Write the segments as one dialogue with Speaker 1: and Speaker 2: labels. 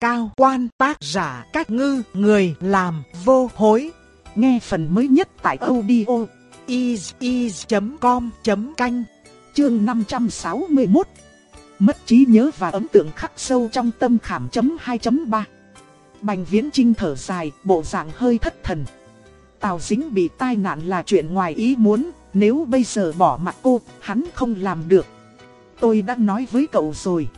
Speaker 1: cao quan tác giả cách ngư người làm vô hối. Nghe phần mới nhất tại audio is.com.canh chương 561. Mất trí nhớ và ấn tượng khắc sâu trong tâm khảm chấm 2.3. Bành viễn trinh thở dài, bộ dạng hơi thất thần. Tào dính bị tai nạn là chuyện ngoài ý muốn, nếu bây giờ bỏ mặt cô, hắn không làm được. Tôi đã nói với cậu rồi.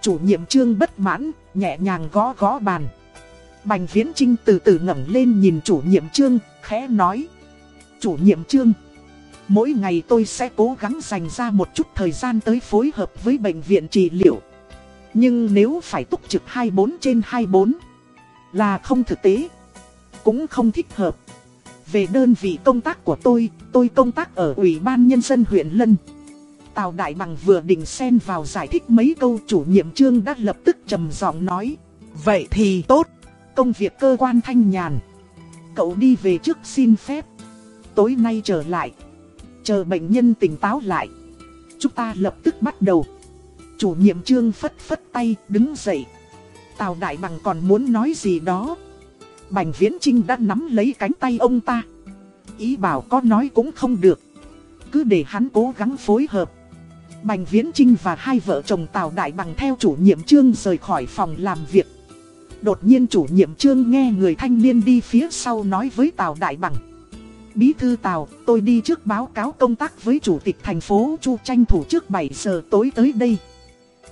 Speaker 1: Chủ nhiệm trương bất mãn, nhẹ nhàng gõ gõ bàn. Bành viễn trinh từ từ ngẩng lên nhìn chủ nhiệm trương, khẽ nói. Chủ nhiệm trương, mỗi ngày tôi sẽ cố gắng dành ra một chút thời gian tới phối hợp với bệnh viện trị liệu. Nhưng nếu phải túc trực 24 trên 24, là không thực tế, cũng không thích hợp. Về đơn vị công tác của tôi, tôi công tác ở Ủy ban Nhân dân huyện Lân. Tào Đại Bằng vừa định xen vào giải thích mấy câu chủ nhiệm trương đã lập tức trầm giọng nói. Vậy thì tốt, công việc cơ quan thanh nhàn. Cậu đi về trước xin phép. Tối nay trở lại. Chờ bệnh nhân tỉnh táo lại. Chúng ta lập tức bắt đầu. Chủ nhiệm trương phất phất tay đứng dậy. Tào Đại Bằng còn muốn nói gì đó. Bành Viễn Trinh đã nắm lấy cánh tay ông ta. Ý bảo có nói cũng không được. Cứ để hắn cố gắng phối hợp. Bành Viễn Trinh và hai vợ chồng Tào Đại Bằng theo chủ nhiệm trương rời khỏi phòng làm việc. Đột nhiên chủ nhiệm trương nghe người thanh niên đi phía sau nói với Tào Đại Bằng. Bí thư Tào, tôi đi trước báo cáo công tác với chủ tịch thành phố Chu tranh thủ trước 7 giờ tối tới đây.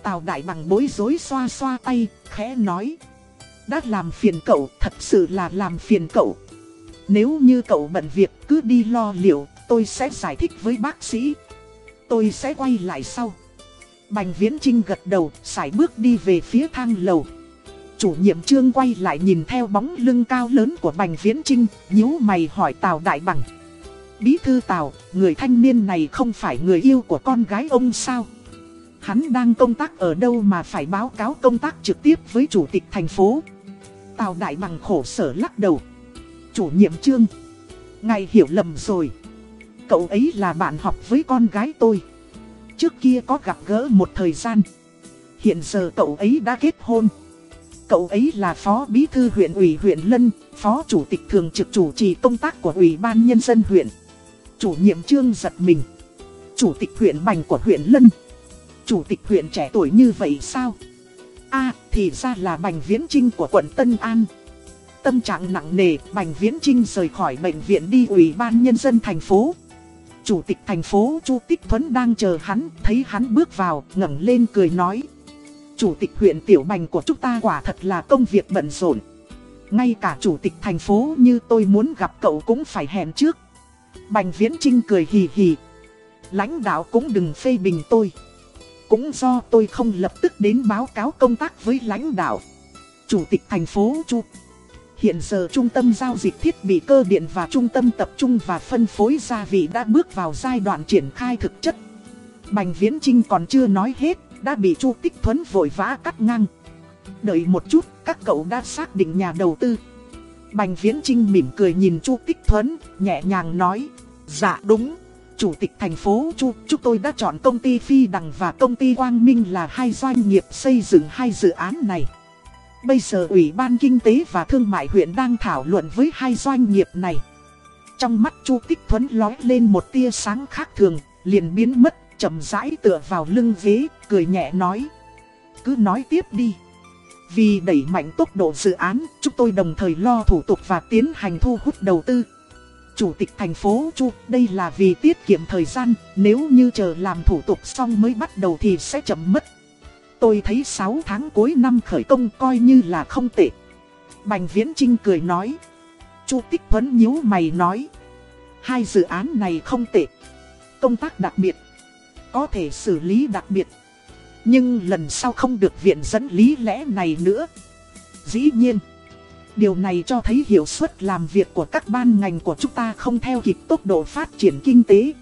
Speaker 1: Tào Đại Bằng bối rối xoa xoa tay, khẽ nói. Đã làm phiền cậu, thật sự là làm phiền cậu. Nếu như cậu bận việc cứ đi lo liệu, tôi sẽ giải thích với bác sĩ. Tôi sẽ quay lại sau. Bành Viễn Trinh gật đầu, sải bước đi về phía thang lầu. Chủ nhiệm trương quay lại nhìn theo bóng lưng cao lớn của Bành Viễn Trinh, nhíu mày hỏi Tào Đại Bằng. Bí thư Tào, người thanh niên này không phải người yêu của con gái ông sao? Hắn đang công tác ở đâu mà phải báo cáo công tác trực tiếp với chủ tịch thành phố? Tào Đại Bằng khổ sở lắc đầu. Chủ nhiệm trương. Ngài hiểu lầm rồi. Cậu ấy là bạn học với con gái tôi. Trước kia có gặp gỡ một thời gian. Hiện giờ cậu ấy đã kết hôn. Cậu ấy là phó bí thư huyện ủy huyện Lân, phó chủ tịch thường trực chủ trì công tác của ủy ban nhân dân huyện. Chủ nhiệm trương giật mình. Chủ tịch huyện Bành của huyện Lân. Chủ tịch huyện trẻ tuổi như vậy sao? a thì ra là Bành Viễn Trinh của quận Tân An. Tâm trạng nặng nề, Bành Viễn Trinh rời khỏi bệnh viện đi ủy ban nhân dân thành phố. Chủ tịch thành phố Chu Tích Thuấn đang chờ hắn, thấy hắn bước vào, ngẩng lên cười nói. Chủ tịch huyện Tiểu Bành của chúng ta quả thật là công việc bận rộn. Ngay cả chủ tịch thành phố như tôi muốn gặp cậu cũng phải hẹn trước. Bành Viễn Trinh cười hì hì. Lãnh đạo cũng đừng phê bình tôi. Cũng do tôi không lập tức đến báo cáo công tác với lãnh đạo. Chủ tịch thành phố Chu. Hiện giờ trung tâm giao dịch thiết bị cơ điện và trung tâm tập trung và phân phối gia vị đã bước vào giai đoạn triển khai thực chất. Bành Viễn Trinh còn chưa nói hết, đã bị Chu Tích Thuấn vội vã cắt ngang. Đợi một chút, các cậu đã xác định nhà đầu tư. Bành Viễn Trinh mỉm cười nhìn Chu Tích Thuấn, nhẹ nhàng nói, dạ đúng. Chủ tịch thành phố Chu, chúng tôi đã chọn công ty Phi Đằng và công ty Quang Minh là hai doanh nghiệp xây dựng hai dự án này. Bây giờ Ủy ban Kinh tế và Thương mại huyện đang thảo luận với hai doanh nghiệp này. Trong mắt Chu Tích Thuấn lói lên một tia sáng khác thường, liền biến mất, chậm rãi tựa vào lưng ghế, cười nhẹ nói. Cứ nói tiếp đi. Vì đẩy mạnh tốc độ dự án, chúng tôi đồng thời lo thủ tục và tiến hành thu hút đầu tư. Chủ tịch thành phố Chu, đây là vì tiết kiệm thời gian, nếu như chờ làm thủ tục xong mới bắt đầu thì sẽ chậm mất. Tôi thấy 6 tháng cuối năm khởi công coi như là không tệ. Bành Viễn Trinh cười nói. Chu Tích Thuấn nhíu mày nói. Hai dự án này không tệ. Công tác đặc biệt. Có thể xử lý đặc biệt. Nhưng lần sau không được viện dẫn lý lẽ này nữa. Dĩ nhiên. Điều này cho thấy hiệu suất làm việc của các ban ngành của chúng ta không theo kịp tốc độ phát triển kinh tế.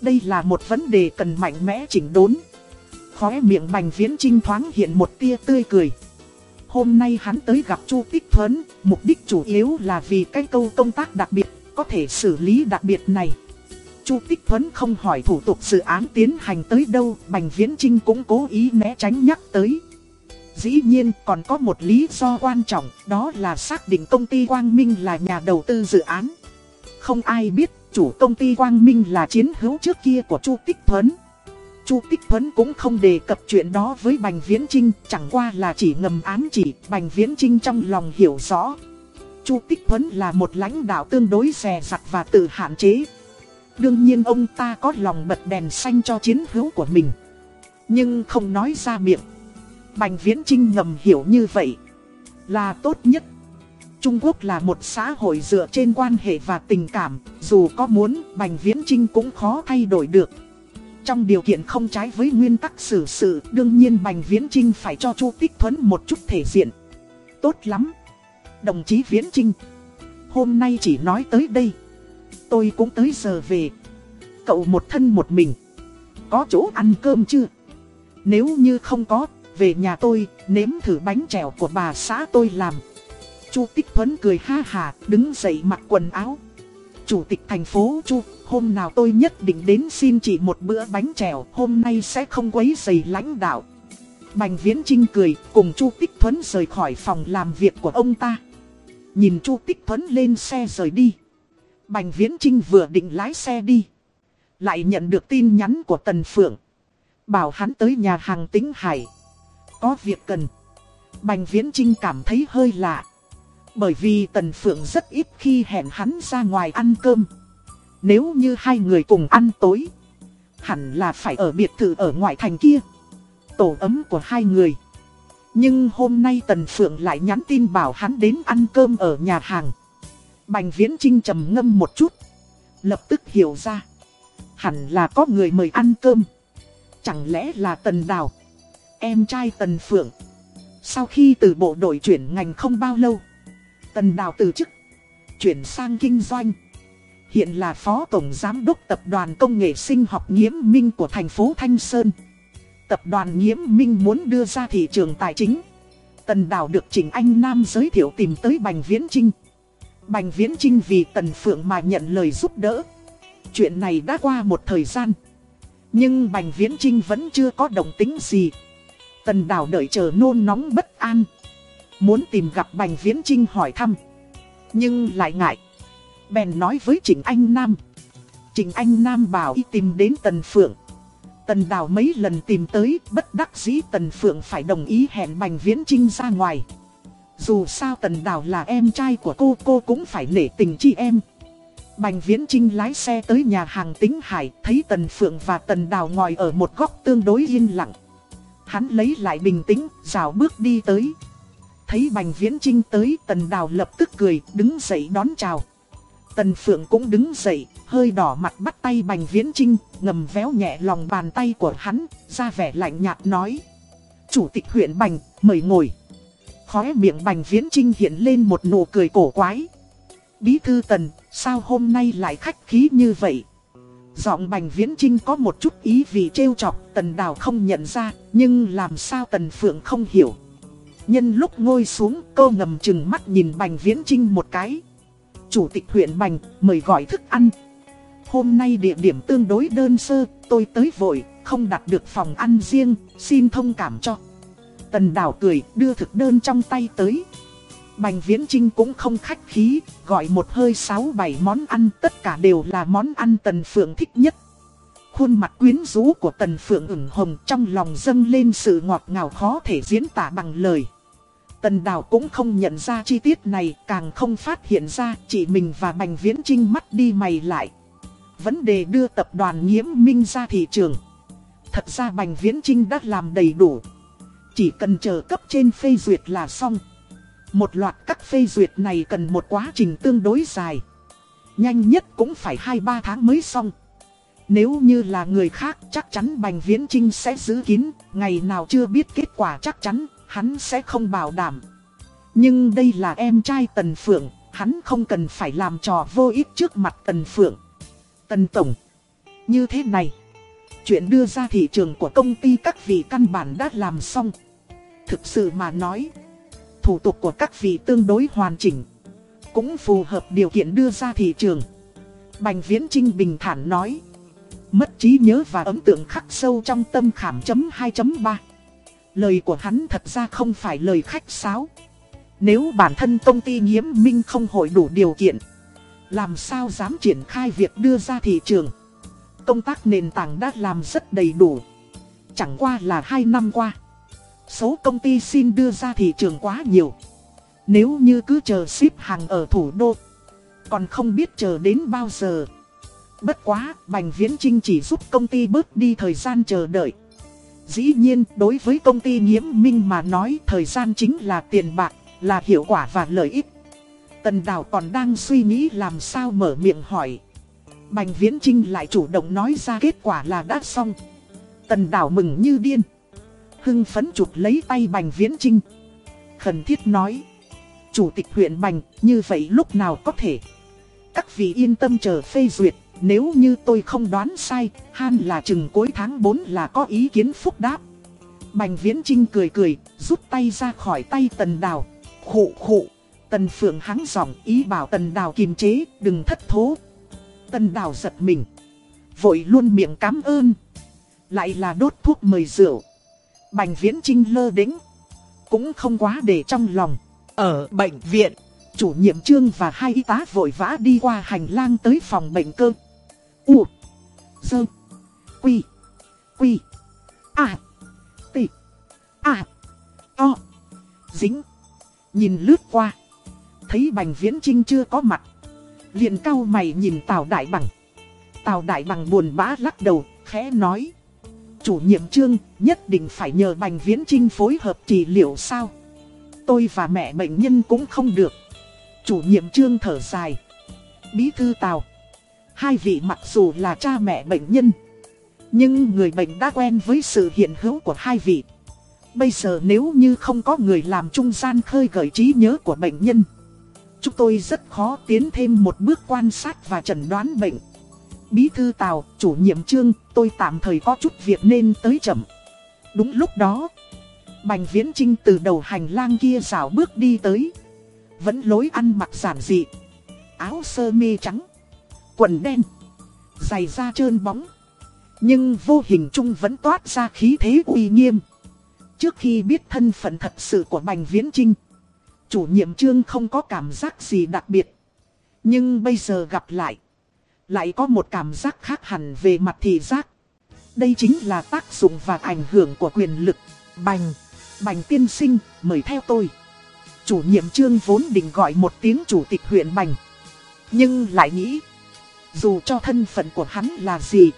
Speaker 1: Đây là một vấn đề cần mạnh mẽ chỉnh đốn. Khóe miệng bành viễn trinh thoáng hiện một tia tươi cười. Hôm nay hắn tới gặp Chu Tích Thuấn, mục đích chủ yếu là vì cái câu công tác đặc biệt, có thể xử lý đặc biệt này. Chu Tích Thuấn không hỏi thủ tục dự án tiến hành tới đâu, Bành Viễn Trinh cũng cố ý né tránh nhắc tới. Dĩ nhiên còn có một lý do quan trọng, đó là xác định công ty Quang Minh là nhà đầu tư dự án. Không ai biết chủ công ty Quang Minh là chiến hữu trước kia của Chu Tích Thuấn. Chu Tích Thuấn cũng không đề cập chuyện đó với Bành Viễn Trinh, chẳng qua là chỉ ngầm ám chỉ Bành Viễn Trinh trong lòng hiểu rõ. Chu Tích Thuấn là một lãnh đạo tương đối rè rặt và tự hạn chế. Đương nhiên ông ta có lòng bật đèn xanh cho chiến hữu của mình. Nhưng không nói ra miệng. Bành Viễn Trinh ngầm hiểu như vậy là tốt nhất. Trung Quốc là một xã hội dựa trên quan hệ và tình cảm, dù có muốn, Bành Viễn Trinh cũng khó thay đổi được. Trong điều kiện không trái với nguyên tắc xử sự, đương nhiên Bành Viễn Trinh phải cho Chu Tích Thuấn một chút thể diện. Tốt lắm. Đồng chí Viễn Trinh, hôm nay chỉ nói tới đây. Tôi cũng tới giờ về. Cậu một thân một mình. Có chỗ ăn cơm chưa? Nếu như không có, về nhà tôi, nếm thử bánh chèo của bà xã tôi làm. Chu Tích Thuấn cười ha hà, đứng dậy mặc quần áo. Chủ tịch thành phố Chu, hôm nào tôi nhất định đến xin chỉ một bữa bánh chèo, hôm nay sẽ không quấy rầy lãnh đạo. Bành Viễn Trinh cười, cùng Chu Tích Thuấn rời khỏi phòng làm việc của ông ta. Nhìn Chu Tích Thuấn lên xe rời đi. Bành Viễn Trinh vừa định lái xe đi. Lại nhận được tin nhắn của Tần Phượng. Bảo hắn tới nhà hàng tính hải. Có việc cần. Bành Viễn Trinh cảm thấy hơi lạ. Bởi vì Tần Phượng rất ít khi hẹn hắn ra ngoài ăn cơm. Nếu như hai người cùng ăn tối, hẳn là phải ở biệt thự ở ngoại thành kia. Tổ ấm của hai người. Nhưng hôm nay Tần Phượng lại nhắn tin bảo hắn đến ăn cơm ở nhà hàng. Bành Viễn Trinh trầm ngâm một chút. Lập tức hiểu ra. Hẳn là có người mời ăn cơm. Chẳng lẽ là Tần Đào. Em trai Tần Phượng. Sau khi từ bộ đội chuyển ngành không bao lâu. Tần Đào từ chức. Chuyển sang kinh doanh. Hiện là phó tổng giám đốc tập đoàn công nghệ sinh học nghiễm minh của thành phố Thanh Sơn. Tập đoàn nghiễm minh muốn đưa ra thị trường tài chính. Tần Đào được Trình Anh Nam giới thiệu tìm tới Bành Viễn Trinh. Bành Viễn Trinh vì Tần Phượng mà nhận lời giúp đỡ. Chuyện này đã qua một thời gian. Nhưng Bành Viễn Trinh vẫn chưa có động tính gì. Tần Đào đợi chờ nôn nóng bất an. Muốn tìm gặp Bành Viễn Trinh hỏi thăm. Nhưng lại ngại. Bèn nói với Trịnh Anh Nam. Trịnh Anh Nam bảo y tìm đến Tần Phượng. Tần Đào mấy lần tìm tới, bất đắc dĩ Tần Phượng phải đồng ý hẹn Bành Viễn Trinh ra ngoài. Dù sao Tần Đào là em trai của cô, cô cũng phải nể tình chi em. Bành Viễn Trinh lái xe tới nhà hàng Tính Hải, thấy Tần Phượng và Tần Đào ngồi ở một góc tương đối yên lặng. Hắn lấy lại bình tĩnh, rào bước đi tới. Thấy Bành Viễn Trinh tới, Tần Đào lập tức cười, đứng dậy đón chào. Tần Phượng cũng đứng dậy, hơi đỏ mặt bắt tay Bành Viễn Trinh, ngầm véo nhẹ lòng bàn tay của hắn, ra vẻ lạnh nhạt nói. Chủ tịch huyện Bành, mời ngồi. Khóe miệng Bành Viễn Trinh hiện lên một nụ cười cổ quái. Bí thư Tần, sao hôm nay lại khách khí như vậy? Giọng Bành Viễn Trinh có một chút ý vì trêu chọc, Tần Đào không nhận ra, nhưng làm sao Tần Phượng không hiểu. Nhân lúc ngồi xuống, cô ngầm chừng mắt nhìn Bành Viễn Trinh một cái. Chủ tịch huyện Bành, mời gọi thức ăn. Hôm nay địa điểm tương đối đơn sơ, tôi tới vội, không đặt được phòng ăn riêng, xin thông cảm cho. Tần Đào cười, đưa thực đơn trong tay tới. Bành Viễn Trinh cũng không khách khí, gọi một hơi 6-7 món ăn, tất cả đều là món ăn Tần Phượng thích nhất. Khuôn mặt quyến rũ của Tần Phượng ửng hồng trong lòng dâng lên sự ngọt ngào khó thể diễn tả bằng lời. Tần Đào cũng không nhận ra chi tiết này, càng không phát hiện ra chỉ mình và Bành Viễn Trinh mắt đi mày lại. Vấn đề đưa tập đoàn nhiễm minh ra thị trường. Thật ra Bành Viễn Trinh đã làm đầy đủ. Chỉ cần chờ cấp trên phê duyệt là xong. Một loạt các phê duyệt này cần một quá trình tương đối dài. Nhanh nhất cũng phải 2-3 tháng mới xong. Nếu như là người khác chắc chắn Bành Viễn Trinh sẽ giữ kín, ngày nào chưa biết kết quả chắc chắn, hắn sẽ không bảo đảm. Nhưng đây là em trai Tần Phượng, hắn không cần phải làm trò vô ích trước mặt Tần Phượng. Tần Tổng, như thế này, chuyện đưa ra thị trường của công ty các vị căn bản đã làm xong. Thực sự mà nói, thủ tục của các vị tương đối hoàn chỉnh, cũng phù hợp điều kiện đưa ra thị trường. Bành Viễn Trinh bình thản nói, mất trí nhớ và ấn tượng khắc sâu trong tâm khảm chấm 2.3. Lời của hắn thật ra không phải lời khách sáo. Nếu bản thân công ty nghiễm minh không hội đủ điều kiện, làm sao dám triển khai việc đưa ra thị trường. Công tác nền tảng đã làm rất đầy đủ. Chẳng qua là 2 năm qua. Số công ty xin đưa ra thị trường quá nhiều. Nếu như cứ chờ ship hàng ở thủ đô, còn không biết chờ đến bao giờ. Bất quá, Bành Viễn Trinh chỉ giúp công ty bớt đi thời gian chờ đợi. Dĩ nhiên, đối với công ty nghiễm minh mà nói thời gian chính là tiền bạc, là hiệu quả và lợi ích. Tần Đào còn đang suy nghĩ làm sao mở miệng hỏi. Bành Viễn Trinh lại chủ động nói ra kết quả là đã xong. Tần Đào mừng như điên. Hưng phấn chụp lấy tay Bành Viễn Trinh. Khẩn thiết nói. Chủ tịch huyện Bành, như vậy lúc nào có thể. Các vị yên tâm chờ phê duyệt, nếu như tôi không đoán sai, Han là chừng cuối tháng 4 là có ý kiến phúc đáp. Bành Viễn Trinh cười cười, rút tay ra khỏi tay Tần Đào. Khụ khụ, Tần Phượng hắng giọng ý bảo Tần Đào kiềm chế, đừng thất thố. Tần Đào giật mình, vội luôn miệng cảm ơn. Lại là đốt thuốc mời rượu. Bành Viễn Trinh lơ đĩnh, cũng không quá để trong lòng. Ở bệnh viện, chủ nhiệm trương và hai y tá vội vã đi qua hành lang tới phòng bệnh cơ. U. Dơ. Quy. Quy. À. Tị. À. O. Dính. Nhìn lướt qua. Thấy Bành Viễn Trinh chưa có mặt. liền cao mày nhìn Tào Đại Bằng. Tào Đại Bằng buồn bã lắc đầu, khẽ nói. Chủ nhiệm trương nhất định phải nhờ Bành Viễn Trinh phối hợp trị liệu sao. Tôi và mẹ bệnh nhân cũng không được. Chủ nhiệm trương thở dài. Bí thư Tào. Hai vị mặc dù là cha mẹ bệnh nhân. Nhưng người bệnh đã quen với sự hiện hữu của hai vị. Bây giờ nếu như không có người làm trung gian khơi gợi trí nhớ của bệnh nhân. Chúng tôi rất khó tiến thêm một bước quan sát và chẩn đoán bệnh. Bí thư Tào, chủ nhiệm trương, tôi tạm thời có chút việc nên tới chậm. Đúng lúc đó, Bành Viễn Trinh từ đầu hành lang kia rào bước đi tới. Vẫn lối ăn mặc giản dị. Áo sơ mi trắng, quần đen, giày da trơn bóng. Nhưng vô hình chung vẫn toát ra khí thế uy nghiêm. Trước khi biết thân phận thật sự của Bành Viễn Trinh, chủ nhiệm trương không có cảm giác gì đặc biệt. Nhưng bây giờ gặp lại, lại có một cảm giác khác hẳn về mặt thị giác. Đây chính là tác dụng và ảnh hưởng của quyền lực. Bành, Bành tiên sinh, mời theo tôi. Chủ nhiệm trương vốn định gọi một tiếng chủ tịch huyện Bành. Nhưng lại nghĩ, dù cho thân phận của hắn là gì,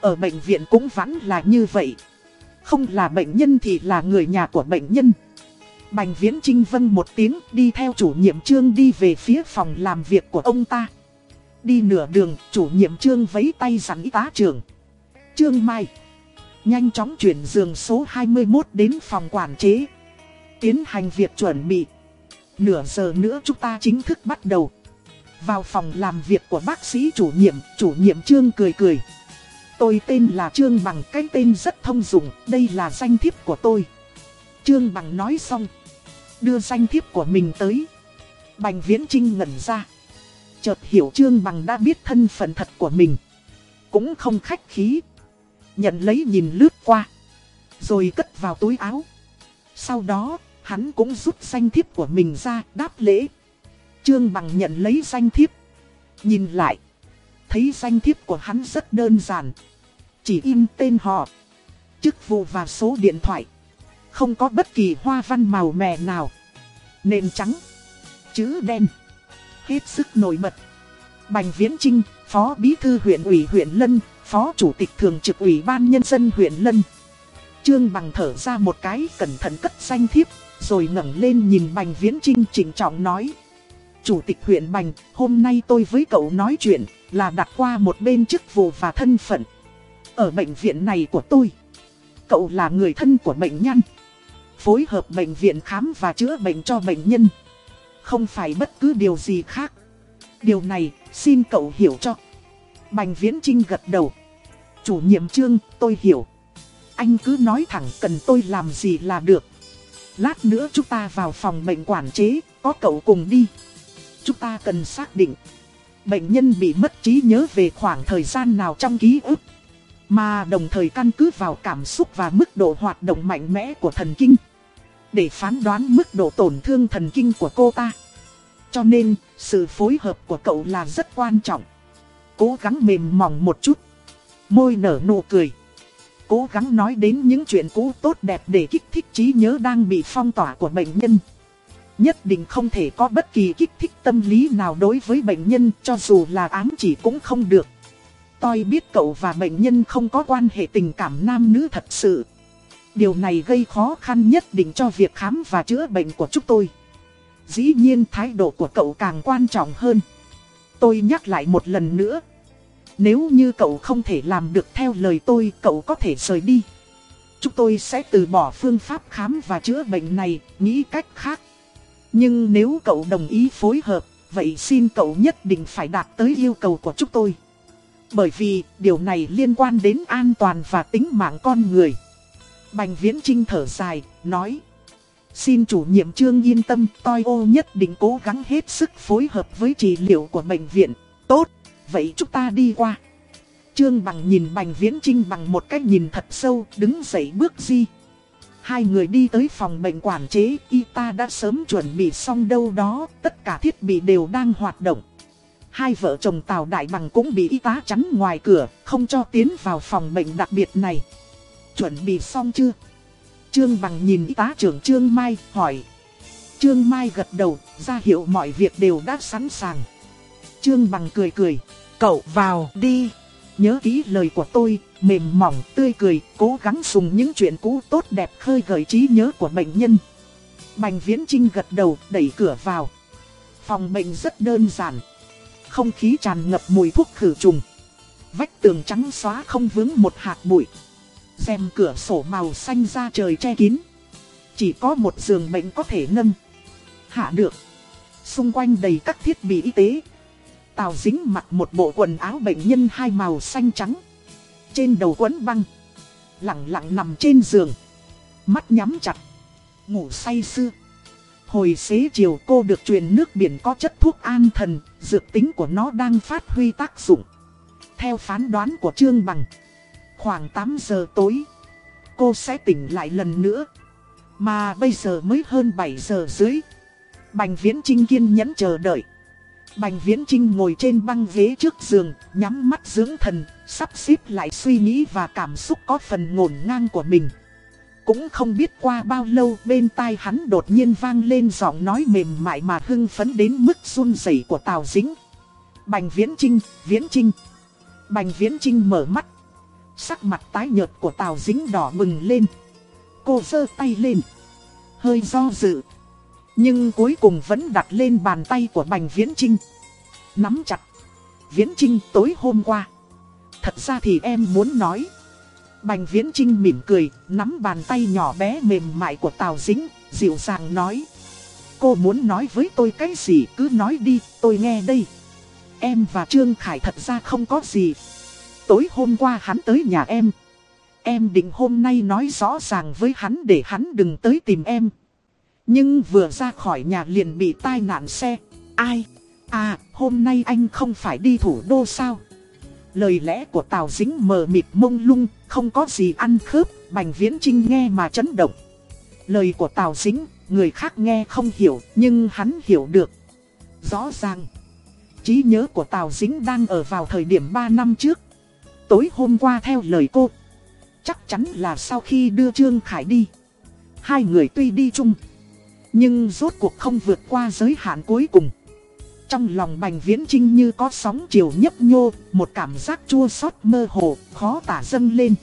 Speaker 1: ở bệnh viện cũng vẫn là như vậy. Không là bệnh nhân thì là người nhà của bệnh nhân. Bành Viễn Trinh vân một tiếng đi theo chủ nhiệm trương đi về phía phòng làm việc của ông ta. Đi nửa đường, chủ nhiệm trương vấy tay rắn y tá trưởng. Trương Mai. Nhanh chóng chuyển giường số 21 đến phòng quản chế. Tiến hành việc chuẩn bị. Nửa giờ nữa chúng ta chính thức bắt đầu. Vào phòng làm việc của bác sĩ chủ nhiệm, chủ nhiệm Trương cười cười. Tôi tên là Trương Bằng, cái tên rất thông dụng, đây là danh thiếp của tôi. Trương Bằng nói xong, đưa danh thiếp của mình tới. Bành Viễn Trinh ngẩn ra. Chợt hiểu Trương Bằng đã biết thân phận thật của mình. Cũng không khách khí. Nhận lấy nhìn lướt qua. Rồi cất vào túi áo. Sau đó, hắn cũng rút danh thiếp của mình ra đáp lễ. Trương Bằng nhận lấy danh thiếp. Nhìn lại. Thấy danh thiếp của hắn rất đơn giản. Chỉ in tên họ, chức vụ và số điện thoại. Không có bất kỳ hoa văn màu mè nào. Nền trắng, chữ đen. Hết sức nổi bật. Bành Viễn Trinh, Phó Bí Thư huyện ủy huyện Lân, Phó Chủ tịch Thường trực Ủy ban Nhân dân huyện Lân. Trương Bằng thở ra một cái cẩn thận cất danh thiếp, rồi ngẩng lên nhìn Bành Viễn Trinh chỉnh trọng nói. Chủ tịch huyện Bành, hôm nay tôi với cậu nói chuyện, là đặt qua một bên chức vụ và thân phận. Ở bệnh viện này của tôi, cậu là người thân của bệnh nhân. Phối hợp bệnh viện khám và chữa bệnh cho bệnh nhân. Không phải bất cứ điều gì khác. Điều này, xin cậu hiểu cho. Bành Viễn Trinh gật đầu. Chủ nhiệm trương, tôi hiểu. Anh cứ nói thẳng cần tôi làm gì là được. Lát nữa chúng ta vào phòng bệnh quản chế, có cậu cùng đi. Chúng ta cần xác định. Bệnh nhân bị mất trí nhớ về khoảng thời gian nào trong ký ức. Mà đồng thời căn cứ vào cảm xúc và mức độ hoạt động mạnh mẽ của thần kinh. Để phán đoán mức độ tổn thương thần kinh của cô ta. Cho nên, sự phối hợp của cậu là rất quan trọng. Cố gắng mềm mỏng một chút. Môi nở nụ cười. Cố gắng nói đến những chuyện cũ tốt đẹp để kích thích trí nhớ đang bị phong tỏa của bệnh nhân. Nhất định không thể có bất kỳ kích thích tâm lý nào đối với bệnh nhân cho dù là ám chỉ cũng không được. Tôi biết cậu và bệnh nhân không có quan hệ tình cảm nam nữ thật sự. Điều này gây khó khăn nhất định cho việc khám và chữa bệnh của chúng tôi. Dĩ nhiên thái độ của cậu càng quan trọng hơn. Tôi nhắc lại một lần nữa. Nếu như cậu không thể làm được theo lời tôi cậu có thể rời đi. Chúng tôi sẽ từ bỏ phương pháp khám và chữa bệnh này, nghĩ cách khác. Nhưng nếu cậu đồng ý phối hợp, vậy xin cậu nhất định phải đạt tới yêu cầu của chúng tôi bởi vì điều này liên quan đến an toàn và tính mạng con người. Bành Viễn Trinh thở dài, nói. Xin chủ nhiệm trương yên tâm, tôi ô nhất định cố gắng hết sức phối hợp với trị liệu của bệnh viện. Tốt, vậy chúng ta đi qua. Trương Bằng nhìn Bành Viễn Trinh bằng một cách nhìn thật sâu, đứng dậy bước di. Hai người đi tới phòng bệnh quản chế, y ta đã sớm chuẩn bị xong đâu đó, tất cả thiết bị đều đang hoạt động. Hai vợ chồng Tào Đại Bằng cũng bị y tá chắn ngoài cửa, không cho tiến vào phòng bệnh đặc biệt này. Chuẩn bị xong chưa? Trương Bằng nhìn y tá trưởng Trương Mai, hỏi. Trương Mai gật đầu, ra hiệu mọi việc đều đã sẵn sàng. Trương Bằng cười cười, cậu vào đi. Nhớ kỹ lời của tôi, mềm mỏng, tươi cười, cố gắng dùng những chuyện cũ tốt đẹp khơi gợi trí nhớ của bệnh nhân. Bành Viễn Trinh gật đầu, đẩy cửa vào. Phòng bệnh rất đơn giản. Không khí tràn ngập mùi thuốc khử trùng. Vách tường trắng xóa không vướng một hạt bụi. Xem cửa sổ màu xanh ra trời che kín. Chỉ có một giường bệnh có thể nâng. Hạ được. Xung quanh đầy các thiết bị y tế. Tào dính mặc một bộ quần áo bệnh nhân hai màu xanh trắng. Trên đầu quấn băng. Lặng lặng nằm trên giường. Mắt nhắm chặt. Ngủ say sưa. Hồi xế chiều cô được truyền nước biển có chất thuốc an thần, dược tính của nó đang phát huy tác dụng. Theo phán đoán của Trương Bằng, khoảng 8 giờ tối, cô sẽ tỉnh lại lần nữa. Mà bây giờ mới hơn 7 giờ dưới. Bành Viễn Trinh kiên nhẫn chờ đợi. Bành Viễn Trinh ngồi trên băng ghế trước giường, nhắm mắt dưỡng thần, sắp xếp lại suy nghĩ và cảm xúc có phần ngổn ngang của mình. Cũng không biết qua bao lâu bên tai hắn đột nhiên vang lên giọng nói mềm mại mà hưng phấn đến mức run rẩy của Tào Dính. Bành Viễn Trinh, Viễn Trinh. Bành Viễn Trinh mở mắt. Sắc mặt tái nhợt của Tào Dính đỏ bừng lên. Cô giơ tay lên. Hơi do dự. Nhưng cuối cùng vẫn đặt lên bàn tay của Bành Viễn Trinh. Nắm chặt. Viễn Trinh tối hôm qua. Thật ra thì em muốn nói. Bành Viễn Trinh mỉm cười, nắm bàn tay nhỏ bé mềm mại của Tào Dính, dịu dàng nói. Cô muốn nói với tôi cái gì cứ nói đi, tôi nghe đây. Em và Trương Khải thật ra không có gì. Tối hôm qua hắn tới nhà em. Em định hôm nay nói rõ ràng với hắn để hắn đừng tới tìm em. Nhưng vừa ra khỏi nhà liền bị tai nạn xe. Ai? À, hôm nay anh không phải đi thủ đô sao? Lời lẽ của Tào Dính mờ mịt mông lung, không có gì ăn khớp, Bành Viễn Trinh nghe mà chấn động. Lời của Tào Dính, người khác nghe không hiểu, nhưng hắn hiểu được. Rõ ràng, trí nhớ của Tào Dính đang ở vào thời điểm 3 năm trước. Tối hôm qua theo lời cô, chắc chắn là sau khi đưa Trương Khải đi. Hai người tuy đi chung, nhưng rốt cuộc không vượt qua giới hạn cuối cùng. Trong lòng Bành Viễn Trinh như có sóng chiều nhấp nhô, một cảm giác chua xót mơ hồ, khó tả dâng lên.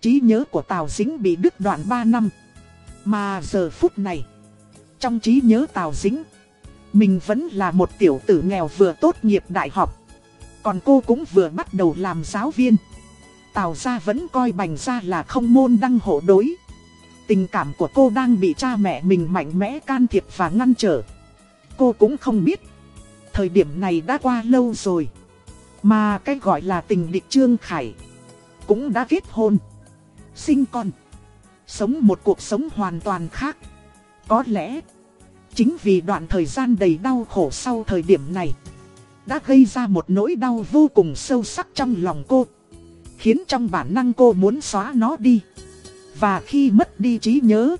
Speaker 1: trí nhớ của Tào Dính bị đứt đoạn 3 năm. Mà giờ phút này, trong trí nhớ Tào Dính, mình vẫn là một tiểu tử nghèo vừa tốt nghiệp đại học. Còn cô cũng vừa bắt đầu làm giáo viên. Tào gia vẫn coi Bành gia là không môn đăng hộ đối. Tình cảm của cô đang bị cha mẹ mình mạnh mẽ can thiệp và ngăn trở. Cô cũng không biết Thời điểm này đã qua lâu rồi. Mà cái gọi là tình địch Trương Khải cũng đã kết hôn, sinh con, sống một cuộc sống hoàn toàn khác. Có lẽ, chính vì đoạn thời gian đầy đau khổ sau thời điểm này, đã gây ra một nỗi đau vô cùng sâu sắc trong lòng cô. khiến trong bản năng cô muốn xóa nó đi. Và khi mất đi trí nhớ,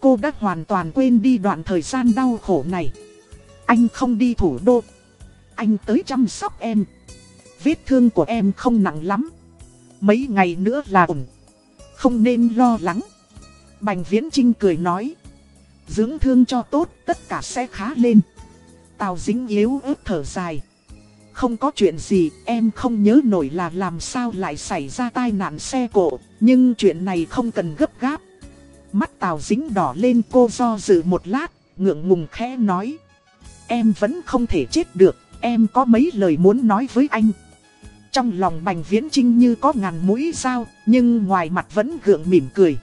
Speaker 1: cô đã hoàn toàn quên đi đoạn thời gian đau khổ này. Anh không đi thủ đô. Anh tới chăm sóc em. Vết thương của em không nặng lắm. Mấy ngày nữa là ổn. Không nên lo lắng. Bành Viễn Trinh cười nói. Dưỡng thương cho tốt, tất cả sẽ khá lên. Tào dính yếu ớt thở dài. Không có chuyện gì, em không nhớ nổi là làm sao lại xảy ra tai nạn xe cộ, nhưng chuyện này không cần gấp gáp. Mắt Tào dính đỏ lên cô do dự một lát, ngượng ngùng khẽ nói. Em vẫn không thể chết được, em có mấy lời muốn nói với anh. Trong lòng Bành Viễn Trinh như có ngàn mũi dao, nhưng ngoài mặt vẫn gượng mỉm cười.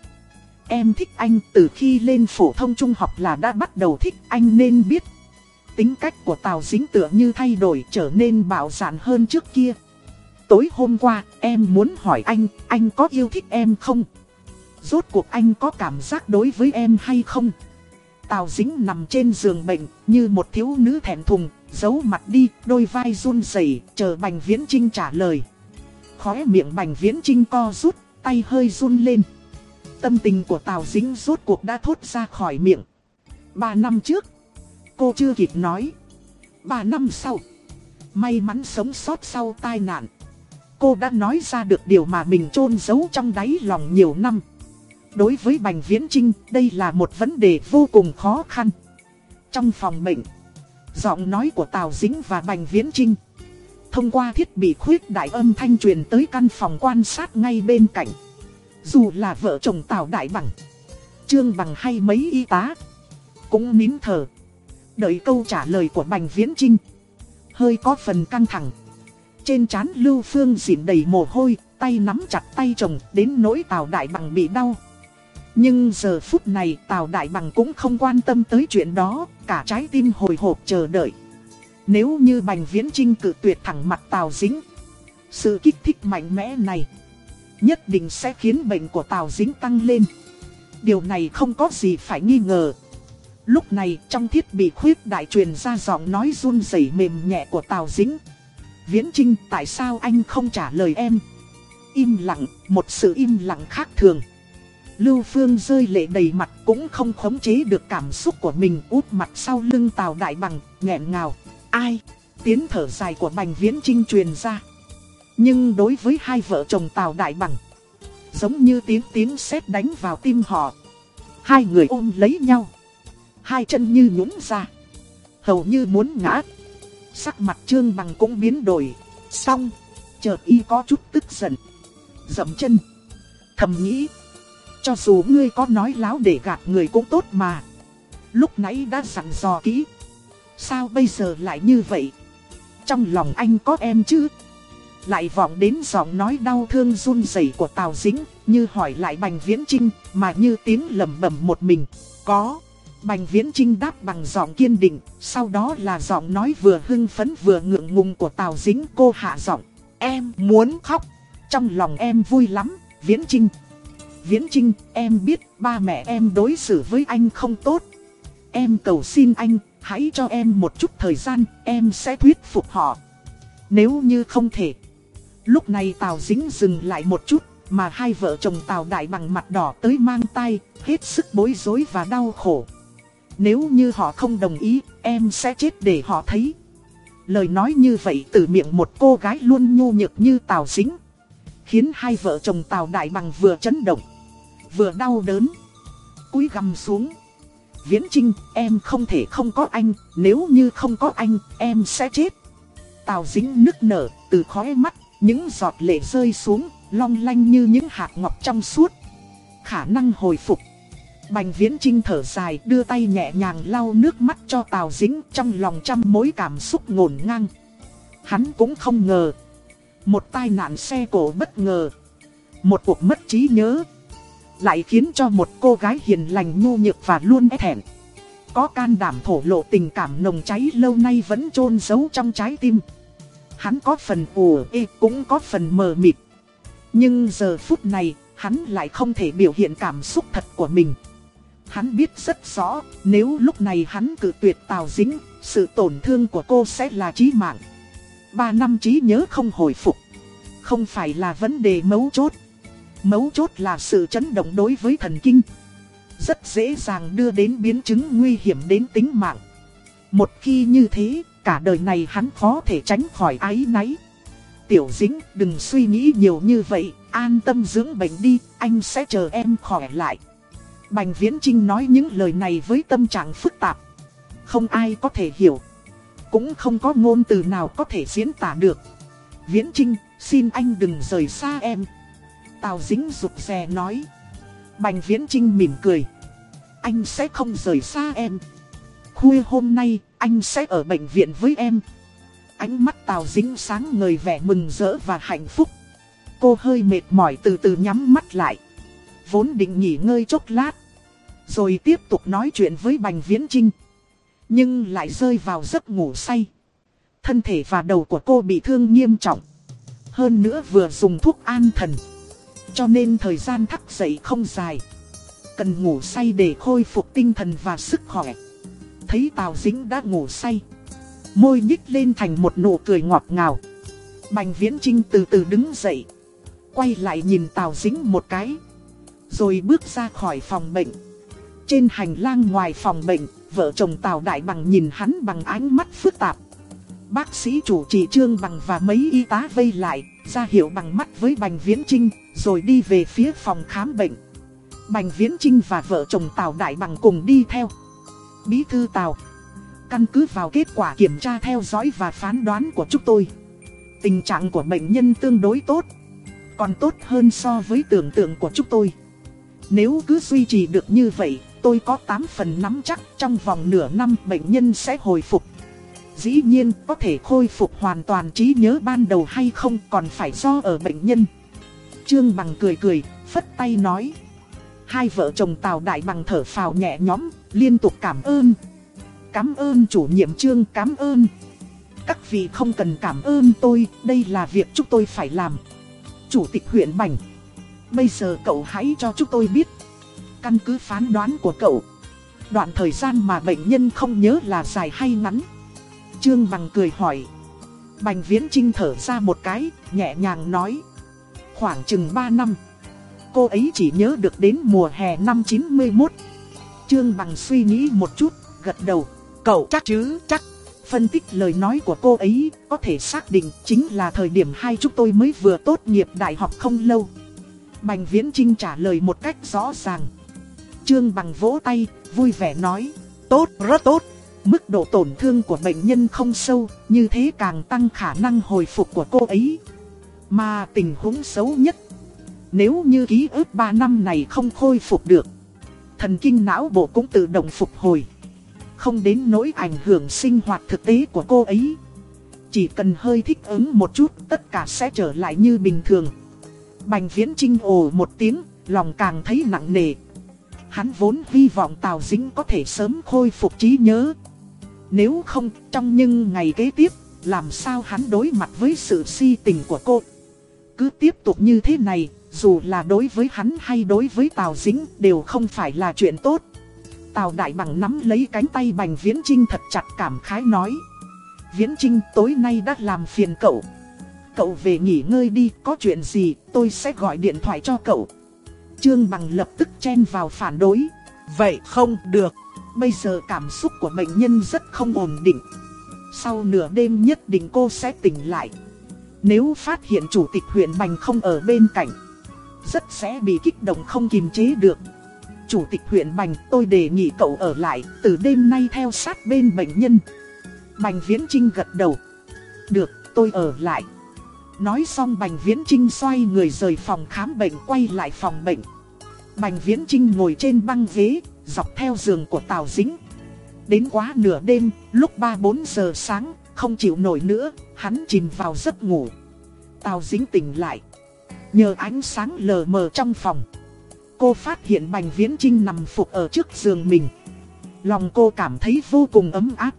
Speaker 1: Em thích anh từ khi lên phổ thông trung học là đã bắt đầu thích anh nên biết. Tính cách của Tào Dính tựa như thay đổi trở nên bạo dạn hơn trước kia. Tối hôm qua em muốn hỏi anh, anh có yêu thích em không? Rốt cuộc anh có cảm giác đối với em hay không? Tào Dính nằm trên giường bệnh như một thiếu nữ thẹn thùng, giấu mặt đi, đôi vai run rẩy chờ Bành Viễn Trinh trả lời. Khóe miệng Bành Viễn Trinh co rút, tay hơi run lên. Tâm tình của Tào Dính rốt cuộc đã thốt ra khỏi miệng. Ba năm trước, cô chưa kịp nói. Ba năm sau, may mắn sống sót sau tai nạn. Cô đã nói ra được điều mà mình chôn giấu trong đáy lòng nhiều năm. Đối với Bành Viễn Trinh, đây là một vấn đề vô cùng khó khăn. Trong phòng bệnh, giọng nói của Tào Dính và Bành Viễn Trinh. Thông qua thiết bị khuyết đại âm thanh truyền tới căn phòng quan sát ngay bên cạnh. Dù là vợ chồng Tào Đại Bằng, Trương Bằng hay mấy y tá, cũng nín thở. Đợi câu trả lời của Bành Viễn Trinh. Hơi có phần căng thẳng. Trên trán Lưu Phương dịn đầy mồ hôi, tay nắm chặt tay chồng đến nỗi Tào Đại Bằng bị đau. Nhưng giờ phút này Tào Đại Bằng cũng không quan tâm tới chuyện đó, cả trái tim hồi hộp chờ đợi. Nếu như Bành Viễn Trinh cự tuyệt thẳng mặt Tào Dính, sự kích thích mạnh mẽ này nhất định sẽ khiến bệnh của Tào Dính tăng lên. Điều này không có gì phải nghi ngờ. Lúc này trong thiết bị khuyết đại truyền ra giọng nói run rẩy mềm nhẹ của Tào Dính. Viễn Trinh tại sao anh không trả lời em? Im lặng, một sự im lặng khác thường. Lưu Phương rơi lệ đầy mặt cũng không khống chế được cảm xúc của mình út mặt sau lưng Tào Đại Bằng, nghẹn ngào. Ai? Tiếng thở dài của Bành Viễn Trinh truyền ra. Nhưng đối với hai vợ chồng Tào Đại Bằng, giống như tiếng tiếng sét đánh vào tim họ. Hai người ôm lấy nhau, hai chân như nhũn ra, hầu như muốn ngã. Sắc mặt Trương Bằng cũng biến đổi, xong, chợt y có chút tức giận, dậm chân, thầm nghĩ, cho dù ngươi có nói láo để gạt người cũng tốt mà. Lúc nãy đã sẵn dò kỹ, sao bây giờ lại như vậy? Trong lòng anh có em chứ? Lại vọng đến giọng nói đau thương run rẩy của Tào Dĩnh, như hỏi lại Bành Viễn Trinh, mà như tiếng lầm bẩm một mình. Có. Bành Viễn Trinh đáp bằng giọng kiên định, sau đó là giọng nói vừa hưng phấn vừa ngượng ngùng của Tào dính cô hạ giọng. Em muốn khóc. Trong lòng em vui lắm, Viễn Trinh. Viễn Trinh, em biết ba mẹ em đối xử với anh không tốt. Em cầu xin anh, hãy cho em một chút thời gian, em sẽ thuyết phục họ. Nếu như không thể, Lúc này Tào Dính dừng lại một chút, mà hai vợ chồng Tào Đại bằng mặt đỏ tới mang tay, hết sức bối rối và đau khổ. Nếu như họ không đồng ý, em sẽ chết để họ thấy. Lời nói như vậy từ miệng một cô gái luôn nhu nhược như Tào Dính. Khiến hai vợ chồng Tào Đại bằng vừa chấn động, vừa đau đớn. Cúi gằm xuống. Viễn Trinh, em không thể không có anh, nếu như không có anh, em sẽ chết. Tào Dính nức nở, từ khóe mắt những giọt lệ rơi xuống, long lanh như những hạt ngọc trong suốt. Khả năng hồi phục. Bành viễn trinh thở dài đưa tay nhẹ nhàng lau nước mắt cho Tào Dính trong lòng trăm mối cảm xúc ngổn ngang. Hắn cũng không ngờ. Một tai nạn xe cổ bất ngờ. Một cuộc mất trí nhớ. Lại khiến cho một cô gái hiền lành nhu nhược và luôn e thẹn. Có can đảm thổ lộ tình cảm nồng cháy lâu nay vẫn chôn giấu trong trái tim. Hắn có phần ủa ê cũng có phần mờ mịt. Nhưng giờ phút này, hắn lại không thể biểu hiện cảm xúc thật của mình. Hắn biết rất rõ, nếu lúc này hắn cử tuyệt Tào Dính, sự tổn thương của cô sẽ là chí mạng. Ba năm trí nhớ không hồi phục. không phải là vấn đề mấu chốt. Mấu chốt là sự chấn động đối với thần kinh. Rất dễ dàng đưa đến biến chứng nguy hiểm đến tính mạng. Một khi như thế, cả đời này hắn khó thể tránh khỏi ái náy. Tiểu dính, đừng suy nghĩ nhiều như vậy, an tâm dưỡng bệnh đi, anh sẽ chờ em khỏe lại. Bành Viễn Trinh nói những lời này với tâm trạng phức tạp. Không ai có thể hiểu. Cũng không có ngôn từ nào có thể diễn tả được. Viễn Trinh, xin anh đừng rời xa em. Tào Dính rụt rè nói. Bành Viễn Trinh mỉm cười. Anh sẽ không rời xa em. Khuya hôm nay, anh sẽ ở bệnh viện với em. Ánh mắt Tào Dính sáng ngời vẻ mừng rỡ và hạnh phúc. Cô hơi mệt mỏi từ từ nhắm mắt lại. Vốn định nghỉ ngơi chốc lát. Rồi tiếp tục nói chuyện với Bành Viễn Trinh. Nhưng lại rơi vào giấc ngủ say. Thân thể và đầu của cô bị thương nghiêm trọng. Hơn nữa vừa dùng thuốc an thần. Cho nên thời gian thắc dậy không dài. Cần ngủ say để khôi phục tinh thần và sức khỏe. Thấy Tào Dĩnh đã ngủ say. Môi nhích lên thành một nụ cười ngọt ngào. Bành Viễn Trinh từ từ đứng dậy. Quay lại nhìn Tào Dĩnh một cái. Rồi bước ra khỏi phòng bệnh. Trên hành lang ngoài phòng bệnh, vợ chồng Tào Đại Bằng nhìn hắn bằng ánh mắt phức tạp. Bác sĩ chủ trì trương bằng và mấy y tá vây lại, ra hiệu bằng mắt với Bành Viễn Trinh, rồi đi về phía phòng khám bệnh. Bành Viễn Trinh và vợ chồng Tào Đại Bằng cùng đi theo. Bí thư Tào, căn cứ vào kết quả kiểm tra theo dõi và phán đoán của chúng tôi. Tình trạng của bệnh nhân tương đối tốt, còn tốt hơn so với tưởng tượng của chúng tôi. Nếu cứ duy trì được như vậy, tôi có 8 phần nắm chắc trong vòng nửa năm bệnh nhân sẽ hồi phục. Dĩ nhiên có thể khôi phục hoàn toàn trí nhớ ban đầu hay không còn phải do ở bệnh nhân. Trương Bằng cười cười, phất tay nói. Hai vợ chồng Tào Đại Bằng thở phào nhẹ nhõm, liên tục cảm ơn. Cảm ơn chủ nhiệm Trương, cảm ơn. Các vị không cần cảm ơn tôi, đây là việc chúng tôi phải làm. Chủ tịch huyện Bành. Bây giờ cậu hãy cho chúng tôi biết. Căn cứ phán đoán của cậu. Đoạn thời gian mà bệnh nhân không nhớ là dài hay ngắn. Trương Bằng cười hỏi. Bành Viễn Trinh thở ra một cái, nhẹ nhàng nói. Khoảng chừng 3 năm. Cô ấy chỉ nhớ được đến mùa hè năm 91. Trương Bằng suy nghĩ một chút, gật đầu. Cậu chắc chứ, chắc. Phân tích lời nói của cô ấy, có thể xác định chính là thời điểm hai chúng tôi mới vừa tốt nghiệp đại học không lâu. Bành Viễn Trinh trả lời một cách rõ ràng. Trương Bằng vỗ tay, vui vẻ nói. Tốt, rất tốt. Mức độ tổn thương của bệnh nhân không sâu, như thế càng tăng khả năng hồi phục của cô ấy. Mà tình huống xấu nhất, nếu như ký ức 3 năm này không khôi phục được, thần kinh não bộ cũng tự động phục hồi. Không đến nỗi ảnh hưởng sinh hoạt thực tế của cô ấy. Chỉ cần hơi thích ứng một chút, tất cả sẽ trở lại như bình thường. Bành viễn trinh ồ một tiếng, lòng càng thấy nặng nề. Hắn vốn hy vọng Tào Dính có thể sớm khôi phục trí nhớ. Nếu không, trong những ngày kế tiếp, làm sao hắn đối mặt với sự si tình của cô. Cứ tiếp tục như thế này, dù là đối với hắn hay đối với Tào Dính đều không phải là chuyện tốt. Tào Đại Bằng nắm lấy cánh tay Bành Viễn Trinh thật chặt cảm khái nói. Viễn Trinh tối nay đã làm phiền cậu. Cậu về nghỉ ngơi đi, có chuyện gì tôi sẽ gọi điện thoại cho cậu. Trương Bằng lập tức chen vào phản đối. Vậy không được. Bây giờ cảm xúc của bệnh nhân rất không ổn định. Sau nửa đêm nhất định cô sẽ tỉnh lại. Nếu phát hiện chủ tịch huyện Bành không ở bên cạnh, rất sẽ bị kích động không kiềm chế được. Chủ tịch huyện Bành tôi đề nghị cậu ở lại từ đêm nay theo sát bên bệnh nhân. Bành Viễn Trinh gật đầu. Được, tôi ở lại. Nói xong Bành Viễn Trinh xoay người rời phòng khám bệnh quay lại phòng bệnh. Bành Viễn Trinh ngồi trên băng ghế, dọc theo giường của Tào Dính. Đến quá nửa đêm, lúc 3-4 giờ sáng, không chịu nổi nữa, hắn chìm vào giấc ngủ. Tào Dính tỉnh lại. Nhờ ánh sáng lờ mờ trong phòng. Cô phát hiện Bành Viễn Trinh nằm phục ở trước giường mình. Lòng cô cảm thấy vô cùng ấm áp.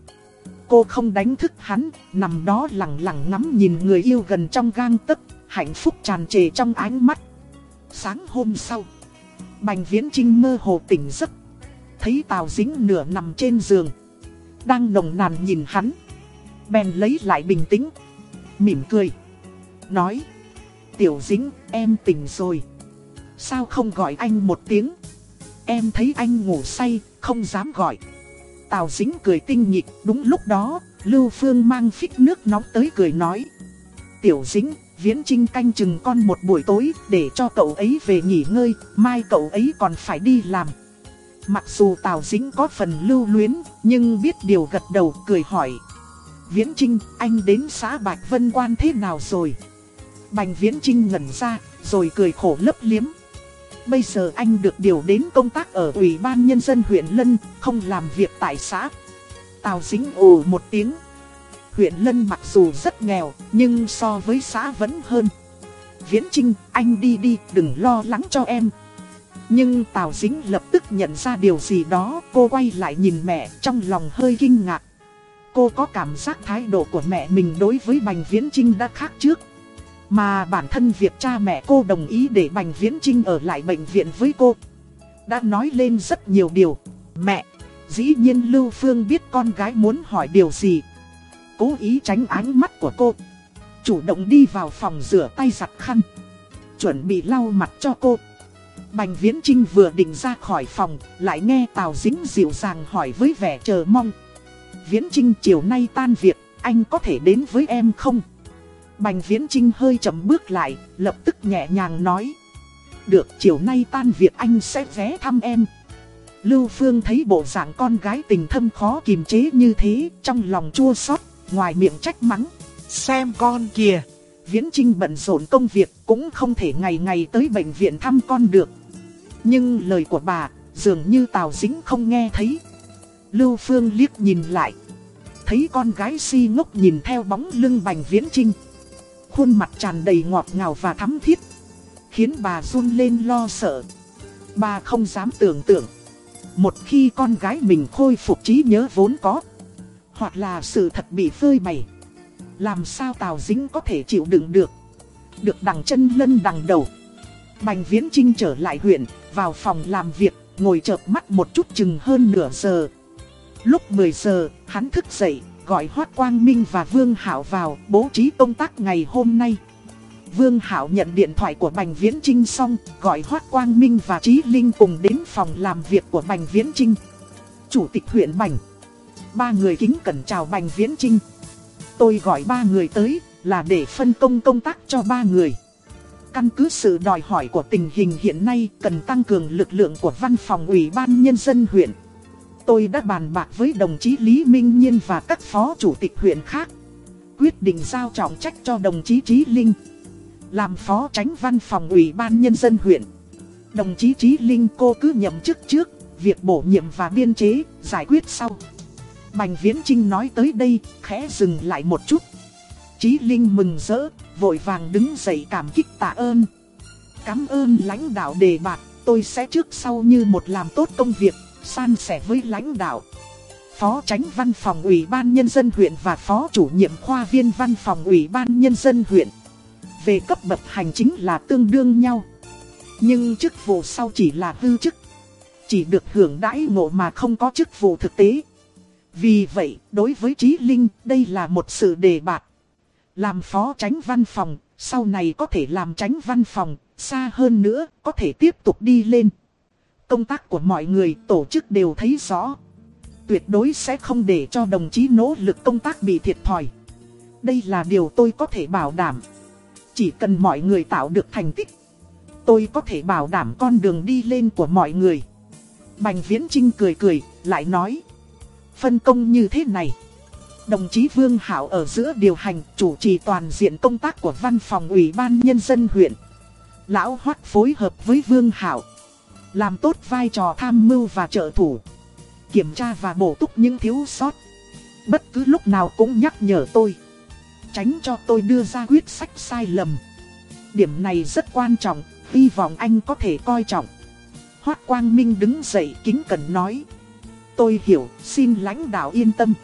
Speaker 1: Cô không đánh thức hắn, nằm đó lặng lặng ngắm nhìn người yêu gần trong gang tấc, hạnh phúc tràn trề trong ánh mắt. Sáng hôm sau, Bành Viễn Trinh mơ hồ tỉnh giấc, thấy Tào Dính nửa nằm trên giường, đang nồng nàn nhìn hắn. Bèn lấy lại bình tĩnh, mỉm cười, nói, Tiểu Dính, em tỉnh rồi. Sao không gọi anh một tiếng? Em thấy anh ngủ say, không dám gọi. Tào Dính cười tinh nhịp, đúng lúc đó, Lưu Phương mang phích nước nóng tới cười nói. Tiểu Dính, Viễn Trinh canh chừng con một buổi tối để cho cậu ấy về nghỉ ngơi, mai cậu ấy còn phải đi làm. Mặc dù Tào Dính có phần lưu luyến, nhưng biết điều gật đầu cười hỏi. Viễn Trinh, anh đến xã Bạch Vân Quan thế nào rồi? Bành Viễn Trinh ngẩn ra, rồi cười khổ lấp liếm. Bây giờ anh được điều đến công tác ở Ủy ban Nhân dân huyện Lân, không làm việc tại xã. Tào Dính ồ một tiếng. Huyện Lân mặc dù rất nghèo, nhưng so với xã vẫn hơn. Viễn Trinh, anh đi đi, đừng lo lắng cho em. Nhưng Tào Dính lập tức nhận ra điều gì đó, cô quay lại nhìn mẹ, trong lòng hơi kinh ngạc. Cô có cảm giác thái độ của mẹ mình đối với Bành Viễn Trinh đã khác trước. Mà bản thân việc cha mẹ cô đồng ý để Bành Viễn Trinh ở lại bệnh viện với cô Đã nói lên rất nhiều điều. Mẹ, dĩ nhiên Lưu Phương biết con gái muốn hỏi điều gì. Cố ý tránh ánh mắt của cô. Chủ động đi vào phòng rửa tay giặt khăn. Chuẩn bị lau mặt cho cô. Bành Viễn Trinh vừa định ra khỏi phòng Lại nghe Tào Dính dịu dàng hỏi với vẻ chờ mong. Viễn Trinh chiều nay tan việc Anh có thể đến với em không? Bành Viễn Trinh hơi chậm bước lại, lập tức nhẹ nhàng nói. Được chiều nay tan việc anh sẽ ghé thăm em. Lưu Phương thấy bộ dạng con gái tình thâm khó kiềm chế như thế, trong lòng chua xót, ngoài miệng trách mắng. Xem con kìa, Viễn Trinh bận rộn công việc cũng không thể ngày ngày tới bệnh viện thăm con được. Nhưng lời của bà, dường như Tào Dính không nghe thấy. Lưu Phương liếc nhìn lại. Thấy con gái si ngốc nhìn theo bóng lưng bành Viễn Trinh khuôn mặt tràn đầy ngọt ngào và thắm thiết, khiến bà run lên lo sợ. Bà không dám tưởng tượng, một khi con gái mình khôi phục trí nhớ vốn có, hoặc là sự thật bị phơi bày, làm sao Tào Dính có thể chịu đựng được. Được đằng chân lân đằng đầu. Bành Viễn Trinh trở lại huyện, vào phòng làm việc, ngồi chợp mắt một chút chừng hơn nửa giờ. Lúc 10 giờ, hắn thức dậy, gọi Hoác Quang Minh và Vương Hảo vào bố trí công tác ngày hôm nay. Vương Hảo nhận điện thoại của Bành Viễn Trinh xong, gọi Hoác Quang Minh và Trí Linh cùng đến phòng làm việc của Bành Viễn Trinh. Chủ tịch huyện Bành. Ba người kính cẩn chào Bành Viễn Trinh. Tôi gọi ba người tới là để phân công công tác cho ba người. Căn cứ sự đòi hỏi của tình hình hiện nay cần tăng cường lực lượng của văn phòng ủy ban nhân dân huyện tôi đã bàn bạc với đồng chí Lý Minh Nhiên và các phó chủ tịch huyện khác. Quyết định giao trọng trách cho đồng chí Trí Linh. Làm phó tránh văn phòng ủy ban nhân dân huyện. Đồng chí Trí Linh cô cứ nhậm chức trước, việc bổ nhiệm và biên chế, giải quyết sau. Bành Viễn Trinh nói tới đây, khẽ dừng lại một chút. Trí Linh mừng rỡ, vội vàng đứng dậy cảm kích tạ ơn. Cảm ơn lãnh đạo đề bạc, tôi sẽ trước sau như một làm tốt công việc, san sẻ với lãnh đạo. Phó tránh văn phòng ủy ban nhân dân huyện và phó chủ nhiệm khoa viên văn phòng ủy ban nhân dân huyện. Về cấp bậc hành chính là tương đương nhau. Nhưng chức vụ sau chỉ là hư chức. Chỉ được hưởng đãi ngộ mà không có chức vụ thực tế. Vì vậy, đối với Trí Linh, đây là một sự đề bạt. Làm phó tránh văn phòng, sau này có thể làm tránh văn phòng, xa hơn nữa, có thể tiếp tục đi lên. Công tác của mọi người tổ chức đều thấy rõ. Tuyệt đối sẽ không để cho đồng chí nỗ lực công tác bị thiệt thòi. Đây là điều tôi có thể bảo đảm. Chỉ cần mọi người tạo được thành tích. Tôi có thể bảo đảm con đường đi lên của mọi người. Bành Viễn Trinh cười cười, lại nói. Phân công như thế này. Đồng chí Vương Hảo ở giữa điều hành chủ trì toàn diện công tác của văn phòng ủy ban nhân dân huyện. Lão Hoát phối hợp với Vương Hảo làm tốt vai trò tham mưu và trợ thủ. Kiểm tra và bổ túc những thiếu sót. Bất cứ lúc nào cũng nhắc nhở tôi. Tránh cho tôi đưa ra quyết sách sai lầm. Điểm này rất quan trọng, hy vọng anh có thể coi trọng. Hoác Quang Minh đứng dậy kính cẩn nói. Tôi hiểu, xin lãnh đạo yên tâm.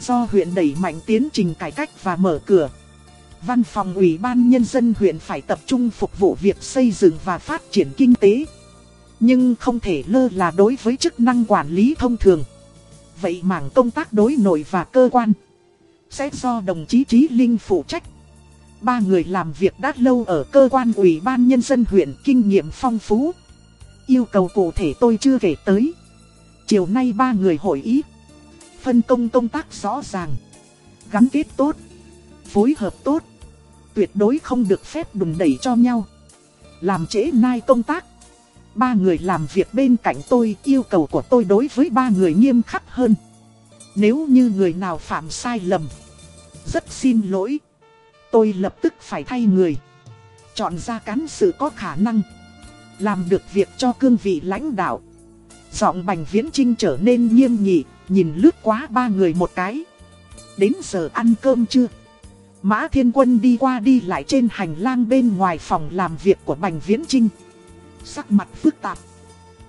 Speaker 1: Do huyện đẩy mạnh tiến trình cải cách và mở cửa. Văn phòng Ủy ban Nhân dân huyện phải tập trung phục vụ việc xây dựng và phát triển kinh tế. Nhưng không thể lơ là đối với chức năng quản lý thông thường. Vậy mảng công tác đối nội và cơ quan sẽ do đồng chí Trí Linh phụ trách. ba người làm việc đã lâu ở cơ quan ủy ban nhân dân huyện kinh nghiệm phong phú. Yêu cầu cụ thể tôi chưa kể tới. Chiều nay ba người hội ý. Phân công công tác rõ ràng. Gắn kết tốt. Phối hợp tốt. Tuyệt đối không được phép đùn đẩy cho nhau. Làm trễ nai công tác. Ba người làm việc bên cạnh tôi yêu cầu của tôi đối với ba người nghiêm khắc hơn. Nếu như người nào phạm sai lầm. Rất xin lỗi. Tôi lập tức phải thay người. Chọn ra cán sự có khả năng. Làm được việc cho cương vị lãnh đạo. Giọng bành viễn trinh trở nên nghiêm nghị, nhìn lướt quá ba người một cái. Đến giờ ăn cơm chưa? Mã Thiên Quân đi qua đi lại trên hành lang bên ngoài phòng làm việc của Bành Viễn Trinh. Sắc mặt phức tạp.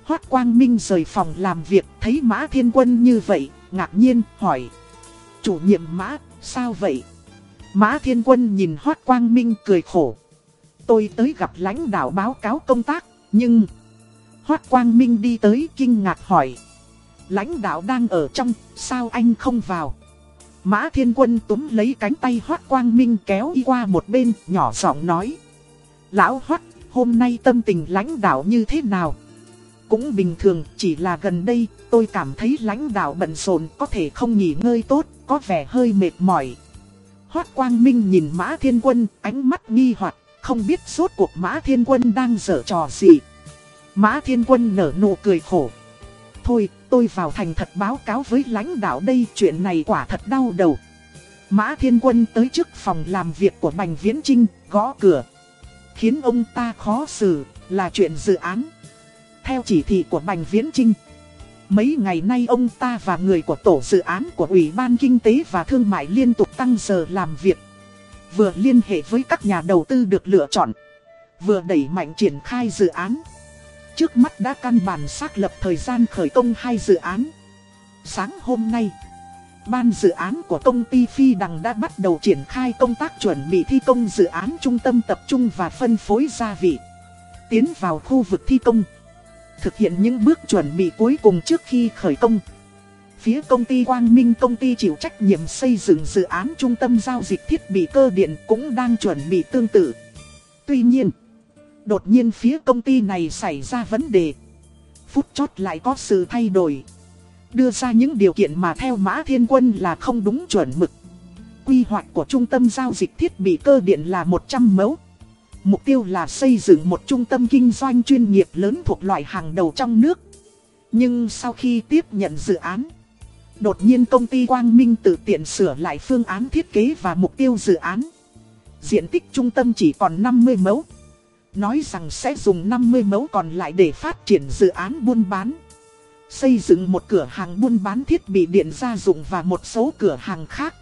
Speaker 1: Hoác Quang Minh rời phòng làm việc thấy Mã Thiên Quân như vậy, ngạc nhiên hỏi. Chủ nhiệm Mã, sao vậy? Mã Thiên Quân nhìn Hoác Quang Minh cười khổ. Tôi tới gặp lãnh đạo báo cáo công tác, nhưng... Hoác Quang Minh đi tới kinh ngạc hỏi. Lãnh đạo đang ở trong, sao anh không vào? Mã Thiên Quân túm lấy cánh tay Hoác Quang Minh kéo y qua một bên, nhỏ giọng nói. Lão Hoác, hôm nay tâm tình lãnh đạo như thế nào? Cũng bình thường, chỉ là gần đây, tôi cảm thấy lãnh đạo bận rộn có thể không nghỉ ngơi tốt, có vẻ hơi mệt mỏi. Hoác Quang Minh nhìn Mã Thiên Quân, ánh mắt nghi hoặc không biết suốt cuộc Mã Thiên Quân đang dở trò gì. Mã Thiên Quân nở nụ cười khổ. Thôi, tôi vào thành thật báo cáo với lãnh đạo đây, chuyện này quả thật đau đầu. Mã Thiên Quân tới trước phòng làm việc của Bành Viễn Trinh, gõ cửa. Khiến ông ta khó xử, là chuyện dự án. Theo chỉ thị của Bành Viễn Trinh. Mấy ngày nay ông ta và người của tổ dự án của Ủy ban Kinh tế và Thương mại liên tục tăng giờ làm việc. Vừa liên hệ với các nhà đầu tư được lựa chọn. Vừa đẩy mạnh triển khai dự án. Trước mắt đã căn bản xác lập thời gian khởi công hai dự án. Sáng hôm nay, ban dự án của công ty Phi Đằng đã bắt đầu triển khai công tác chuẩn bị thi công dự án trung tâm tập trung và phân phối gia vị. Tiến vào khu vực thi công. Thực hiện những bước chuẩn bị cuối cùng trước khi khởi công. Phía công ty Quang Minh công ty chịu trách nhiệm xây dựng dự án trung tâm giao dịch thiết bị cơ điện cũng đang chuẩn bị tương tự. Tuy nhiên, Đột nhiên phía công ty này xảy ra vấn đề. Phút chót lại có sự thay đổi. Đưa ra những điều kiện mà theo Mã Thiên Quân là không đúng chuẩn mực. Quy hoạch của trung tâm giao dịch thiết bị cơ điện là 100 mẫu. Mục tiêu là xây dựng một trung tâm kinh doanh chuyên nghiệp lớn thuộc loại hàng đầu trong nước. Nhưng sau khi tiếp nhận dự án, đột nhiên công ty Quang Minh tự tiện sửa lại phương án thiết kế và mục tiêu dự án. Diện tích trung tâm chỉ còn 50 mẫu. Nói rằng sẽ dùng 50 mẫu còn lại để phát triển dự án buôn bán Xây dựng một cửa hàng buôn bán thiết bị điện gia dụng và một số cửa hàng khác.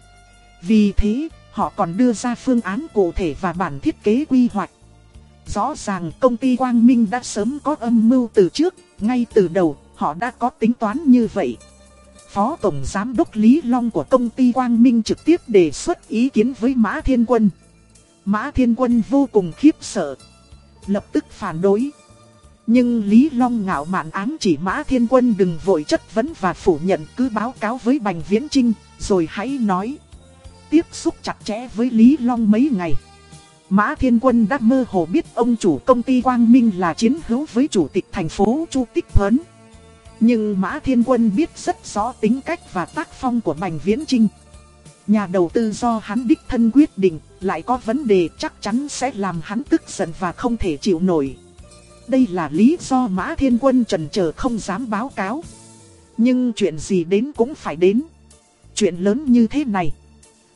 Speaker 1: Vì thế, họ còn đưa ra phương án cụ thể và bản thiết kế quy hoạch. Rõ ràng công ty Quang Minh đã sớm có âm mưu từ trước, ngay từ đầu họ đã có tính toán như vậy. Phó Tổng Giám đốc Lý Long của công ty Quang Minh trực tiếp đề xuất ý kiến với Mã Thiên Quân. Mã Thiên Quân vô cùng khiếp sợ. Lập tức phản đối. Nhưng Lý Long ngạo mạn ám chỉ Mã Thiên Quân đừng vội chất vấn và phủ nhận cứ báo cáo với Bành Viễn Trinh, rồi hãy nói. Tiếp xúc chặt chẽ với Lý Long mấy ngày. Mã Thiên Quân đã mơ hồ biết ông chủ công ty Quang Minh là chiến hữu với chủ tịch thành phố Chu Tích Phấn Nhưng Mã Thiên Quân biết rất rõ tính cách và tác phong của Bành Viễn Trinh. Nhà đầu tư do hắn đích thân quyết định, lại có vấn đề chắc chắn sẽ làm hắn tức giận và không thể chịu nổi. Đây là lý do Mã Thiên Quân trần chờ không dám báo cáo. Nhưng chuyện gì đến cũng phải đến. Chuyện lớn như thế này,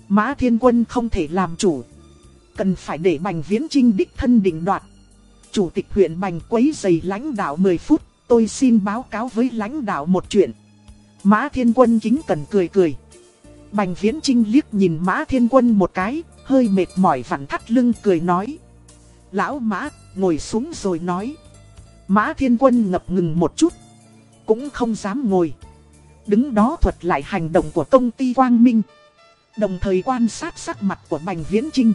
Speaker 1: Mã Thiên Quân không thể làm chủ. Cần phải để Bành Viễn Trinh đích thân định đoạt. Chủ tịch huyện Bành quấy giày lãnh đạo 10 phút, tôi xin báo cáo với lãnh đạo một chuyện. Mã Thiên Quân chính cần cười cười. Bành Viễn Trinh liếc nhìn Mã Thiên Quân một cái, hơi mệt mỏi vặn thắt lưng cười nói. Lão Mã, ngồi xuống rồi nói. Mã Thiên Quân ngập ngừng một chút, cũng không dám ngồi. Đứng đó thuật lại hành động của công ty Quang Minh. Đồng thời quan sát sắc mặt của Bành Viễn Trinh.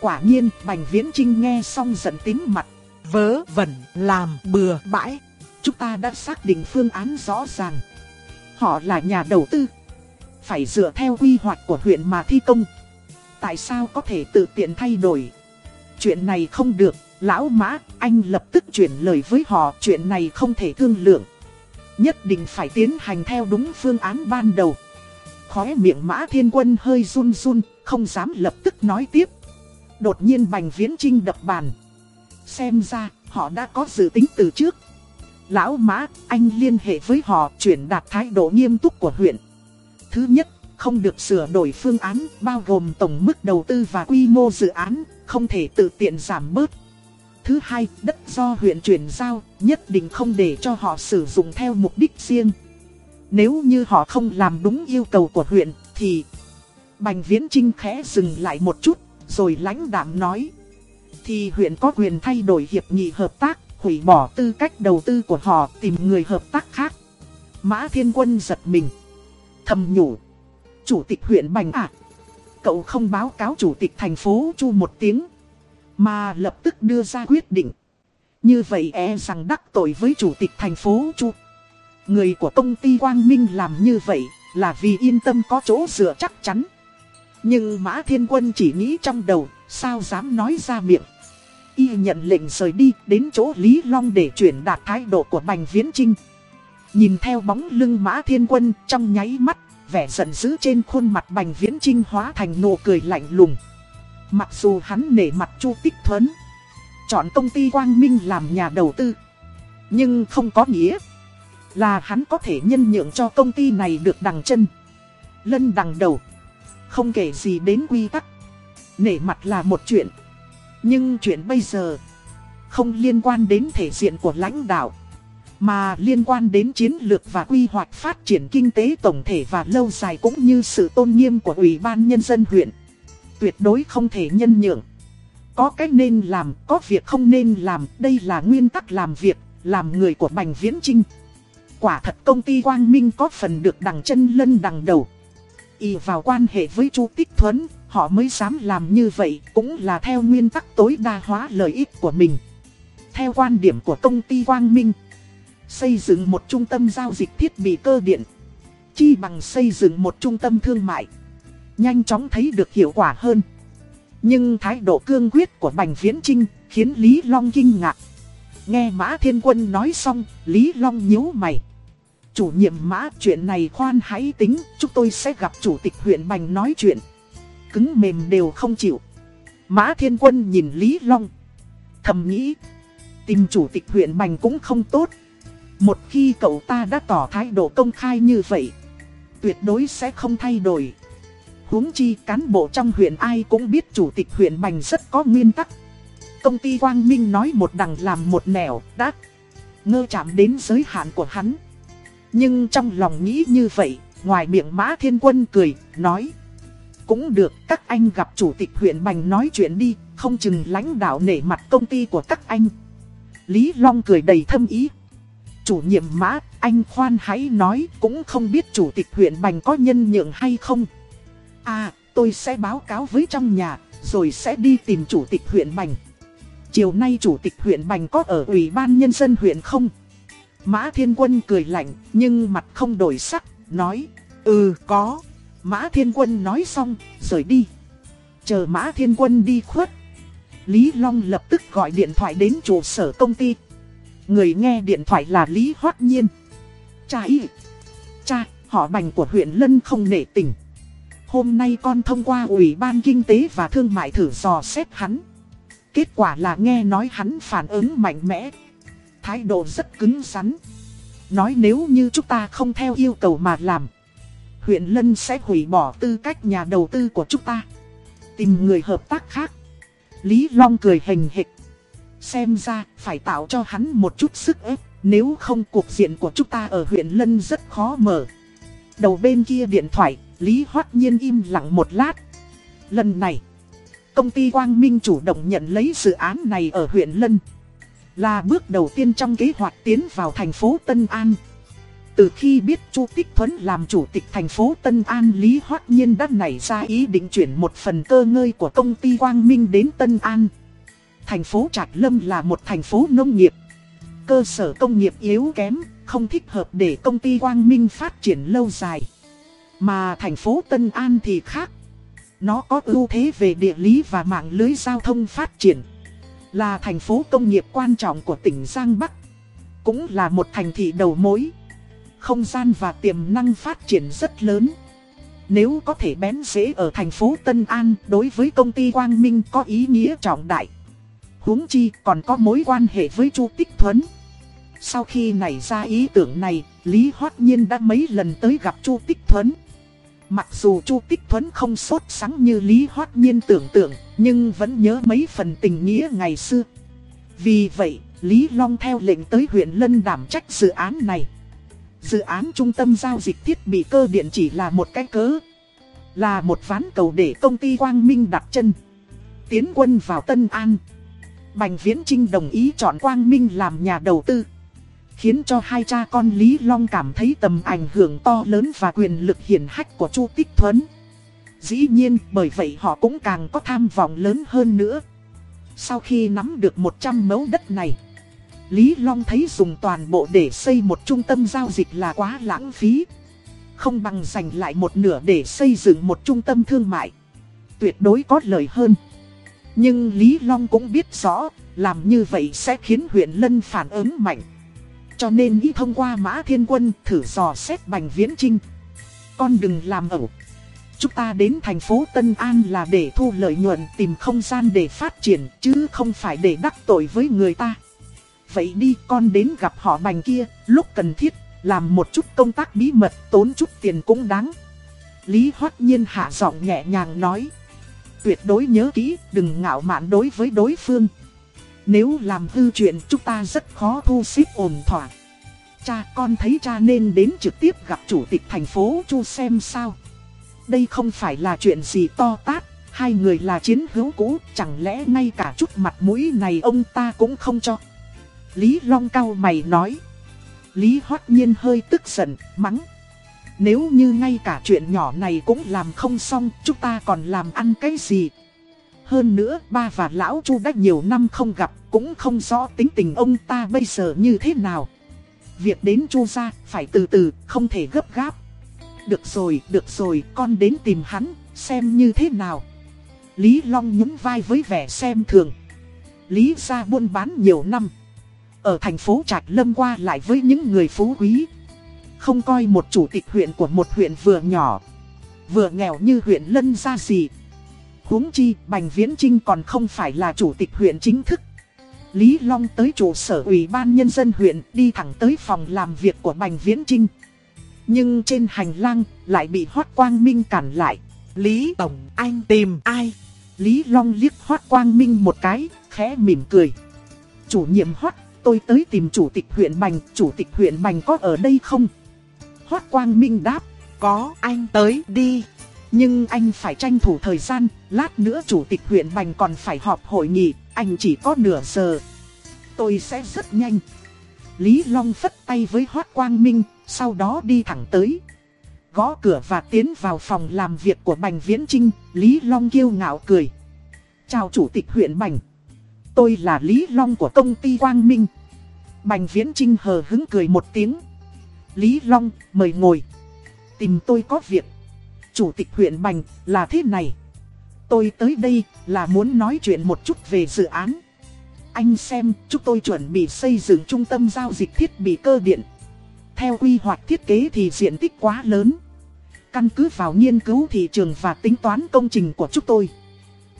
Speaker 1: Quả nhiên, Bành Viễn Trinh nghe xong giận tím mặt. Vớ vẩn, làm, bừa, bãi. Chúng ta đã xác định phương án rõ ràng. Họ là nhà đầu tư phải dựa theo quy hoạch của huyện mà thi công. tại sao có thể tự tiện thay đổi. Chuyện này không được, lão mã, anh lập tức chuyển lời với họ, chuyện này không thể thương lượng. Nhất định phải tiến hành theo đúng phương án ban đầu. Khóe miệng mã thiên quân hơi run run, không dám lập tức nói tiếp. Đột nhiên Bành Viễn Trinh đập bàn. Xem ra, họ đã có dự tính từ trước. Lão Mã, anh liên hệ với họ chuyển đạt thái độ nghiêm túc của huyện. Thứ nhất, không được sửa đổi phương án bao gồm tổng mức đầu tư và quy mô dự án, không thể tự tiện giảm bớt. Thứ hai, đất do huyện chuyển giao, nhất định không để cho họ sử dụng theo mục đích riêng. Nếu như họ không làm đúng yêu cầu của huyện, thì... Bành Viễn Trinh khẽ dừng lại một chút, rồi lãnh đạm nói. Thì huyện có quyền thay đổi hiệp nghị hợp tác, hủy bỏ tư cách đầu tư của họ tìm người hợp tác khác. Mã Thiên Quân giật mình. Thầm nhủ. Chủ tịch huyện Bành ạ. cậu không báo cáo chủ tịch thành phố Chu một tiếng. Mà lập tức đưa ra quyết định. Như vậy e rằng đắc tội với chủ tịch thành phố Chu. Người của công ty Quang Minh làm như vậy là vì yên tâm có chỗ dựa chắc chắn. Nhưng Mã Thiên Quân chỉ nghĩ trong đầu, sao dám nói ra miệng. Y nhận lệnh rời đi đến chỗ Lý Long để chuyển đạt thái độ của Bành Viễn Trinh. Nhìn theo bóng lưng Mã Thiên Quân trong nháy mắt, vẻ giận dữ trên khuôn mặt Bành Viễn Trinh hóa thành nụ cười lạnh lùng. Mặc dù hắn nể mặt Chu Tích Thuấn, chọn công ty Quang Minh làm nhà đầu tư. Nhưng không có nghĩa là hắn có thể nhân nhượng cho công ty này được đằng chân. Lân đằng đầu. Không kể gì đến quy tắc. Nể mặt là một chuyện. Nhưng chuyện bây giờ không liên quan đến thể diện của lãnh đạo. Mà liên quan đến chiến lược và quy hoạch phát triển kinh tế tổng thể và lâu dài cũng như sự tôn nghiêm của Ủy ban Nhân dân huyện. Tuyệt đối không thể nhân nhượng. Có cách nên làm, có việc không nên làm, đây là nguyên tắc làm việc, làm người của Bành Viễn Trinh. Quả thật công ty Quang Minh có phần được đằng chân lân đằng đầu y vào quan hệ với Chu Tích Thuấn, họ mới dám làm như vậy, cũng là theo nguyên tắc tối đa hóa lợi ích của mình. Theo quan điểm của công ty Quang Minh, xây dựng một trung tâm giao dịch thiết bị cơ điện, chi bằng xây dựng một trung tâm thương mại, nhanh chóng thấy được hiệu quả hơn. Nhưng thái độ cương quyết của Bành Viễn Trinh khiến Lý Long kinh ngạc. Nghe Mã Thiên Quân nói xong, Lý Long nhíu mày. Chủ nhiệm mã chuyện này khoan hãy tính, chúng tôi sẽ gặp chủ tịch huyện Bành nói chuyện. Cứng mềm đều không chịu. Mã Thiên Quân nhìn Lý Long. Thầm nghĩ, tìm chủ tịch huyện Bành cũng không tốt. Một khi cậu ta đã tỏ thái độ công khai như vậy, tuyệt đối sẽ không thay đổi huống chi cán bộ trong huyện ai cũng biết chủ tịch huyện Bành rất có nguyên tắc. Công ty Quang Minh nói một đằng làm một nẻo, đã ngơ chạm đến giới hạn của hắn. Nhưng trong lòng nghĩ như vậy, ngoài miệng Mã Thiên Quân cười, nói Cũng được, các anh gặp chủ tịch huyện Bành nói chuyện đi, không chừng lãnh đạo nể mặt công ty của các anh Lý Long cười đầy thâm ý Chủ nhiệm Mã, anh khoan hãy nói, cũng không biết chủ tịch huyện Bành có nhân nhượng hay không À, tôi sẽ báo cáo với trong nhà, rồi sẽ đi tìm chủ tịch huyện Bành Chiều nay chủ tịch huyện Bành có ở Ủy ban Nhân dân huyện không? Mã Thiên Quân cười lạnh, nhưng mặt không đổi sắc, nói, ừ có. Mã Thiên Quân nói xong, rời đi. Chờ Mã Thiên Quân đi khuất. Lý Long lập tức gọi điện thoại đến trụ sở công ty. Người nghe điện thoại là Lý Hoát Nhiên. Cha ý. Cha, họ bành của huyện Lân không nể tình. Hôm nay con thông qua Ủy ban Kinh tế và Thương mại thử dò xét hắn. Kết quả là nghe nói hắn phản ứng mạnh mẽ thái độ rất cứng rắn. Nói nếu như chúng ta không theo yêu cầu mà làm, huyện Lân sẽ hủy bỏ tư cách nhà đầu tư của chúng ta. Tìm người hợp tác khác. Lý Long cười hình hịch. Xem ra phải tạo cho hắn một chút sức ép, nếu không cuộc diện của chúng ta ở huyện Lân rất khó mở. Đầu bên kia điện thoại, Lý Hoát Nhiên im lặng một lát. Lần này, công ty Quang Minh chủ động nhận lấy dự án này ở huyện Lân. Là bước đầu tiên trong kế hoạch tiến vào thành phố Tân An. Từ khi biết Chu Tích Thuấn làm chủ tịch thành phố Tân An Lý Hoác Nhiên đã nảy ra ý định chuyển một phần cơ ngơi của công ty Quang Minh đến Tân An. Thành phố Trạch Lâm là một thành phố nông nghiệp. Cơ sở công nghiệp yếu kém, không thích hợp để công ty Quang Minh phát triển lâu dài. Mà thành phố Tân An thì khác. Nó có ưu thế về địa lý và mạng lưới giao thông phát triển. Là thành phố công nghiệp quan trọng của tỉnh Giang Bắc. Cũng là một thành thị đầu mối. Không gian và tiềm năng phát triển rất lớn. Nếu có thể bén rễ ở thành phố Tân An đối với công ty Quang Minh có ý nghĩa trọng đại. huống chi còn có mối quan hệ với Chu Tích Thuấn. Sau khi nảy ra ý tưởng này, Lý Hoát Nhiên đã mấy lần tới gặp Chu Tích Thuấn. Mặc dù Chu Tích Thuấn không sốt sắng như Lý Hoát Nhiên tưởng tượng, nhưng vẫn nhớ mấy phần tình nghĩa ngày xưa. Vì vậy, Lý Long theo lệnh tới huyện Lân đảm trách dự án này. Dự án trung tâm giao dịch thiết bị cơ điện chỉ là một cái cớ. Là một ván cầu để công ty Quang Minh đặt chân. Tiến quân vào Tân An. Bành Viễn Trinh đồng ý chọn Quang Minh làm nhà đầu tư. Khiến cho hai cha con Lý Long cảm thấy tầm ảnh hưởng to lớn và quyền lực hiển hách của Chu Tích Thuấn. Dĩ nhiên bởi vậy họ cũng càng có tham vọng lớn hơn nữa. Sau khi nắm được 100 mẫu đất này, Lý Long thấy dùng toàn bộ để xây một trung tâm giao dịch là quá lãng phí. Không bằng dành lại một nửa để xây dựng một trung tâm thương mại. Tuyệt đối có lợi hơn. Nhưng Lý Long cũng biết rõ, làm như vậy sẽ khiến huyện Lân phản ứng mạnh. Cho nên ý thông qua Mã Thiên Quân thử dò xét Bành Viễn Trinh. Con đừng làm ẩu. Chúng ta đến thành phố Tân An là để thu lợi nhuận tìm không gian để phát triển chứ không phải để đắc tội với người ta. Vậy đi con đến gặp họ bành kia, lúc cần thiết, làm một chút công tác bí mật, tốn chút tiền cũng đáng. Lý Hoát Nhiên hạ giọng nhẹ nhàng nói. Tuyệt đối nhớ kỹ, đừng ngạo mạn đối với đối phương. Nếu làm hư chuyện chúng ta rất khó thu xếp ổn thỏa. Cha con thấy cha nên đến trực tiếp gặp chủ tịch thành phố Chu xem sao. Đây không phải là chuyện gì to tát, hai người là chiến hữu cũ, chẳng lẽ ngay cả chút mặt mũi này ông ta cũng không cho. Lý Long cao mày nói. Lý Hoát Nhiên hơi tức giận, mắng. Nếu như ngay cả chuyện nhỏ này cũng làm không xong, chúng ta còn làm ăn cái gì? Hơn nữa, ba và lão Chu đã nhiều năm không gặp, cũng không rõ tính tình ông ta bây giờ như thế nào. Việc đến Chu ra, phải từ từ, không thể gấp gáp. Được rồi, được rồi, con đến tìm hắn, xem như thế nào. Lý Long nhún vai với vẻ xem thường. Lý ra buôn bán nhiều năm. Ở thành phố Trạch Lâm qua lại với những người phú quý. Không coi một chủ tịch huyện của một huyện vừa nhỏ. Vừa nghèo như huyện Lân ra gì huống chi, Bành Viễn Trinh còn không phải là chủ tịch huyện chính thức. Lý Long tới trụ sở ủy ban nhân dân huyện đi thẳng tới phòng làm việc của Bành Viễn Trinh. Nhưng trên hành lang lại bị Hoát Quang Minh cản lại. Lý Tổng, anh tìm ai? Lý Long liếc Hoát Quang Minh một cái, khẽ mỉm cười. Chủ nhiệm Hoát, tôi tới tìm chủ tịch huyện Bành, chủ tịch huyện Bành có ở đây không? Hoát Quang Minh đáp, có, anh tới đi. Nhưng anh phải tranh thủ thời gian, lát nữa chủ tịch huyện Bành còn phải họp hội nghị, anh chỉ có nửa giờ. Tôi sẽ rất nhanh. Lý Long phất tay với Hoát Quang Minh, sau đó đi thẳng tới. Gõ cửa và tiến vào phòng làm việc của Bành Viễn Trinh, Lý Long kiêu ngạo cười. Chào Chủ tịch huyện Bành. Tôi là Lý Long của công ty Quang Minh. Bành Viễn Trinh hờ hứng cười một tiếng. Lý Long, mời ngồi. Tìm tôi có việc. Chủ tịch huyện Bành, là thế này. Tôi tới đây là muốn nói chuyện một chút về dự án. Anh xem, chúng tôi chuẩn bị xây dựng trung tâm giao dịch thiết bị cơ điện. Theo quy hoạch thiết kế thì diện tích quá lớn. Căn cứ vào nghiên cứu thị trường và tính toán công trình của chúng tôi.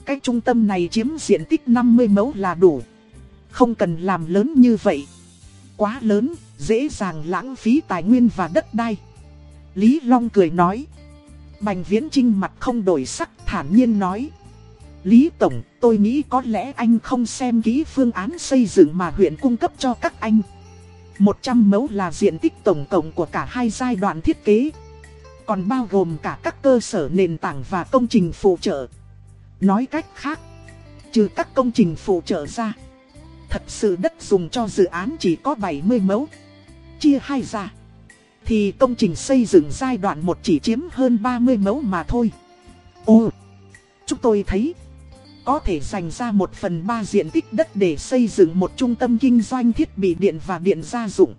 Speaker 1: Cái trung tâm này chiếm diện tích 50 mẫu là đủ. Không cần làm lớn như vậy. Quá lớn, dễ dàng lãng phí tài nguyên và đất đai. Lý Long cười nói. Bành Viễn Trinh mặt không đổi sắc thản nhiên nói. Lý Tổng, tôi nghĩ có lẽ anh không xem kỹ phương án xây dựng mà huyện cung cấp cho các anh. 100 mẫu là diện tích tổng cộng của cả hai giai đoạn thiết kế. Còn bao gồm cả các cơ sở nền tảng và công trình phụ trợ. Nói cách khác, trừ các công trình phụ trợ ra, thật sự đất dùng cho dự án chỉ có 70 mẫu. Chia hai ra, thì công trình xây dựng giai đoạn 1 chỉ chiếm hơn 30 mẫu mà thôi. Ồ, chúng tôi thấy có thể dành ra một phần ba diện tích đất để xây dựng một trung tâm kinh doanh thiết bị điện và điện gia dụng.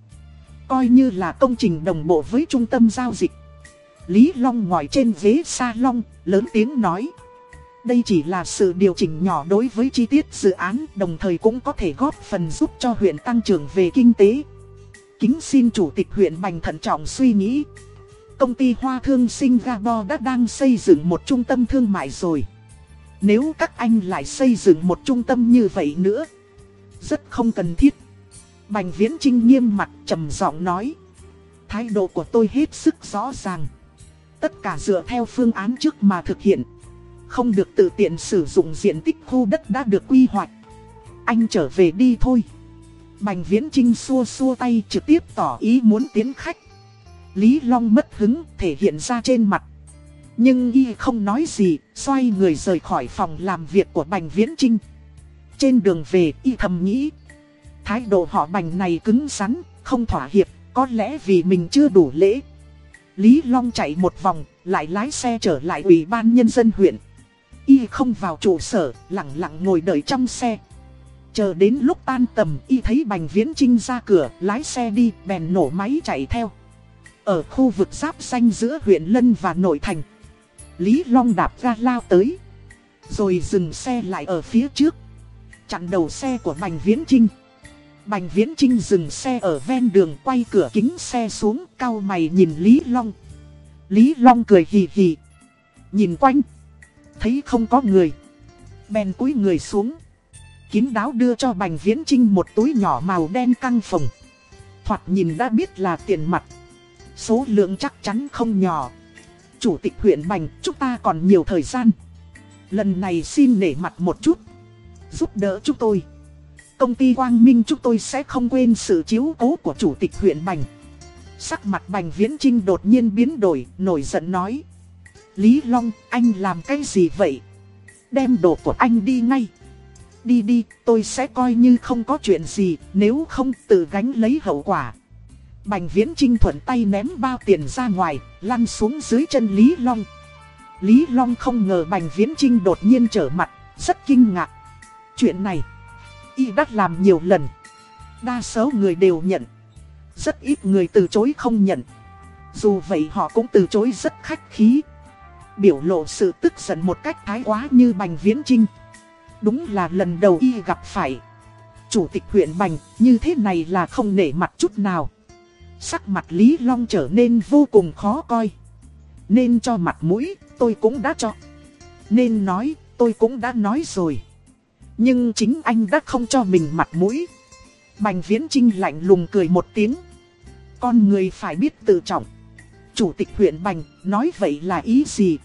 Speaker 1: Coi như là công trình đồng bộ với trung tâm giao dịch. Lý Long ngồi trên ghế salon, lớn tiếng nói. Đây chỉ là sự điều chỉnh nhỏ đối với chi tiết dự án, đồng thời cũng có thể góp phần giúp cho huyện tăng trưởng về kinh tế. Kính xin Chủ tịch huyện Bành thận trọng suy nghĩ. Công ty Hoa Thương Singapore đã đang xây dựng một trung tâm thương mại rồi. Nếu các anh lại xây dựng một trung tâm như vậy nữa, rất không cần thiết. Bành Viễn Trinh nghiêm mặt trầm giọng nói. Thái độ của tôi hết sức rõ ràng. Tất cả dựa theo phương án trước mà thực hiện. Không được tự tiện sử dụng diện tích khu đất đã được quy hoạch. Anh trở về đi thôi. Bành Viễn Trinh xua xua tay trực tiếp tỏ ý muốn tiến khách. Lý Long mất hứng thể hiện ra trên mặt. Nhưng y không nói gì, xoay người rời khỏi phòng làm việc của Bành Viễn Trinh. Trên đường về y thầm nghĩ. Thái độ họ Bành này cứng rắn, không thỏa hiệp, có lẽ vì mình chưa đủ lễ. Lý Long chạy một vòng, lại lái xe trở lại ủy ban nhân dân huyện. Y không vào trụ sở, lặng lặng ngồi đợi trong xe. Chờ đến lúc tan tầm, y thấy Bành Viễn Trinh ra cửa, lái xe đi, bèn nổ máy chạy theo. Ở khu vực giáp xanh giữa huyện Lân và nội thành. Lý Long đạp ga lao tới. Rồi dừng xe lại ở phía trước. Chặn đầu xe của Bành Viễn Trinh. Bành Viễn Trinh dừng xe ở ven đường quay cửa kính xe xuống cao mày nhìn Lý Long. Lý Long cười hì hì. Nhìn quanh. Thấy không có người. Bèn cúi người xuống. Kín đáo đưa cho Bành Viễn Trinh một túi nhỏ màu đen căng phồng. Thoạt nhìn đã biết là tiền mặt. Số lượng chắc chắn không nhỏ. Chủ tịch huyện Bành, chúng ta còn nhiều thời gian. Lần này xin nể mặt một chút. Giúp đỡ chúng tôi. Công ty Quang Minh chúng tôi sẽ không quên sự chiếu cố của Chủ tịch huyện Bành. Sắc mặt Bành Viễn Trinh đột nhiên biến đổi, nổi giận nói. Lý Long, anh làm cái gì vậy? Đem đồ của anh đi ngay. Đi đi, tôi sẽ coi như không có chuyện gì, nếu không tự gánh lấy hậu quả. Bành Viễn Trinh thuận tay ném bao tiền ra ngoài, lăn xuống dưới chân Lý Long. Lý Long không ngờ Bành Viễn Trinh đột nhiên trở mặt, rất kinh ngạc. Chuyện này, y đã làm nhiều lần. Đa số người đều nhận. Rất ít người từ chối không nhận. Dù vậy họ cũng từ chối rất khách khí. Biểu lộ sự tức giận một cách thái quá như Bành Viễn Trinh. Đúng là lần đầu y gặp phải. Chủ tịch huyện Bành như thế này là không nể mặt chút nào. Sắc mặt Lý Long trở nên vô cùng khó coi. Nên cho mặt mũi, tôi cũng đã cho. Nên nói, tôi cũng đã nói rồi. Nhưng chính anh đã không cho mình mặt mũi. Bành Viễn Trinh lạnh lùng cười một tiếng. Con người phải biết tự trọng. Chủ tịch huyện Bành nói vậy là ý gì?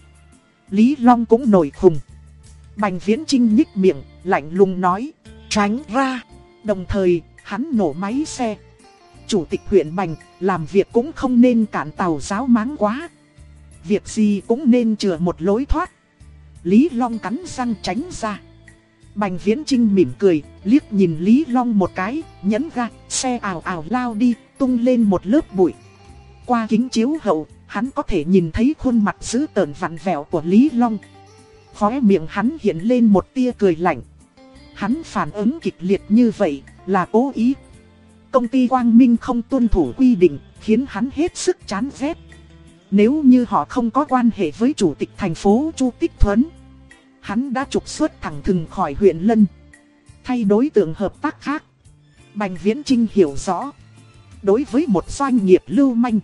Speaker 1: Lý Long cũng nổi khùng. Bành Viễn Trinh nhích miệng, lạnh lùng nói. Tránh ra. Đồng thời, hắn nổ máy xe. Chủ tịch huyện Bành, làm việc cũng không nên cản tàu giáo máng quá. Việc gì cũng nên chừa một lối thoát. Lý Long cắn răng tránh ra. Bành Viễn Trinh mỉm cười, liếc nhìn Lý Long một cái, nhấn ga, xe ảo ảo lao đi, tung lên một lớp bụi. Qua kính chiếu hậu, hắn có thể nhìn thấy khuôn mặt dữ tợn vặn vẹo của Lý Long. Khóe miệng hắn hiện lên một tia cười lạnh. Hắn phản ứng kịch liệt như vậy, là cố ý. Công ty Quang Minh không tuân thủ quy định, khiến hắn hết sức chán ghét. Nếu như họ không có quan hệ với chủ tịch thành phố Chu Tích Thuấn Hắn đã trục xuất thẳng thừng khỏi huyện Lân Thay đối tượng hợp tác khác Bành Viễn Trinh hiểu rõ Đối với một doanh nghiệp lưu manh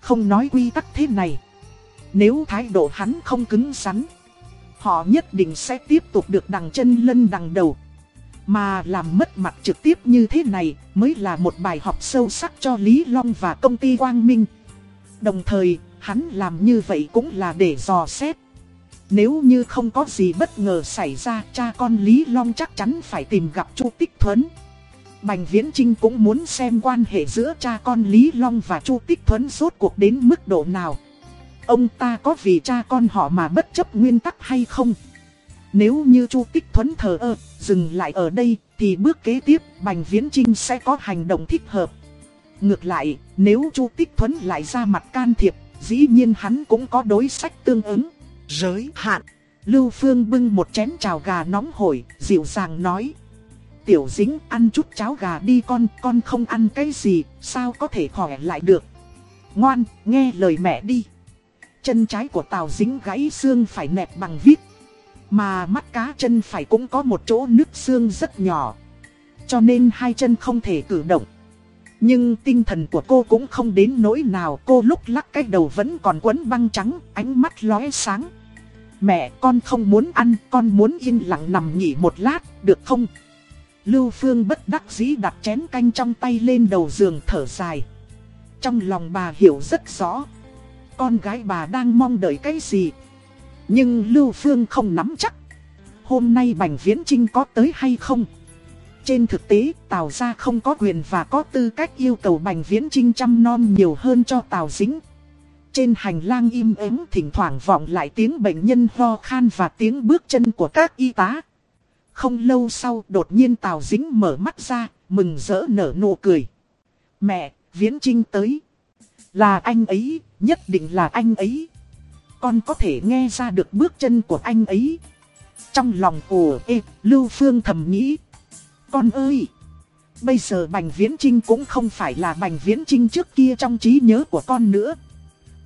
Speaker 1: Không nói quy tắc thế này Nếu thái độ hắn không cứng rắn Họ nhất định sẽ tiếp tục được đằng chân lân đằng đầu Mà làm mất mặt trực tiếp như thế này Mới là một bài học sâu sắc cho Lý Long và công ty Quang Minh Đồng thời, hắn làm như vậy cũng là để dò xét nếu như không có gì bất ngờ xảy ra, cha con Lý Long chắc chắn phải tìm gặp Chu Tích Thuấn. Bành Viễn Trinh cũng muốn xem quan hệ giữa cha con Lý Long và Chu Tích Thuấn rốt cuộc đến mức độ nào. Ông ta có vì cha con họ mà bất chấp nguyên tắc hay không? Nếu như Chu Tích Thuấn thờ ơ, dừng lại ở đây, thì bước kế tiếp Bành Viễn Trinh sẽ có hành động thích hợp. Ngược lại, nếu Chu Tích Thuấn lại ra mặt can thiệp, dĩ nhiên hắn cũng có đối sách tương ứng giới hạn. Lưu Phương bưng một chén chào gà nóng hổi, dịu dàng nói. Tiểu dính ăn chút cháo gà đi con, con không ăn cái gì, sao có thể khỏe lại được. Ngoan, nghe lời mẹ đi. Chân trái của Tào dính gãy xương phải nẹp bằng vít. Mà mắt cá chân phải cũng có một chỗ nứt xương rất nhỏ. Cho nên hai chân không thể cử động. Nhưng tinh thần của cô cũng không đến nỗi nào Cô lúc lắc cái đầu vẫn còn quấn băng trắng, Ánh mắt lóe sáng Mẹ, con không muốn ăn, Con muốn yên lặng nằm nghỉ một lát, Được không Lưu Phương bất đắc dĩ đặt chén canh trong tay lên đầu giường thở dài Trong lòng bà hiểu rất rõ con gái bà đang mong đợi cái gì Nhưng Lưu Phương không nắm chắc Hôm nay Bành Viễn Trinh có tới hay không trên thực tế, Tào gia không có quyền và có tư cách yêu cầu Bành Viễn Trinh chăm non nhiều hơn cho Tào Dính. Trên hành lang im ắng thỉnh thoảng vọng lại tiếng bệnh nhân ho khan và tiếng bước chân của các y tá. Không lâu sau đột nhiên Tào Dính mở mắt ra, mừng rỡ nở nụ cười. Mẹ, Viễn Trinh tới. Là anh ấy, nhất định là anh ấy. Con có thể nghe ra được bước chân của anh ấy. Trong lòng ồ ê, Lưu Phương thầm nghĩ con ơi! Bây giờ Bành Viễn Trinh cũng không phải là Bành Viễn Trinh trước kia trong trí nhớ của con nữa.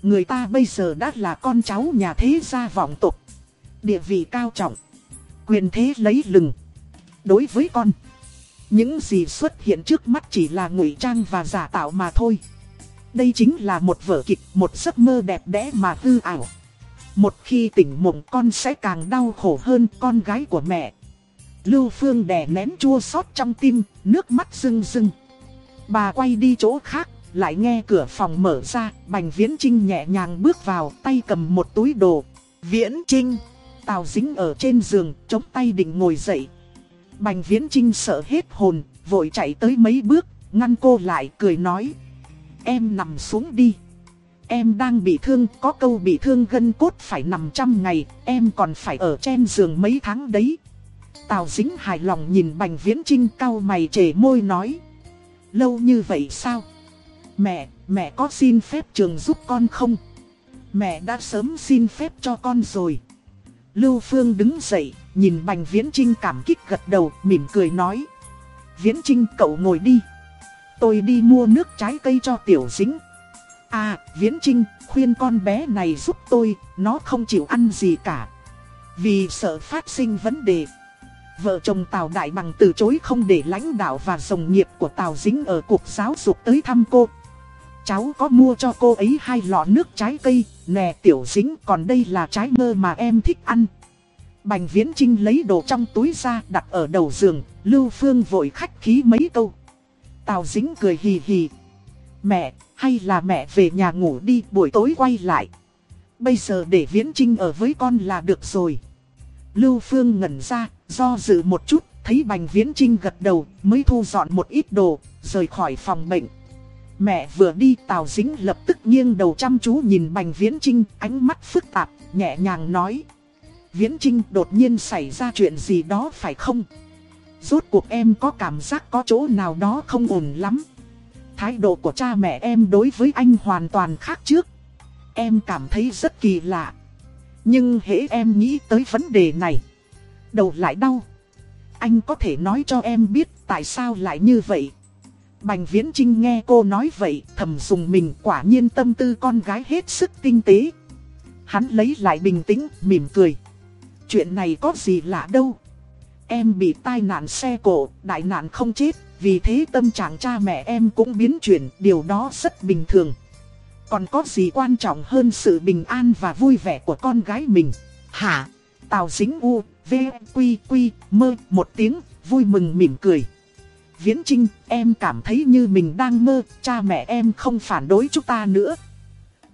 Speaker 1: Người ta bây giờ đã là con cháu nhà thế gia vọng tục. Địa vị cao trọng. Quyền thế lấy lừng. Đối với con, những gì xuất hiện trước mắt chỉ là ngụy trang và giả tạo mà thôi. Đây chính là một vở kịch, một giấc mơ đẹp đẽ mà hư ảo. Một khi tỉnh mộng con sẽ càng đau khổ hơn con gái của mẹ. Lưu Phương đè nén chua xót trong tim, nước mắt rưng rưng. Bà quay đi chỗ khác, lại nghe cửa phòng mở ra, Bành Viễn Trinh nhẹ nhàng bước vào, tay cầm một túi đồ. Viễn Trinh, Tào dính ở trên giường, chống tay định ngồi dậy. Bành Viễn Trinh sợ hết hồn, vội chạy tới mấy bước, ngăn cô lại, cười nói. Em nằm xuống đi. Em đang bị thương, có câu bị thương gân cốt phải nằm trăm ngày, em còn phải ở trên giường mấy tháng đấy. Tào dính hài lòng nhìn Bành Viễn Trinh cau mày trề môi nói. Lâu như vậy sao? Mẹ, mẹ có xin phép trường giúp con không? Mẹ đã sớm xin phép cho con rồi. Lưu Phương đứng dậy, nhìn Bành Viễn Trinh cảm kích gật đầu, mỉm cười nói. Viễn Trinh cậu ngồi đi. Tôi đi mua nước trái cây cho tiểu dính. À, Viễn Trinh, khuyên con bé này giúp tôi, nó không chịu ăn gì cả. Vì sợ phát sinh vấn đề. Vợ chồng Tào Đại Bằng từ chối không để lãnh đạo và dòng nghiệp của Tào Dính ở cuộc giáo dục tới thăm cô. Cháu có mua cho cô ấy hai lọ nước trái cây, nè tiểu dính còn đây là trái mơ mà em thích ăn. Bành Viễn Trinh lấy đồ trong túi ra đặt ở đầu giường, Lưu Phương vội khách khí mấy câu. Tào dính cười hì hì. Mẹ, hay là mẹ về nhà ngủ đi buổi tối quay lại. Bây giờ để Viễn Trinh ở với con là được rồi. Lưu Phương ngẩn ra, do dự một chút, thấy Bành Viễn Trinh gật đầu, mới thu dọn một ít đồ, rời khỏi phòng bệnh. Mẹ vừa đi Tào Dính lập tức nghiêng đầu chăm chú nhìn Bành Viễn Trinh, ánh mắt phức tạp, nhẹ nhàng nói. Viễn Trinh đột nhiên xảy ra chuyện gì đó phải không? Rốt cuộc em có cảm giác có chỗ nào đó không ổn lắm. Thái độ của cha mẹ em đối với anh hoàn toàn khác trước. Em cảm thấy rất kỳ lạ. Nhưng hễ em nghĩ tới vấn đề này, đầu lại đau. Anh có thể nói cho em biết tại sao lại như vậy. Bành Viễn Trinh nghe cô nói vậy, thầm dùng mình quả nhiên tâm tư con gái hết sức tinh tế. Hắn lấy lại bình tĩnh, mỉm cười. Chuyện này có gì lạ đâu. Em bị tai nạn xe cộ, đại nạn không chết, vì thế tâm trạng cha mẹ em cũng biến chuyển, điều đó rất bình thường. Còn có gì quan trọng hơn sự bình an và vui vẻ của con gái mình? Hả? Tào dính u, v, quy, quy, mơ, một tiếng, vui mừng mỉm cười. Viễn Trinh, em cảm thấy như mình đang mơ, cha mẹ em không phản đối chúng ta nữa.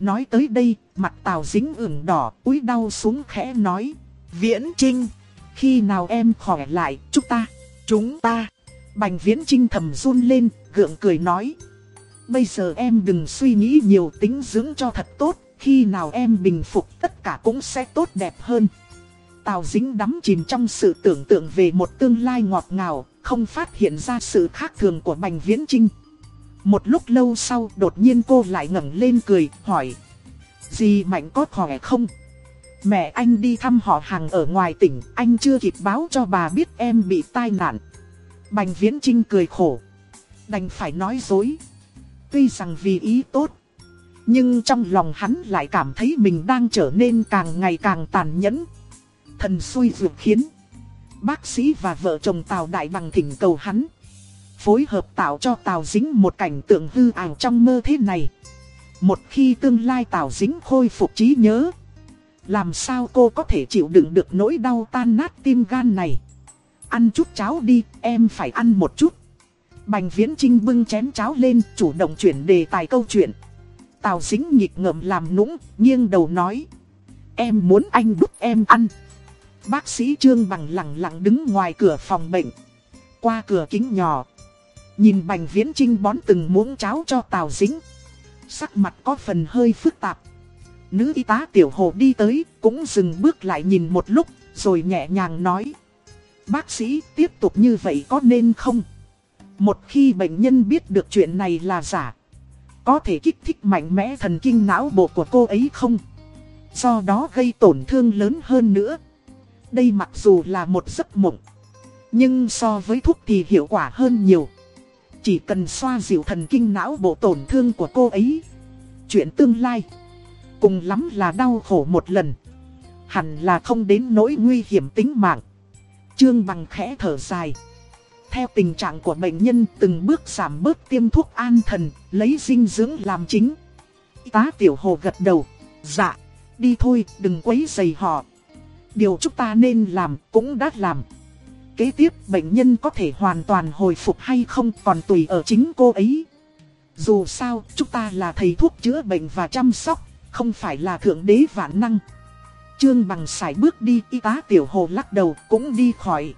Speaker 1: Nói tới đây, mặt Tào dính ửng đỏ, cúi đau xuống khẽ nói. Viễn Trinh, khi nào em khỏe lại, chúng ta, chúng ta. Bành Viễn Trinh thầm run lên, gượng cười nói. Bây giờ em đừng suy nghĩ nhiều tính dưỡng cho thật tốt, khi nào em bình phục tất cả cũng sẽ tốt đẹp hơn. Tào dính đắm chìm trong sự tưởng tượng về một tương lai ngọt ngào, không phát hiện ra sự khác thường của Bành Viễn Trinh. Một lúc lâu sau đột nhiên cô lại ngẩng lên cười, hỏi. Dì Mạnh có khỏe không? Mẹ anh đi thăm họ hàng ở ngoài tỉnh, anh chưa kịp báo cho bà biết em bị tai nạn. Bành Viễn Trinh cười khổ. Đành phải nói dối. Tuy rằng vì ý tốt. Nhưng trong lòng hắn lại cảm thấy mình đang trở nên càng ngày càng tàn nhẫn. Thần xui dược khiến. Bác sĩ và vợ chồng Tào Đại Bằng thỉnh cầu hắn. Phối hợp tạo cho Tào Dính một cảnh tượng hư ảo trong mơ thế này. Một khi tương lai Tào Dính khôi phục trí nhớ. Làm sao cô có thể chịu đựng được nỗi đau tan nát tim gan này. Ăn chút cháo đi, em phải ăn một chút. Bành Viễn Trinh bưng chén cháo lên, chủ động chuyển đề tài câu chuyện. Tào dính nhịp ngợm làm nũng, nghiêng đầu nói. Em muốn anh đút em ăn. Bác sĩ Trương bằng lặng lặng đứng ngoài cửa phòng bệnh. Qua cửa kính nhỏ. Nhìn Bành Viễn Trinh bón từng muỗng cháo cho Tào dính. Sắc mặt có phần hơi phức tạp. Nữ y tá tiểu hồ đi tới, cũng dừng bước lại nhìn một lúc, rồi nhẹ nhàng nói. Bác sĩ tiếp tục như vậy có nên không? Một khi bệnh nhân biết được chuyện này là giả, có thể kích thích mạnh mẽ thần kinh não bộ của cô ấy không? Do đó gây tổn thương lớn hơn nữa. Đây mặc dù là một giấc mộng, nhưng so với thuốc thì hiệu quả hơn nhiều. Chỉ cần xoa dịu thần kinh não bộ tổn thương của cô ấy. Chuyện tương lai, cùng lắm là đau khổ một lần. Hẳn là không đến nỗi nguy hiểm tính mạng. Trương bằng khẽ thở dài. Theo tình trạng của bệnh nhân từng bước giảm bớt tiêm thuốc an thần, lấy dinh dưỡng làm chính. Tá tiểu hồ gật đầu. Dạ, đi thôi, đừng quấy rầy họ. Điều chúng ta nên làm cũng đã làm. Kế tiếp bệnh nhân có thể hoàn toàn hồi phục hay không còn tùy ở chính cô ấy. Dù sao, chúng ta là thầy thuốc chữa bệnh và chăm sóc, không phải là thượng đế vạn năng. Trương bằng sải bước đi, y tá tiểu hồ lắc đầu cũng đi khỏi.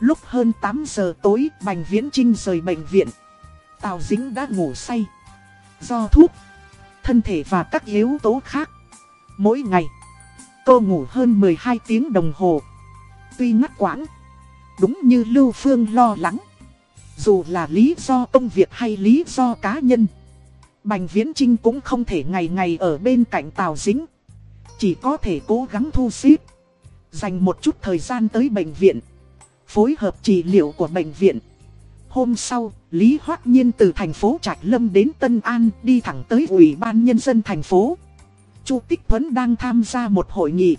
Speaker 1: Lúc hơn 8 giờ tối, Bành Viễn Trinh rời bệnh viện. Tào Dính đã ngủ say. Do thuốc, thân thể và các yếu tố khác. Mỗi ngày, cô ngủ hơn 12 tiếng đồng hồ. Tuy ngắt quãng, đúng như Lưu Phương lo lắng. Dù là lý do công việc hay lý do cá nhân. Bành Viễn Trinh cũng không thể ngày ngày ở bên cạnh Tào Dính. Chỉ có thể cố gắng thu xếp. Dành một chút thời gian tới bệnh viện phối hợp trị liệu của bệnh viện. Hôm sau, Lý Hoác Nhiên từ thành phố Trạch Lâm đến Tân An đi thẳng tới Ủy ban Nhân dân thành phố. Chu Tích Thuấn đang tham gia một hội nghị.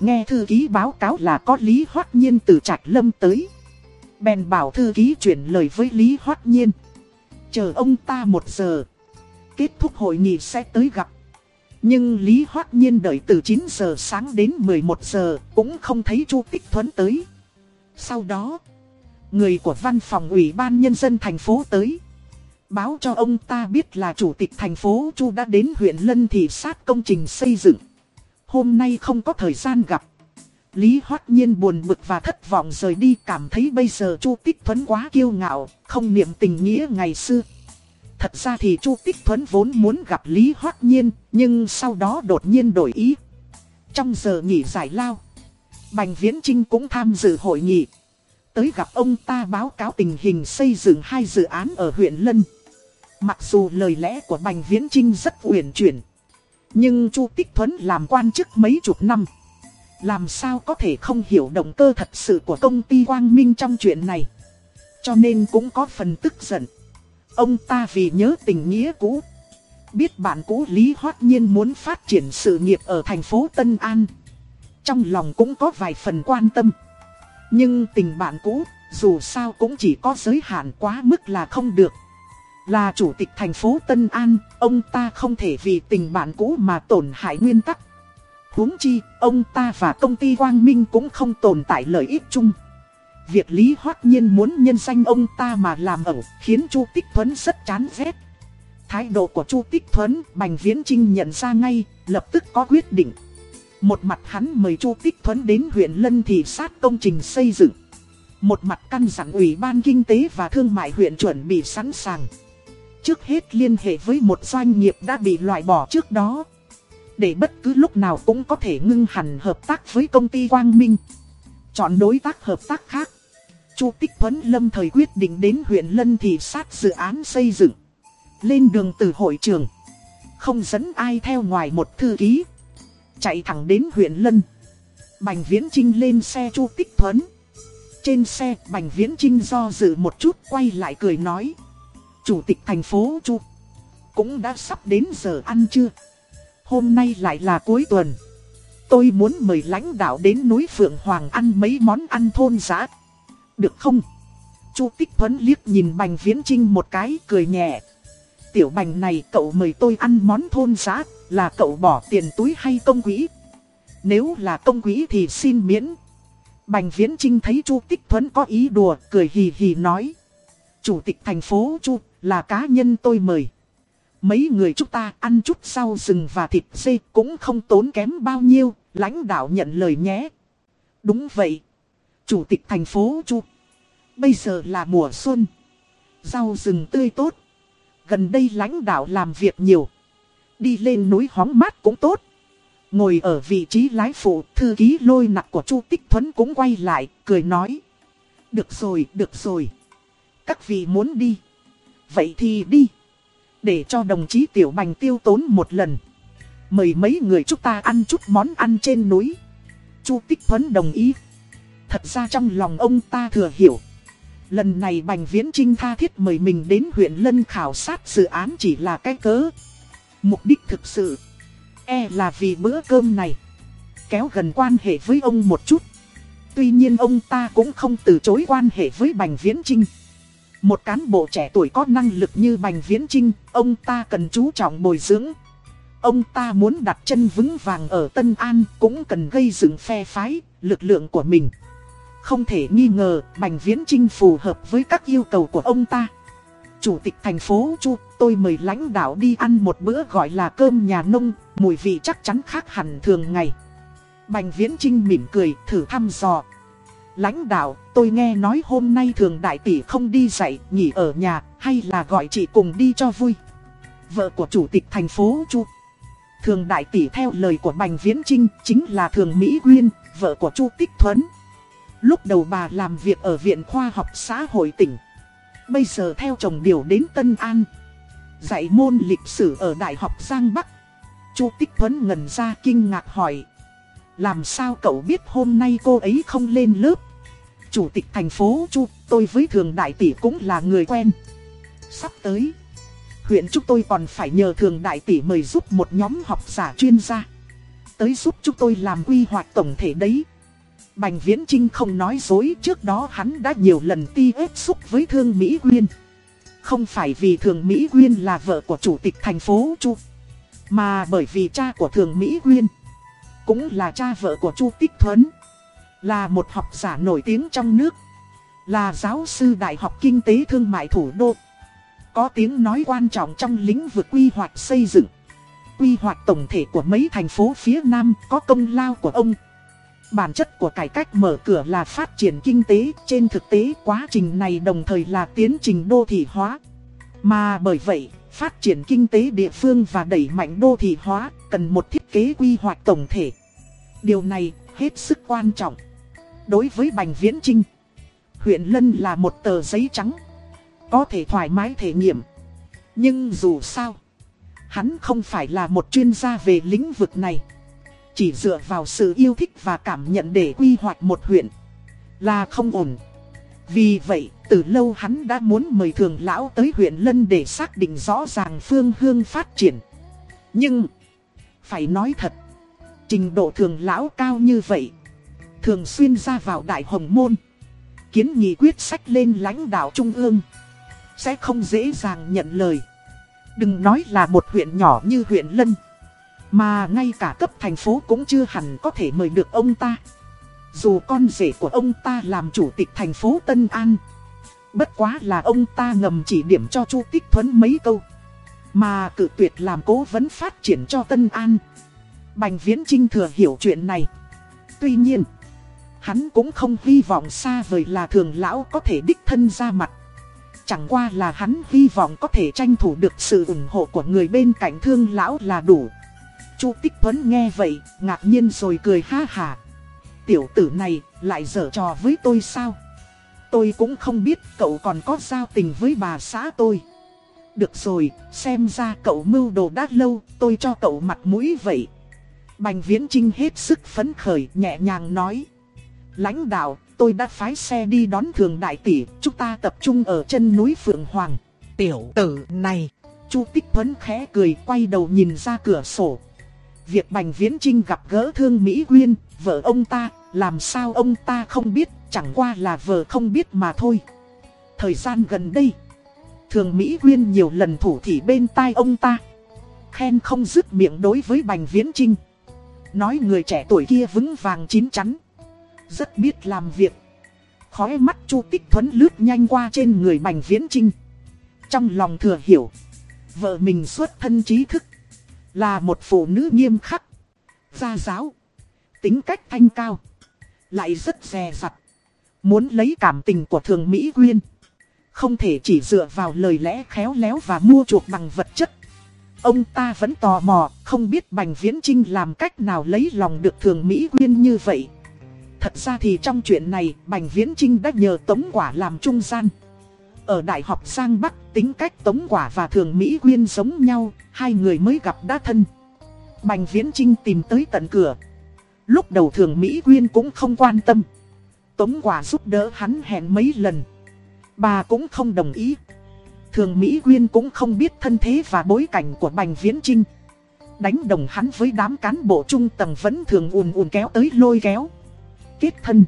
Speaker 1: Nghe thư ký báo cáo là có Lý Hoác Nhiên từ Trạch Lâm tới. Bèn bảo thư ký chuyển lời với Lý Hoác Nhiên. Chờ ông ta một giờ. Kết thúc hội nghị sẽ tới gặp. Nhưng Lý Hoác Nhiên đợi từ 9 giờ sáng đến 11 giờ cũng không thấy Chu Tích Thuấn tới. Sau đó, người của văn phòng ủy ban nhân dân thành phố tới. Báo cho ông ta biết là chủ tịch thành phố Chu đã đến huyện Lân thị sát công trình xây dựng. Hôm nay không có thời gian gặp. Lý Hoát Nhiên buồn bực và thất vọng rời đi cảm thấy bây giờ Chu Tích Thuấn quá kiêu ngạo, không niệm tình nghĩa ngày xưa. Thật ra thì Chu Tích Thuấn vốn muốn gặp Lý Hoát Nhiên, nhưng sau đó đột nhiên đổi ý. Trong giờ nghỉ giải lao, Bành Viễn Trinh cũng tham dự hội nghị. Tới gặp ông ta báo cáo tình hình xây dựng hai dự án ở huyện Lân. Mặc dù lời lẽ của Bành Viễn Trinh rất uyển chuyển. Nhưng Chu Tích Thuấn làm quan chức mấy chục năm. Làm sao có thể không hiểu động cơ thật sự của công ty Quang Minh trong chuyện này. Cho nên cũng có phần tức giận. Ông ta vì nhớ tình nghĩa cũ. Biết bạn cũ Lý Hoát Nhiên muốn phát triển sự nghiệp ở thành phố Tân An. Trong lòng cũng có vài phần quan tâm. Nhưng tình bạn cũ, dù sao cũng chỉ có giới hạn quá mức là không được. Là chủ tịch thành phố Tân An, ông ta không thể vì tình bạn cũ mà tổn hại nguyên tắc. huống chi, ông ta và công ty Quang Minh cũng không tồn tại lợi ích chung. Việc Lý Hoắc Nhiên muốn nhân danh ông ta mà làm ẩu khiến Chu Tích Thuấn rất chán ghét. Thái độ của Chu Tích Thuấn, Bành Viễn Trinh nhận ra ngay, lập tức có quyết định. Một mặt hắn mời Chu Tích Thuấn đến huyện Lân thị sát công trình xây dựng. Một mặt căn dặn Ủy ban Kinh tế và Thương mại huyện chuẩn bị sẵn sàng. Trước hết liên hệ với một doanh nghiệp đã bị loại bỏ trước đó. Để bất cứ lúc nào cũng có thể ngưng hẳn hợp tác với công ty Quang Minh. Chọn đối tác hợp tác khác. Chu Tích Thuấn lâm thời quyết định đến huyện Lân thị sát dự án xây dựng. Lên đường từ hội trường. Không dẫn ai theo ngoài một thư ký. Chạy thẳng đến huyện Lân Bành Viễn Trinh lên xe Chu Tích Thuấn Trên xe, Bành Viễn Trinh do dự một chút, quay lại cười nói Chủ tịch thành phố Chu Cũng đã sắp đến giờ ăn chưa Hôm nay lại là cuối tuần Tôi muốn mời lãnh đạo đến núi Phượng Hoàng ăn mấy món ăn thôn giá. Được không? Chu Tích Thuấn liếc nhìn Bành Viễn Trinh một cái cười nhẹ. Tiểu Bành này cậu mời tôi ăn món thôn giá, là cậu bỏ tiền túi hay công quỹ? Nếu là công quỹ thì xin miễn. Bành Viễn Trinh thấy Chu Tích Thuấn có ý đùa, cười hì hì nói. Chủ tịch thành phố Chu, là cá nhân tôi mời. Mấy người chúng ta ăn chút rau rừng và thịt dê cũng không tốn kém bao nhiêu, lãnh đạo nhận lời nhé. Đúng vậy. Chủ tịch thành phố Chu. Bây giờ là mùa xuân. Rau rừng tươi tốt. Gần đây lãnh đạo làm việc nhiều. Đi lên núi hóng mát cũng tốt. Ngồi ở vị trí lái phụ, thư ký lôi nặng của Chu Tích Thuấn cũng quay lại, cười nói. Được rồi, được rồi. Các vị muốn đi. Vậy thì đi. Để cho đồng chí Tiểu Bành tiêu tốn một lần. Mời mấy người chúng ta ăn chút món ăn trên núi. Chu Tích Thuấn đồng ý. Thật ra trong lòng ông ta thừa hiểu. Lần này Bành Viễn Trinh tha thiết mời mình đến huyện Lân khảo sát dự án chỉ là cái cớ. Mục đích thực sự, e là vì bữa cơm này, kéo gần quan hệ với ông một chút. Tuy nhiên ông ta cũng không từ chối quan hệ với Bành Viễn Trinh. Một cán bộ trẻ tuổi có năng lực như Bành Viễn Trinh, ông ta cần chú trọng bồi dưỡng. Ông ta muốn đặt chân vững vàng ở Tân An cũng cần gây dựng phe phái, lực lượng của mình. Không thể nghi ngờ, Bành Viễn Trinh phù hợp với các yêu cầu của ông ta. Chủ tịch thành phố Chu, tôi mời lãnh đạo đi ăn một bữa gọi là cơm nhà nông, mùi vị chắc chắn khác hẳn thường ngày. Bành Viễn Trinh mỉm cười, thử thăm dò. Lãnh đạo, tôi nghe nói hôm nay thường đại tỷ không đi dạy, nghỉ ở nhà, hay là gọi chị cùng đi cho vui. Vợ của chủ tịch thành phố Chu. Thường đại tỷ theo lời của Bành Viễn Trinh chính là Thường Mỹ Quyên, vợ của Chu Tích Thuấn. Lúc đầu bà làm việc ở Viện Khoa học Xã hội tỉnh. Bây giờ theo chồng điều đến Tân An. Dạy môn lịch sử ở Đại học Giang Bắc. Chu Tích Thuấn ngần ra kinh ngạc hỏi. Làm sao cậu biết hôm nay cô ấy không lên lớp? Chủ tịch thành phố Chu, tôi với Thường Đại Tỷ cũng là người quen. Sắp tới, huyện chúng tôi còn phải nhờ Thường Đại Tỷ mời giúp một nhóm học giả chuyên gia. Tới giúp chúng tôi làm quy hoạch tổng thể đấy. Bành Viễn Trinh không nói dối trước đó hắn đã nhiều lần ti ép xúc với Thương Mỹ Quyên. Không phải vì Thường Mỹ Quyên là vợ của chủ tịch thành phố Chu, mà bởi vì cha của Thường Mỹ Quyên cũng là cha vợ của Chu Tích Thuấn, là một học giả nổi tiếng trong nước, là giáo sư Đại học Kinh tế Thương mại Thủ đô, có tiếng nói quan trọng trong lĩnh vực quy hoạch xây dựng. Quy hoạch tổng thể của mấy thành phố phía Nam có công lao của ông. Bản chất của cải cách mở cửa là phát triển kinh tế, trên thực tế quá trình này đồng thời là tiến trình đô thị hóa. Mà bởi vậy, phát triển kinh tế địa phương và đẩy mạnh đô thị hóa cần một thiết kế quy hoạch tổng thể. Điều này hết sức quan trọng. Đối với Bành Viễn Trinh, huyện Lân là một tờ giấy trắng, có thể thoải mái thể nghiệm. Nhưng dù sao, hắn không phải là một chuyên gia về lĩnh vực này. Chỉ dựa vào sự yêu thích và cảm nhận để quy hoạch một huyện là không ổn. Vì vậy, từ lâu hắn đã muốn mời thường lão tới huyện Lân để xác định rõ ràng phương hướng phát triển. Nhưng, phải nói thật, trình độ thường lão cao như vậy, thường xuyên ra vào đại hồng môn, kiến nghị quyết sách lên lãnh đạo trung ương, sẽ không dễ dàng nhận lời. Đừng nói là một huyện nhỏ như huyện Lân. Mà ngay cả cấp thành phố cũng chưa hẳn có thể mời được ông ta. Dù con rể của ông ta làm chủ tịch thành phố Tân An. Bất quá là ông ta ngầm chỉ điểm cho Chu Tích Thuấn mấy câu. Mà cử tuyệt làm cố vấn phát triển cho Tân An. Bành Viễn Trinh thừa hiểu chuyện này. Tuy nhiên, hắn cũng không hy vọng xa vời là thường lão có thể đích thân ra mặt. Chẳng qua là hắn hy vọng có thể tranh thủ được sự ủng hộ của người bên cạnh thương lão là đủ. Chu Tích Tuấn nghe vậy, ngạc nhiên rồi cười ha hà. Tiểu tử này lại dở trò với tôi sao? Tôi cũng không biết cậu còn có giao tình với bà xã tôi. Được rồi, xem ra cậu mưu đồ đã lâu, tôi cho cậu mặt mũi vậy. Bành Viễn Trinh hết sức phấn khởi, nhẹ nhàng nói. Lãnh đạo, tôi đã phái xe đi đón thường đại tỷ, chúng ta tập trung ở chân núi Phượng Hoàng. Tiểu tử này, Chu Tích Thuấn khẽ cười quay đầu nhìn ra cửa sổ, Việc Bành Viễn Trinh gặp gỡ Thương Mỹ Quyên, vợ ông ta, làm sao ông ta không biết, chẳng qua là vợ không biết mà thôi. Thời gian gần đây, Thường Mỹ Quyên nhiều lần thủ thị bên tai ông ta. Khen không dứt miệng đối với Bành Viễn Trinh. Nói người trẻ tuổi kia vững vàng chín chắn. Rất biết làm việc. Khói mắt Chu Tích Thuấn lướt nhanh qua trên người Bành Viễn Trinh. Trong lòng thừa hiểu. Vợ mình xuất thân trí thức. Là một phụ nữ nghiêm khắc. Gia giáo. Tính cách thanh cao. Lại rất dè dặt. Muốn lấy cảm tình của thường Mỹ Quyên. Không thể chỉ dựa vào lời lẽ khéo léo và mua chuộc bằng vật chất. Ông ta vẫn tò mò, không biết Bành Viễn Trinh làm cách nào lấy lòng được thường Mỹ Quyên như vậy. Thật ra thì trong chuyện này, Bành Viễn Trinh đã nhờ Tống Quả làm trung gian. Ở Đại học Giang Bắc, tính cách Tống Quả và Thường Mỹ Quyên giống nhau, hai người mới gặp đã thân. Bành Viễn Trinh tìm tới tận cửa. Lúc đầu Thường Mỹ Quyên cũng không quan tâm. Tống Quả giúp đỡ hắn hẹn mấy lần. Bà cũng không đồng ý. Thường Mỹ Quyên cũng không biết thân thế và bối cảnh của Bành Viễn Trinh. Đánh đồng hắn với đám cán bộ trung tầng vẫn thường ùn ùn kéo tới lôi kéo. Kết thân.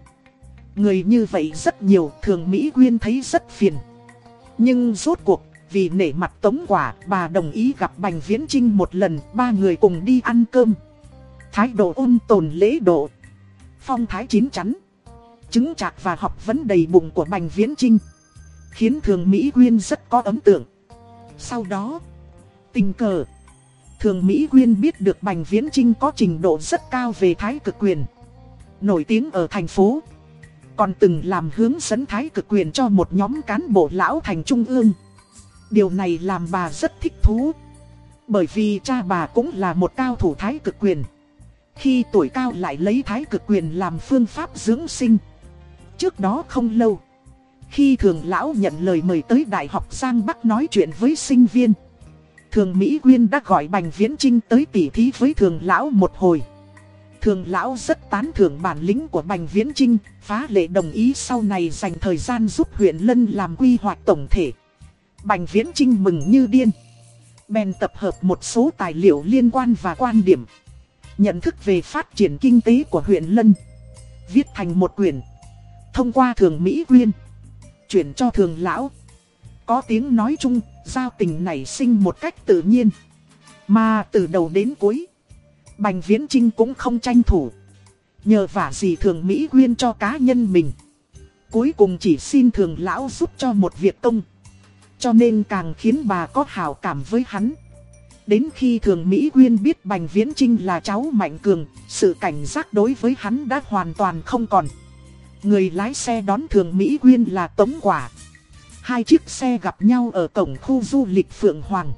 Speaker 1: Người như vậy rất nhiều, thường Mỹ Quyên thấy rất phiền. Nhưng rốt cuộc, vì nể mặt tống quả, bà đồng ý gặp Bành Viễn Trinh một lần, ba người cùng đi ăn cơm. Thái độ ôn tồn lễ độ. Phong thái chín chắn. Chứng chạc và học vấn đầy bụng của Bành Viễn Trinh. Khiến Thường Mỹ Quyên rất có ấn tượng. Sau đó, tình cờ, Thường Mỹ Quyên biết được Bành Viễn Trinh có trình độ rất cao về thái cực quyền. Nổi tiếng ở thành phố. Còn từng làm hướng dẫn thái cực quyền cho một nhóm cán bộ lão thành trung ương. Điều này làm bà rất thích thú. Bởi vì cha bà cũng là một cao thủ thái cực quyền. Khi tuổi cao lại lấy thái cực quyền làm phương pháp dưỡng sinh. Trước đó không lâu. Khi thường lão nhận lời mời tới Đại học Giang Bắc nói chuyện với sinh viên, Thường Mỹ Quyên đã gọi Bành Viễn Trinh tới tỉ thí với thường lão một hồi Thường lão rất tán thưởng bản lĩnh của Bành Viễn Trinh Phá lệ đồng ý sau này dành thời gian giúp huyện Lân làm quy hoạch tổng thể. Bành Viễn Trinh mừng như điên. Bèn tập hợp một số tài liệu liên quan và quan điểm. Nhận thức về phát triển kinh tế của huyện Lân. Viết thành một quyển. Thông qua thường Mỹ Quyên. Chuyển cho thường lão. Có tiếng nói chung, giao tình nảy sinh một cách tự nhiên. Mà từ đầu đến cuối, Bành Viễn Trinh cũng không tranh thủ. Nhờ vả gì thường Mỹ Quyên cho cá nhân mình. Cuối cùng chỉ xin thường lão giúp cho một việc công. Cho nên càng khiến bà có hảo cảm với hắn. Đến khi thường Mỹ Quyên biết Bành Viễn Trinh là cháu Mạnh Cường, sự cảnh giác đối với hắn đã hoàn toàn không còn. Người lái xe đón thường Mỹ Quyên là Tống Quả. Hai chiếc xe gặp nhau ở cổng khu du lịch Phượng Hoàng.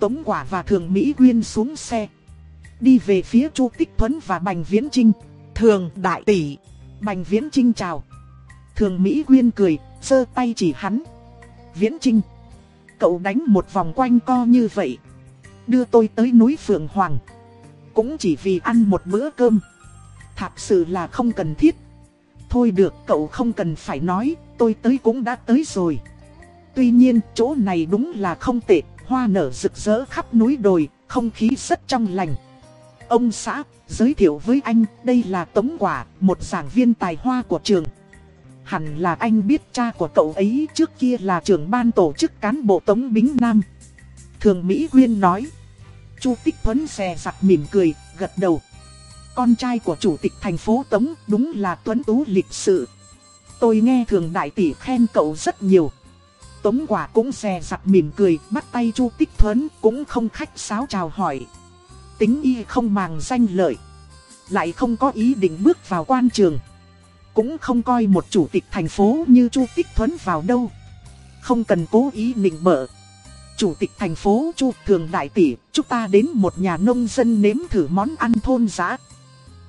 Speaker 1: Tống Quả và thường Mỹ Quyên xuống xe. Đi về phía Chu Tích Thuấn và Bành Viễn Trinh. Thường đại tỷ. Bành Viễn Trinh chào. Thường Mỹ Quyên cười, sơ tay chỉ hắn. Viễn Trinh. Cậu đánh một vòng quanh co như vậy. Đưa tôi tới núi Phượng Hoàng. Cũng chỉ vì ăn một bữa cơm. Thật sự là không cần thiết. Thôi được cậu không cần phải nói, tôi tới cũng đã tới rồi. Tuy nhiên chỗ này đúng là không tệ, hoa nở rực rỡ khắp núi đồi, không khí rất trong lành. Ông xã, giới thiệu với anh, đây là Tống Quả, một giảng viên tài hoa của trường. Hẳn là anh biết cha của cậu ấy trước kia là trưởng ban tổ chức cán bộ Tống Bính Nam. Thường Mỹ Quyên nói. Chu Tích Thuấn xè sặc mỉm cười, gật đầu. Con trai của chủ tịch thành phố Tống đúng là tuấn tú lịch sự. Tôi nghe thường đại tỷ khen cậu rất nhiều. Tống quả cũng xè sặc mỉm cười, bắt tay Chu Tích Thuấn cũng không khách sáo chào hỏi. Tính y không màng danh lợi. Lại không có ý định bước vào quan trường. Cũng không coi một chủ tịch thành phố như Chu Tích Thuấn vào đâu. Không cần cố ý nịnh bợ. Chủ tịch thành phố Chu Thường Đại Tỷ, chúng ta đến một nhà nông dân nếm thử món ăn thôn giá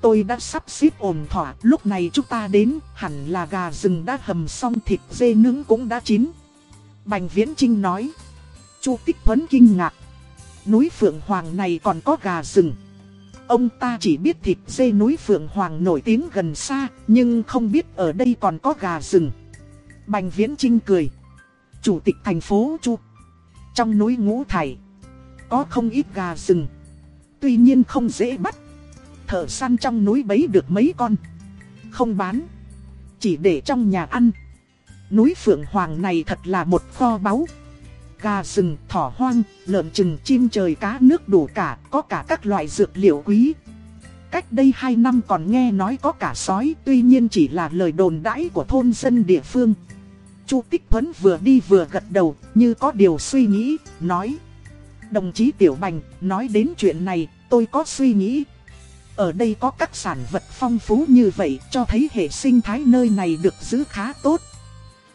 Speaker 1: tôi đã sắp xếp ổn thỏa, lúc này chúng ta đến, hẳn là gà rừng đã hầm xong thịt dê nướng cũng đã chín. Bành Viễn Trinh nói. Chu Tích Thuấn kinh ngạc. Núi Phượng Hoàng này còn có gà rừng. Ông ta chỉ biết thịt dê núi Phượng Hoàng nổi tiếng gần xa, nhưng không biết ở đây còn có gà rừng. Bành Viễn Trinh cười. Chủ tịch thành phố Chu. Trong núi Ngũ Thải, có không ít gà rừng. Tuy nhiên không dễ bắt. Thợ săn trong núi bấy được mấy con. Không bán. Chỉ để trong nhà ăn. Núi Phượng Hoàng này thật là một kho báu. Gà rừng, thỏ hoang, lợn trừng, chim trời cá nước đủ cả, có cả các loại dược liệu quý. Cách đây 2 năm còn nghe nói có cả sói, tuy nhiên chỉ là lời đồn đãi của thôn dân địa phương. Chu Tích Thuấn vừa đi vừa gật đầu, như có điều suy nghĩ, nói. Đồng chí Tiểu Bành, nói đến chuyện này, tôi có suy nghĩ. Ở đây có các sản vật phong phú như vậy, cho thấy hệ sinh thái nơi này được giữ khá tốt.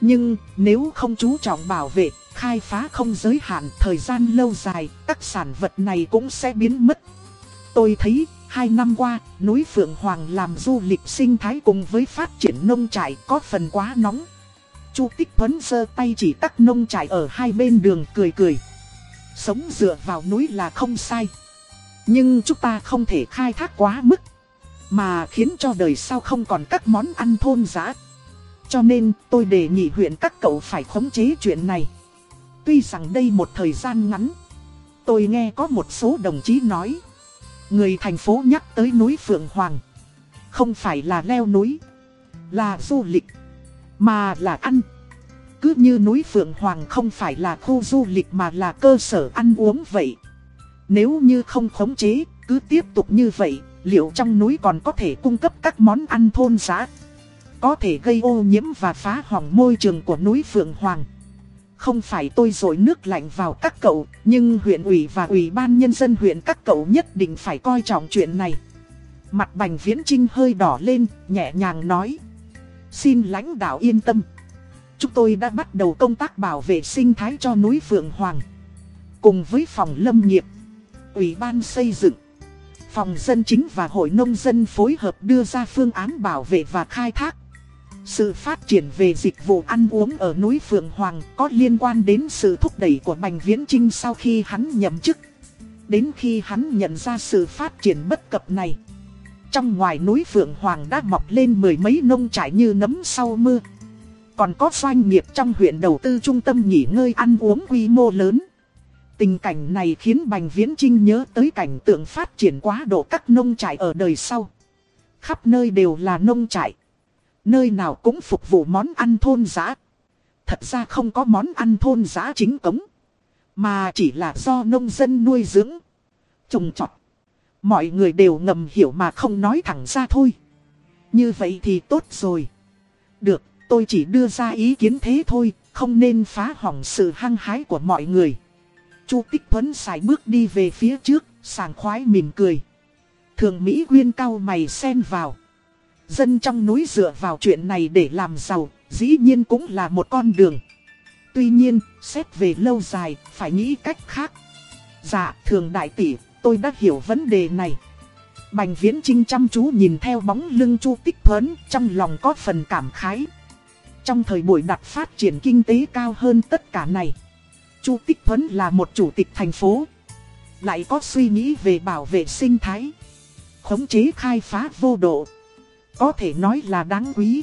Speaker 1: Nhưng, nếu không chú trọng bảo vệ, khai phá không giới hạn thời gian lâu dài, các sản vật này cũng sẽ biến mất. Tôi thấy, hai năm qua, núi Phượng Hoàng làm du lịch sinh thái cùng với phát triển nông trại có phần quá nóng. Chu Tích Thuấn giơ tay chỉ các nông trại ở hai bên đường cười cười. Sống dựa vào núi là không sai. Nhưng chúng ta không thể khai thác quá mức. Mà khiến cho đời sau không còn các món ăn thôn giá. Cho nên tôi đề nghị huyện các cậu phải khống chế chuyện này. Tuy rằng đây một thời gian ngắn. Tôi nghe có một số đồng chí nói. Người thành phố nhắc tới núi Phượng Hoàng. Không phải là leo núi. Là du lịch. Mà là ăn. Cứ như núi Phượng Hoàng không phải là khu du lịch mà là cơ sở ăn uống vậy. Nếu như không khống chế, cứ tiếp tục như vậy, liệu trong núi còn có thể cung cấp các món ăn thôn giá? Có thể gây ô nhiễm và phá hỏng môi trường của núi Phượng Hoàng. Không phải tôi dội nước lạnh vào các cậu, nhưng huyện ủy và ủy ban nhân dân huyện các cậu nhất định phải coi trọng chuyện này. Mặt Bành Viễn Trinh hơi đỏ lên, nhẹ nhàng nói. Xin lãnh đạo yên tâm. Chúng tôi đã bắt đầu công tác bảo vệ sinh thái cho núi Phượng Hoàng. Cùng với phòng lâm nghiệp, ủy ban xây dựng, phòng dân chính và hội nông dân phối hợp đưa ra phương án bảo vệ và khai thác. Sự phát triển về dịch vụ ăn uống ở núi Phượng Hoàng có liên quan đến sự thúc đẩy của Bành Viễn Trinh sau khi hắn nhậm chức. Đến khi hắn nhận ra sự phát triển bất cập này. Trong ngoài núi Phượng Hoàng đã mọc lên mười mấy nông trại như nấm sau mưa. Còn có doanh nghiệp trong huyện đầu tư trung tâm nghỉ ngơi ăn uống quy mô lớn. Tình cảnh này khiến Bành Viễn Trinh nhớ tới cảnh tượng phát triển quá độ các nông trại ở đời sau. Khắp nơi đều là nông trại. Nơi nào cũng phục vụ món ăn thôn giá. Thật ra không có món ăn thôn giá chính cống. Mà chỉ là do nông dân nuôi dưỡng. Trồng trọt. Mọi người đều ngầm hiểu mà không nói thẳng ra thôi. Như vậy thì tốt rồi. Được, tôi chỉ đưa ra ý kiến thế thôi, không nên phá hỏng sự hăng hái của mọi người. Chu Tích Thuấn xài bước đi về phía trước, sàng khoái mỉm cười. Thường Mỹ Quyên cao mày xen vào. Dân trong núi dựa vào chuyện này để làm giàu, dĩ nhiên cũng là một con đường. Tuy nhiên, xét về lâu dài, phải nghĩ cách khác. Dạ, thường đại tỷ, tôi đã hiểu vấn đề này. Bành Viễn Trinh chăm chú nhìn theo bóng lưng Chu Tích Thuấn, trong lòng có phần cảm khái. Trong thời buổi đặt phát triển kinh tế cao hơn tất cả này, Chu Tích Thuấn là một chủ tịch thành phố. Lại có suy nghĩ về bảo vệ sinh thái, khống chế khai phá vô độ. Có thể nói là đáng quý.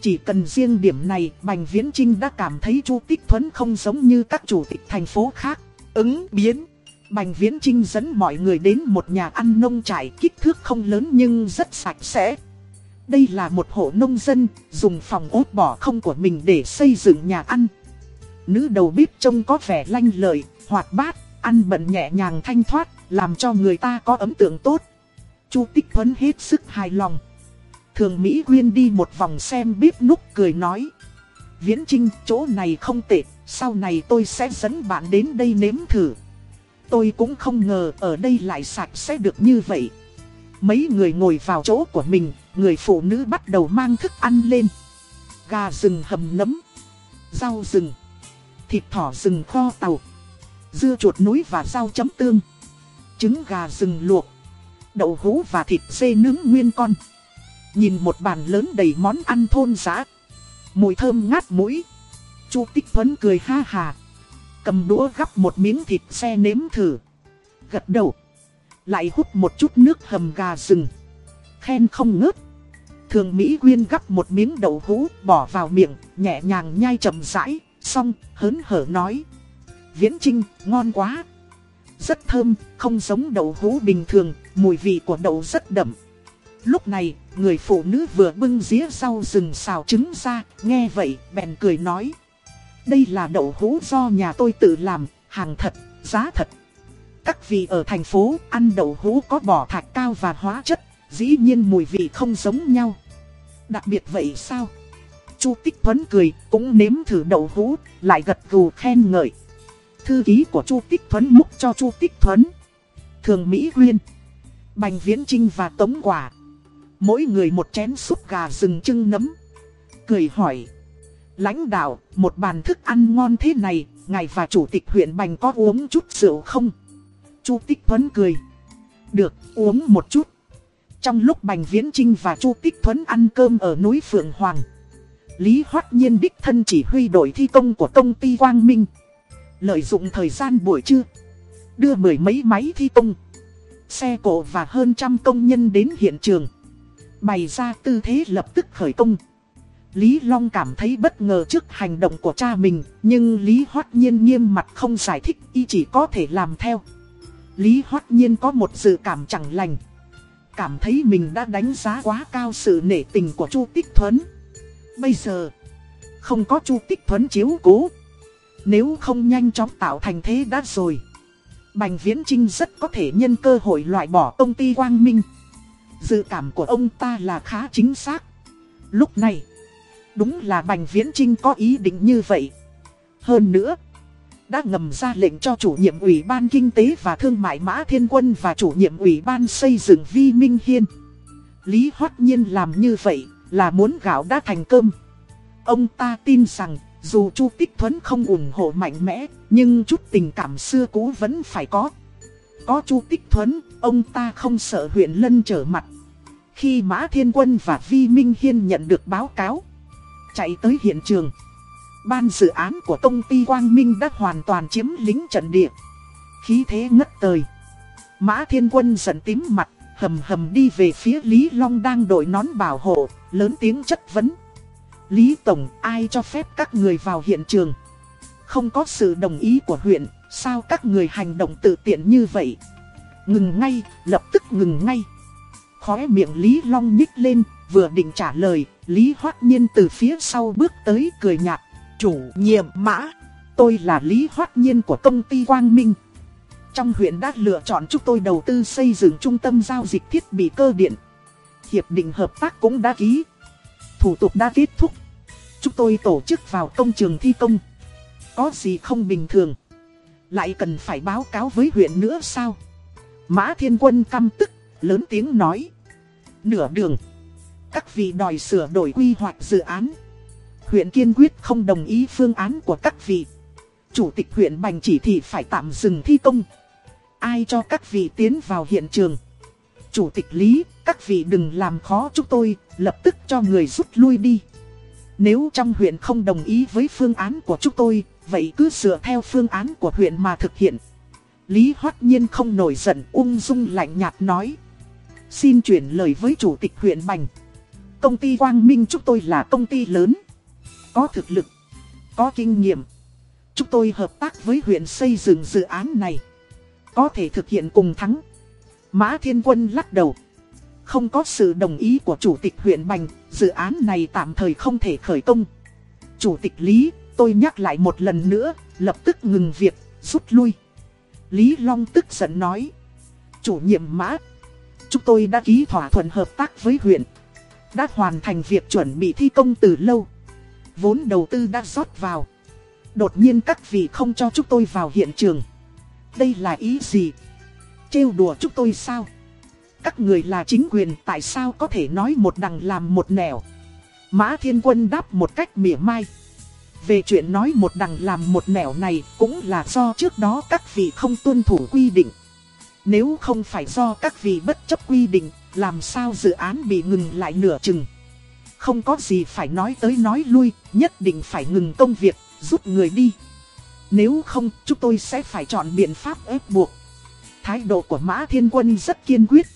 Speaker 1: Chỉ cần riêng điểm này, Bành Viễn Trinh đã cảm thấy Chu Tích Thuấn không giống như các chủ tịch thành phố khác. Ứng biến. Bành Viễn Trinh dẫn mọi người đến một nhà ăn nông trại kích thước không lớn nhưng rất sạch sẽ. Đây là một hộ nông dân, dùng phòng ốt bỏ không của mình để xây dựng nhà ăn. Nữ đầu bếp trông có vẻ lanh lợi, hoạt bát, ăn bận nhẹ nhàng thanh thoát, làm cho người ta có ấn tượng tốt. Chu Tích Thuấn hết sức hài lòng. Thường Mỹ Quyên đi một vòng xem bếp núc cười nói. Viễn Trinh, chỗ này không tệ, sau này tôi sẽ dẫn bạn đến đây nếm thử. Tôi cũng không ngờ ở đây lại sạch sẽ được như vậy. Mấy người ngồi vào chỗ của mình, người phụ nữ bắt đầu mang thức ăn lên. Gà rừng hầm nấm, rau rừng, thịt thỏ rừng kho tàu, dưa chuột núi và rau chấm tương, trứng gà rừng luộc, đậu hũ và thịt dê nướng nguyên con. Nhìn một bàn lớn đầy món ăn thôn giã. mùi thơm ngát mũi. Chu Tích Thuấn cười ha hà, cầm đũa gắp một miếng thịt xe nếm thử. Gật đầu, lại hút một chút nước hầm gà rừng. Khen không ngớt. Thường Mỹ Quyên gắp một miếng đậu hũ bỏ vào miệng, nhẹ nhàng nhai chậm rãi, xong, hớn hở nói. Viễn Trinh, ngon quá. rất thơm, không giống đậu hũ bình thường, mùi vị của đậu rất đậm. Lúc này, người phụ nữ vừa bưng dĩa rau rừng xào trứng ra, nghe vậy, bèn cười nói. Đây là đậu hũ do nhà tôi tự làm, hàng thật, giá thật. Các vị ở thành phố ăn đậu hũ có bỏ thạch cao và hóa chất, dĩ nhiên mùi vị không giống nhau. Đặc biệt vậy sao? Chu Tích Thuấn cười, cũng nếm thử đậu hũ, lại gật gù khen ngợi. Thư ký của Chu Tích Thuấn múc cho Chu Tích Thuấn. Thường Mỹ Huyên, Bành Viễn Trinh và Tống Quả. Mỗi người một chén súp gà rừng trưng nấm. Cười hỏi. Lãnh đạo, một bàn thức ăn ngon thế này, ngài và chủ tịch huyện Bành có uống chút rượu không? Chu Tích Thuấn cười. Được, uống một chút. Trong lúc Bành Viễn Trinh và Chu Tích Thuấn ăn cơm ở núi Phượng Hoàng. Lý Hoát Nhiên đích thân chỉ huy đội thi công của công ty Quang Minh. Lợi dụng thời gian buổi trưa. Đưa mười mấy máy thi công. Xe cộ và hơn trăm công nhân đến hiện trường. Bày ra tư thế lập tức khởi công. Lý Long cảm thấy bất ngờ trước hành động của cha mình, nhưng Lý Hoát Nhiên nghiêm mặt không giải thích, y chỉ có thể làm theo. Lý Hoát Nhiên có một dự cảm chẳng lành. Cảm thấy mình đã đánh giá quá cao sự nể tình của Chu Tích Thuấn. Bây giờ, không có Chu Tích Thuấn chiếu cố. Nếu không nhanh chóng tạo thành thế đã rồi. Bành Viễn Trinh rất có thể nhân cơ hội loại bỏ công ty Quang Minh. Dự cảm của ông ta là khá chính xác. Lúc này, đúng là Bành Viễn Trinh có ý định như vậy. Hơn nữa, đã ngầm ra lệnh cho chủ nhiệm ủy ban kinh tế và thương mại Mã Thiên Quân và chủ nhiệm ủy ban xây dựng Vi Minh Hiên. Lý Hoát Nhiên làm như vậy là muốn gạo đã thành cơm. Ông ta tin rằng dù Chu Tích Thuấn không ủng hộ mạnh mẽ, nhưng chút tình cảm xưa cũ vẫn phải có. Có Chu Tích Thuấn, ông ta không sợ huyện Lân trở mặt. Khi Mã Thiên Quân và Vi Minh Hiên nhận được báo cáo, chạy tới hiện trường. Ban dự án của công ty Quang Minh đã hoàn toàn chiếm lính trận địa. Khí thế ngất tời. Mã Thiên Quân giận tím mặt, hầm hầm đi về phía Lý Long đang đội nón bảo hộ, lớn tiếng chất vấn. Lý Tổng, ai cho phép các người vào hiện trường? Không có sự đồng ý của huyện, sao các người hành động tự tiện như vậy? Ngừng ngay, lập tức ngừng ngay. Khóe miệng Lý Long nhích lên, vừa định trả lời, Lý Hoát Nhiên từ phía sau bước tới cười nhạt. Chủ nhiệm mã, tôi là Lý Hoát Nhiên của công ty Quang Minh. Trong huyện đã lựa chọn chúng tôi đầu tư xây dựng trung tâm giao dịch thiết bị cơ điện. Hiệp định hợp tác cũng đã ký. Thủ tục đã kết thúc. Chúng tôi tổ chức vào công trường thi công. Có gì không bình thường. Lại cần phải báo cáo với huyện nữa sao? Mã Thiên Quân căm tức, lớn tiếng nói. Nửa đường. Các vị đòi sửa đổi quy hoạch dự án. Huyện kiên quyết không đồng ý phương án của các vị. Chủ tịch huyện Bành chỉ thị phải tạm dừng thi công. Ai cho các vị tiến vào hiện trường? Chủ tịch Lý, các vị đừng làm khó chúng tôi, lập tức cho người rút lui đi. Nếu trong huyện không đồng ý với phương án của chúng tôi, vậy cứ dựa theo phương án của huyện mà thực hiện. Lý Hoát Nhiên không nổi giận, ung dung lạnh nhạt nói. Xin chuyển lời với chủ tịch huyện Bành. Công ty Quang Minh chúng tôi là công ty lớn. Có thực lực, có kinh nghiệm. Chúng tôi hợp tác với huyện xây dựng dự án này. Có thể thực hiện cùng thắng. Mã Thiên Quân lắc đầu. Không có sự đồng ý của Chủ tịch huyện Bành, dự án này tạm thời không thể khởi công. Chủ tịch Lý, tôi nhắc lại một lần nữa, lập tức ngừng việc, rút lui. Lý Long tức giận nói. Chủ nhiệm Mã, chúng tôi đã ký thỏa thuận hợp tác với huyện. Đã hoàn thành việc chuẩn bị thi công từ lâu. Vốn đầu tư đã rót vào. Đột nhiên các vị không cho chúng tôi vào hiện trường. Đây là ý gì? Trêu đùa chúng tôi sao? Các người là chính quyền tại sao có thể nói một đằng làm một nẻo? Mã Thiên Quân đáp một cách mỉa mai. Về chuyện nói một đằng làm một nẻo này cũng là do trước đó các vị không tuân thủ quy định. Nếu không phải do các vị bất chấp quy định, làm sao dự án bị ngừng lại nửa chừng. Không có gì phải nói tới nói lui, nhất định phải ngừng công việc, rút người đi. Nếu không, chúng tôi sẽ phải chọn biện pháp ép buộc. Thái độ của Mã Thiên Quân rất kiên quyết.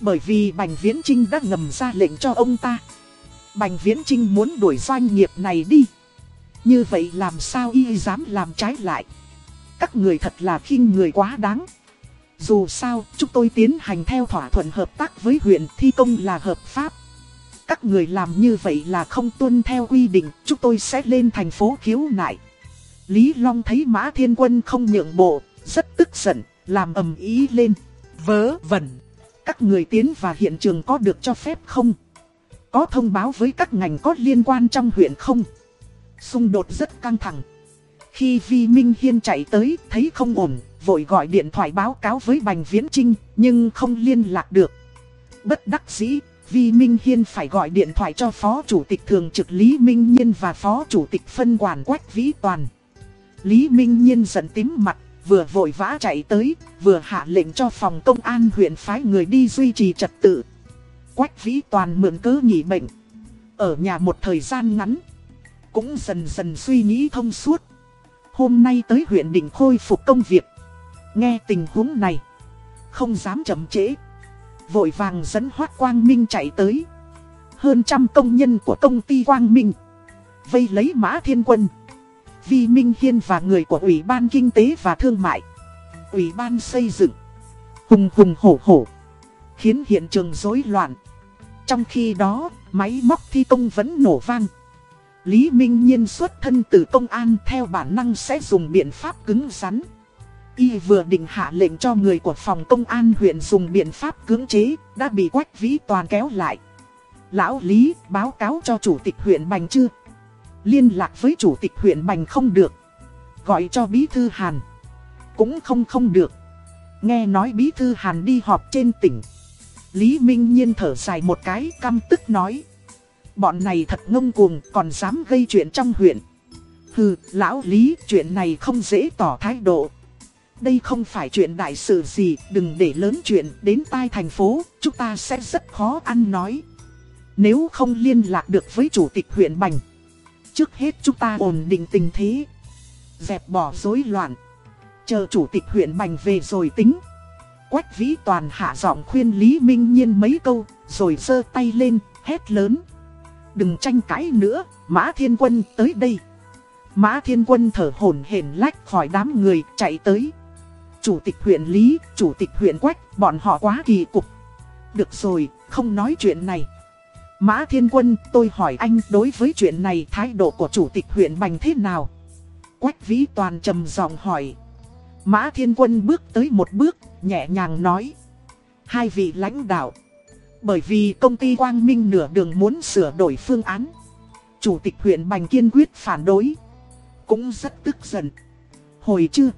Speaker 1: Bởi vì Bành Viễn Trinh đã ngầm ra lệnh cho ông ta. Bành Viễn Trinh muốn đuổi doanh nghiệp này đi. Như vậy làm sao y dám làm trái lại. Các người thật là khinh người quá đáng. Dù sao, chúng tôi tiến hành theo thỏa thuận hợp tác với huyện thi công là hợp pháp. Các người làm như vậy là không tuân theo quy định, chúng tôi sẽ lên thành phố khiếu nại. Lý Long thấy Mã Thiên Quân không nhượng bộ, rất tức giận, làm ầm ý lên. Vớ vẩn, các người tiến vào hiện trường có được cho phép không? Có thông báo với các ngành có liên quan trong huyện không? Xung đột rất căng thẳng. Khi Vi Minh Hiên chạy tới, thấy không ổn, vội gọi điện thoại báo cáo với Bành Viễn Trinh, nhưng không liên lạc được. Bất đắc dĩ, Vi Minh Hiên phải gọi điện thoại cho Phó Chủ tịch Thường trực Lý Minh Nhiên và Phó Chủ tịch Phân quản Quách Vĩ Toàn. Lý Minh Nhiên giận tím mặt, vừa vội vã chạy tới, vừa hạ lệnh cho phòng công an huyện phái người đi duy trì trật tự. Quách Vĩ Toàn mượn cớ nghỉ bệnh. Ở nhà một thời gian ngắn, cũng dần dần suy nghĩ thông suốt. Hôm nay tới huyện định khôi phục công việc. Nghe tình huống này, không dám chậm trễ. Vội vàng dẫn Hoác Quang Minh chạy tới. Hơn trăm công nhân của công ty Quang Minh. Vây lấy Mã Thiên Quân. Vi Minh Hiên và người của Ủy ban Kinh tế và Thương mại. Ủy ban xây dựng. Hùng hùng hổ hổ. Khiến hiện trường rối loạn. Trong khi đó, máy móc thi công vẫn nổ vang. Lý Minh Nhiên xuất thân từ công an theo bản năng sẽ dùng biện pháp cứng rắn. Y vừa định hạ lệnh cho người của phòng công an huyện dùng biện pháp cưỡng chế, đã bị Quách Vĩ Toàn kéo lại. Lão Lý báo cáo cho chủ tịch huyện Bành chưa? Liên lạc với chủ tịch huyện Bành không được. Gọi cho Bí Thư Hàn. Cũng không không được. Nghe nói Bí Thư Hàn đi họp trên tỉnh. Lý Minh Nhiên thở dài một cái căm tức nói. Bọn này thật ngông cuồng còn dám gây chuyện trong huyện. Hừ, lão Lý, chuyện này không dễ tỏ thái độ. Đây không phải chuyện đại sự gì, đừng để lớn chuyện đến tai thành phố, chúng ta sẽ rất khó ăn nói. Nếu không liên lạc được với chủ tịch huyện Bành, trước hết chúng ta ổn định tình thế, dẹp bỏ rối loạn, chờ chủ tịch huyện Bành về rồi tính. Quách Vĩ Toàn hạ giọng khuyên Lý Minh Nhiên mấy câu, rồi giơ tay lên, hét lớn. Đừng tranh cãi nữa, Mã Thiên Quân tới đây. Mã Thiên Quân thở hổn hển lách khỏi đám người chạy tới. Chủ tịch huyện Lý, chủ tịch huyện Quách, bọn họ quá kỳ cục. Được rồi, không nói chuyện này. Mã Thiên Quân, tôi hỏi anh đối với chuyện này thái độ của chủ tịch huyện Bành thế nào? Quách Vĩ Toàn trầm giọng hỏi. Mã Thiên Quân bước tới một bước, nhẹ nhàng nói. Hai vị lãnh đạo. Bởi vì công ty Quang Minh nửa đường muốn sửa đổi phương án. Chủ tịch huyện Bành kiên quyết phản đối. Cũng rất tức giận. Hồi chưa?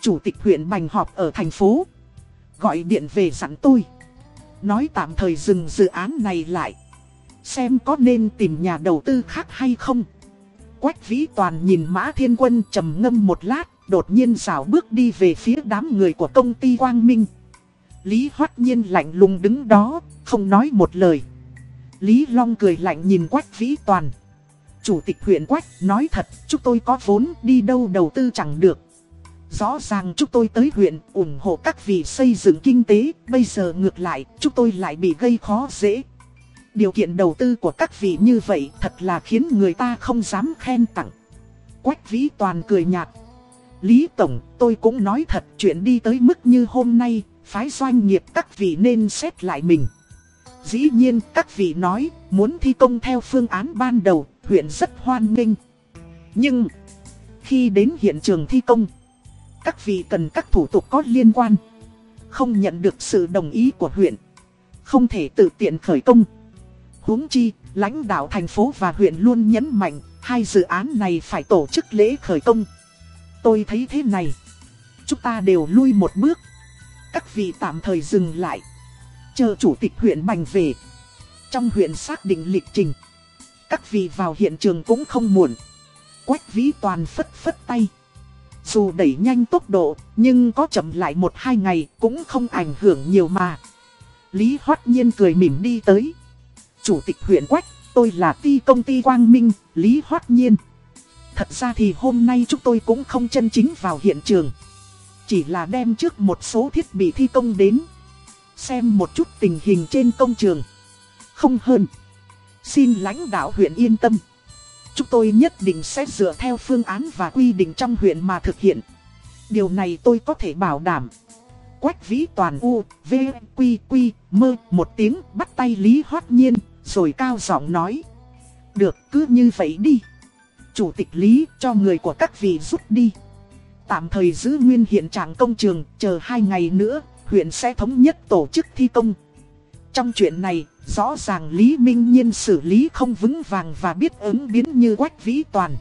Speaker 1: Chủ tịch huyện Bành họp ở thành phố. Gọi điện về dặn tôi. Nói tạm thời dừng dự án này lại. Xem có nên tìm nhà đầu tư khác hay không. Quách Vĩ Toàn nhìn Mã Thiên Quân trầm ngâm một lát. Đột nhiên rào bước đi về phía đám người của công ty Quang Minh. Lý Hoát Nhiên lạnh lùng đứng đó, không nói một lời. Lý Long cười lạnh nhìn Quách Vĩ Toàn. Chủ tịch huyện Quách nói thật, chúng tôi có vốn đi đâu đầu tư chẳng được. Rõ ràng chúng tôi tới huyện ủng hộ các vị xây dựng kinh tế, bây giờ ngược lại, chúng tôi lại bị gây khó dễ. Điều kiện đầu tư của các vị như vậy thật là khiến người ta không dám khen tặng. Quách Vĩ Toàn cười nhạt. Lý Tổng, tôi cũng nói thật chuyện đi tới mức như hôm nay, phái doanh nghiệp các vị nên xét lại mình. Dĩ nhiên các vị nói muốn thi công theo phương án ban đầu, huyện rất hoan nghênh. Nhưng, khi đến hiện trường thi công, các vị cần các thủ tục có liên quan. Không nhận được sự đồng ý của huyện. Không thể tự tiện khởi công. huống chi, lãnh đạo thành phố và huyện luôn nhấn mạnh, hai dự án này phải tổ chức lễ khởi công. Tôi thấy thế này. Chúng ta đều lui một bước. Các vị tạm thời dừng lại. Chờ chủ tịch huyện Bành về. Trong huyện xác định lịch trình. Các vị vào hiện trường cũng không muộn. Quách vĩ toàn phất phất tay. Dù đẩy nhanh tốc độ, nhưng có chậm lại một hai ngày cũng không ảnh hưởng nhiều mà. Lý Hoát Nhiên cười mỉm đi tới. Chủ tịch huyện Quách, tôi là ti công ty Quang Minh, Lý Hoát Nhiên. Thật ra thì hôm nay chúng tôi cũng không chân chính vào hiện trường. Chỉ là đem trước một số thiết bị thi công đến. Xem một chút tình hình trên công trường. Không hơn. Xin lãnh đạo huyện yên tâm. Chúng tôi nhất định sẽ dựa theo phương án và quy định trong huyện mà thực hiện. Điều này tôi có thể bảo đảm. Quách vĩ toàn u, v, quy, quy, mơ một tiếng bắt tay Lý Hoát Nhiên, rồi cao giọng nói. Được cứ như vậy đi. Chủ tịch Lý cho người của các vị rút đi. Tạm thời giữ nguyên hiện trạng công trường, chờ hai ngày nữa, huyện sẽ thống nhất tổ chức thi công. Trong chuyện này, rõ ràng Lý Minh Nhiên xử lý không vững vàng và biết ứng biến như Quách Vĩ Toàn.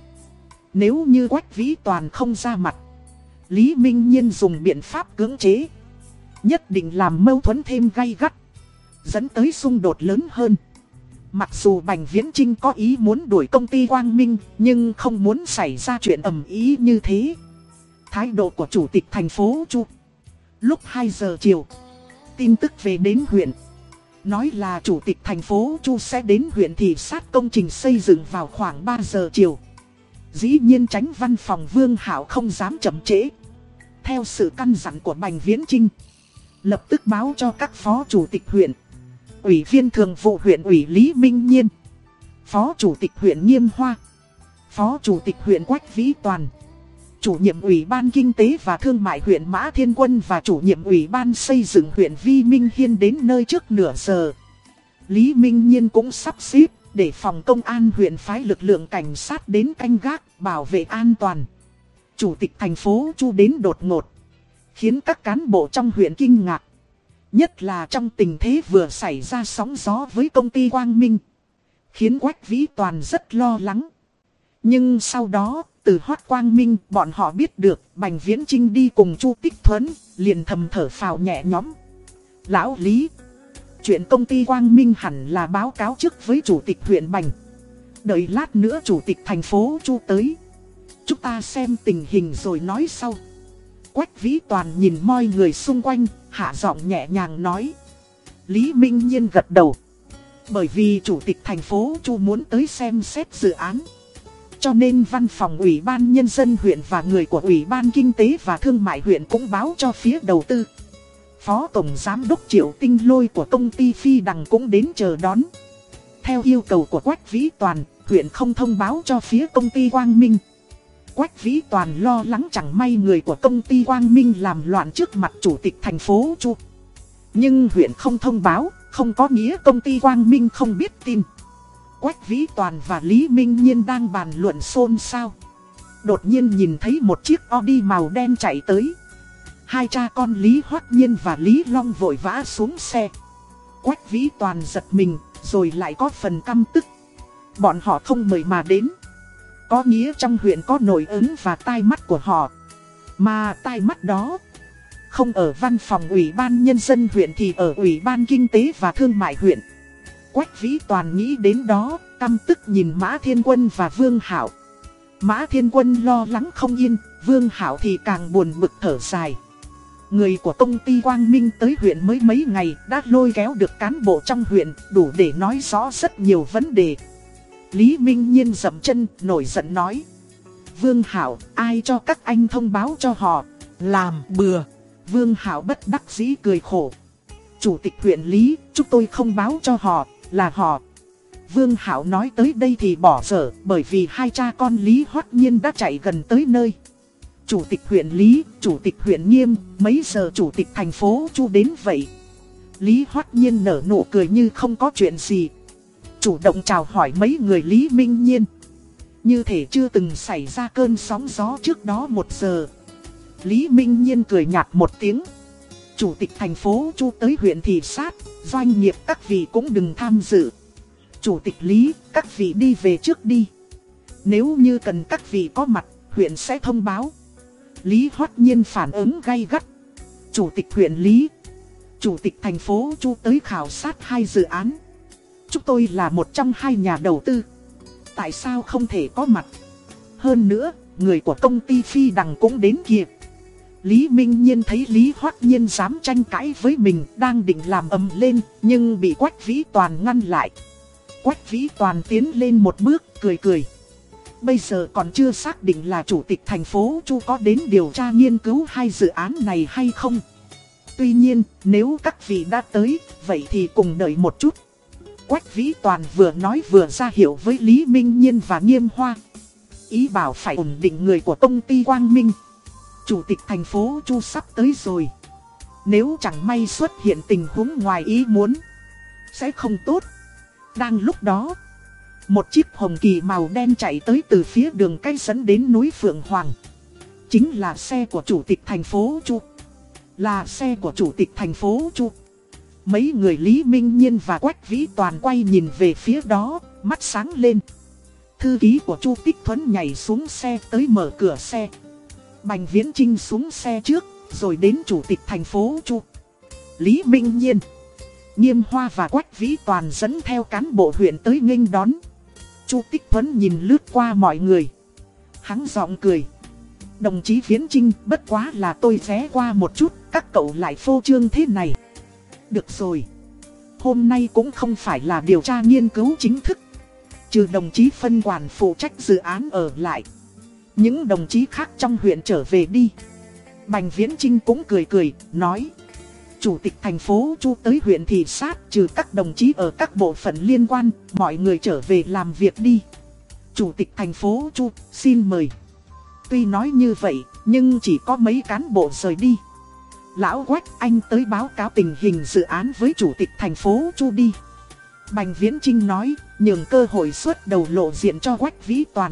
Speaker 1: Nếu như Quách Vĩ Toàn không ra mặt, Lý Minh Nhiên dùng biện pháp cưỡng chế. Nhất định làm mâu thuẫn thêm gay gắt, dẫn tới xung đột lớn hơn. Mặc dù Bành Viễn Trinh có ý muốn đuổi công ty Quang Minh, nhưng không muốn xảy ra chuyện ầm ý như thế. Thái độ của Chủ tịch thành phố Chu Lúc 2 giờ chiều, tin tức về đến huyện. Nói là Chủ tịch thành phố Chu sẽ đến huyện thị sát công trình xây dựng vào khoảng 3 giờ chiều. Dĩ nhiên tránh văn phòng Vương Hảo không dám chậm trễ. Theo sự căn dặn của Bành Viễn Trinh, lập tức báo cho các phó chủ tịch huyện. Ủy viên thường vụ huyện ủy Lý Minh Nhiên, Phó chủ tịch huyện Nghiêm Hoa, Phó chủ tịch huyện Quách Vĩ Toàn, chủ nhiệm ủy ban kinh tế và thương mại huyện Mã Thiên Quân và chủ nhiệm ủy ban xây dựng huyện Vi Minh Hiên đến nơi trước nửa giờ. Lý Minh Nhiên cũng sắp xếp để phòng công an huyện phái lực lượng cảnh sát đến canh gác bảo vệ an toàn. Chủ tịch thành phố Chu đến đột ngột, khiến các cán bộ trong huyện kinh ngạc. Nhất là trong tình thế vừa xảy ra sóng gió với công ty Quang Minh. Khiến Quách Vĩ Toàn rất lo lắng. Nhưng sau đó, từ Hoát Quang Minh, bọn họ biết được Bành Viễn Trinh đi cùng Chu Tích Thuấn, liền thầm thở phào nhẹ nhõm. Lão Lý, chuyện công ty Quang Minh hẳn là báo cáo trước với Chủ tịch huyện Bành. Đợi lát nữa Chủ tịch thành phố Chu tới. Chúng ta xem tình hình rồi nói sau. Quách Vĩ Toàn nhìn mọi người xung quanh, hạ giọng nhẹ nhàng nói. Lý Minh Nhiên gật đầu. Bởi vì Chủ tịch thành phố Chu muốn tới xem xét dự án. Cho nên văn phòng Ủy ban Nhân dân huyện và người của Ủy ban Kinh tế và Thương mại huyện cũng báo cho phía đầu tư. Phó Tổng Giám đốc Triệu Tinh Lôi của công ty Phi Đằng cũng đến chờ đón. Theo yêu cầu của Quách Vĩ Toàn, huyện không thông báo cho phía công ty Quang Minh. Quách Vĩ Toàn lo lắng chẳng may người của công ty Quang Minh làm loạn trước mặt chủ tịch thành phố Chu. Nhưng huyện không thông báo, không có nghĩa công ty Quang Minh không biết tin. Quách Vĩ Toàn và Lý Minh Nhiên đang bàn luận xôn xao. Đột nhiên nhìn thấy một chiếc Audi màu đen chạy tới. Hai cha con Lý Hoắc Nhiên và Lý Long vội vã xuống xe. Quách Vĩ Toàn giật mình, rồi lại có phần căm tức. Bọn họ không mời mà đến. Có nghĩa trong huyện có nổi ứng và tai mắt của họ. Mà tai mắt đó, không ở văn phòng Ủy ban Nhân dân huyện thì ở Ủy ban Kinh tế và Thương mại huyện. Quách Vĩ Toàn nghĩ đến đó, căm tức nhìn Mã Thiên Quân và Vương Hảo. Mã Thiên Quân lo lắng không yên, Vương Hảo thì càng buồn bực thở dài. Người của công ty Quang Minh tới huyện mới mấy ngày đã lôi kéo được cán bộ trong huyện đủ để nói rõ rất nhiều vấn đề. Lý Minh Nhiên dậm chân nổi giận nói. Vương Hảo, ai cho các anh thông báo cho họ, làm bừa. Vương Hảo bất đắc dĩ cười khổ. Chủ tịch huyện Lý, chúng tôi không báo cho họ, là họ. Vương Hảo nói tới đây thì bỏ dở bởi vì hai cha con Lý Hoát Nhiên đã chạy gần tới nơi. Chủ tịch huyện Lý, chủ tịch huyện Nghiêm, mấy giờ chủ tịch thành phố Chu đến vậy? Lý Hoát Nhiên nở nụ cười như không có chuyện gì. Chủ động chào hỏi mấy người Lý Minh Nhiên. Như thể chưa từng xảy ra cơn sóng gió trước đó một giờ. Lý Minh Nhiên cười nhạt một tiếng. Chủ tịch thành phố Chu tới huyện thị sát, doanh nghiệp các vị cũng đừng tham dự. Chủ tịch Lý, các vị đi về trước đi. Nếu như cần các vị có mặt, huyện sẽ thông báo. Lý Hoát Nhiên phản ứng gay gắt. Chủ tịch huyện Lý, Chủ tịch thành phố Chu tới khảo sát hai dự án. Chúng tôi là một trong hai nhà đầu tư. Tại sao không thể có mặt? Hơn nữa, người của công ty Phi Đằng cũng đến kịp. Lý Minh Nhiên thấy Lý Hoát Nhiên dám tranh cãi với mình đang định làm ầm lên nhưng bị Quách Vĩ Toàn ngăn lại. Quách Vĩ Toàn tiến lên một bước cười cười. Bây giờ còn chưa xác định là chủ tịch thành phố Chu có đến điều tra nghiên cứu hai dự án này hay không. Tuy nhiên, nếu các vị đã tới, vậy thì cùng đợi một chút. Quách Vĩ Toàn vừa nói vừa ra hiệu với Lý Minh Nhiên và Nghiêm Hoa. Ý bảo phải ổn định người của công ty Quang Minh. Chủ tịch thành phố Chu sắp tới rồi. Nếu chẳng may xuất hiện tình huống ngoài ý muốn, sẽ không tốt. Đang lúc đó, một chiếc hồng kỳ màu đen chạy tới từ phía đường cây dẫn đến núi Phượng Hoàng. Chính là xe của chủ tịch thành phố Chu. Là xe của chủ tịch thành phố Chu. Mấy người Lý Minh Nhiên và Quách Vĩ Toàn quay nhìn về phía đó, mắt sáng lên. Thư ký của Chu Tích Thuấn nhảy xuống xe tới mở cửa xe. Bành Viễn Trinh xuống xe trước, rồi đến chủ tịch thành phố Chu. Lý Minh Nhiên, Nghiêm Hoa và Quách Vĩ Toàn dẫn theo cán bộ huyện tới nghênh đón. Chu Tích Thuấn nhìn lướt qua mọi người. Hắn giọng cười. Đồng chí Viễn Trinh, bất quá là tôi ghé qua một chút, các cậu lại phô trương thế này. Được rồi. Hôm nay cũng không phải là điều tra nghiên cứu chính thức. Trừ đồng chí phân quản phụ trách dự án ở lại. Những đồng chí khác trong huyện trở về đi. Bành Viễn Trinh cũng cười cười, nói. Chủ tịch thành phố Chu tới huyện thị sát trừ các đồng chí ở các bộ phận liên quan, mọi người trở về làm việc đi. Chủ tịch thành phố Chu, xin mời. Tuy nói như vậy, nhưng chỉ có mấy cán bộ rời đi. Lão Quách anh tới báo cáo tình hình dự án với chủ tịch thành phố Chu đi. Bành Viễn Trinh nói, nhường cơ hội xuất đầu lộ diện cho Quách Vĩ Toàn.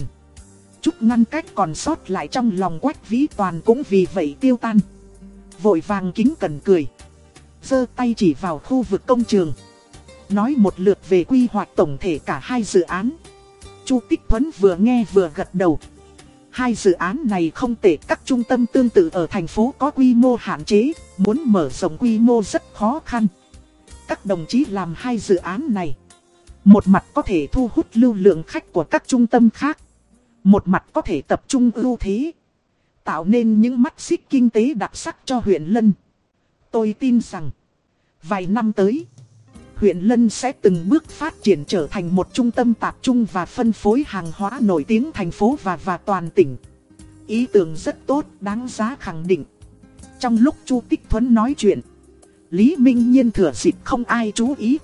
Speaker 1: Chút ngăn cách còn sót lại trong lòng Quách Vĩ Toàn cũng vì vậy tiêu tan. Vội vàng kính cần cười. giơ tay chỉ vào khu vực công trường. Nói một lượt về quy hoạch tổng thể cả hai dự án. Chu Tích Thuấn vừa nghe vừa gật đầu. Hai dự án này không tệ các trung tâm tương tự ở thành phố có quy mô hạn chế, muốn mở rộng quy mô rất khó khăn. Các đồng chí làm hai dự án này. Một mặt có thể thu hút lưu lượng khách của các trung tâm khác. Một mặt có thể tập trung ưu thế. Tạo nên những mắt xích kinh tế đặc sắc cho huyện Lân. Tôi tin rằng, vài năm tới, huyện Lân sẽ từng bước phát triển trở thành một trung tâm tạp trung và phân phối hàng hóa nổi tiếng thành phố và và toàn tỉnh. Ý tưởng rất tốt, đáng giá khẳng định. Trong lúc Chu Tích Thuấn nói chuyện, Lý Minh Nhiên thừa dịp không ai chú ý.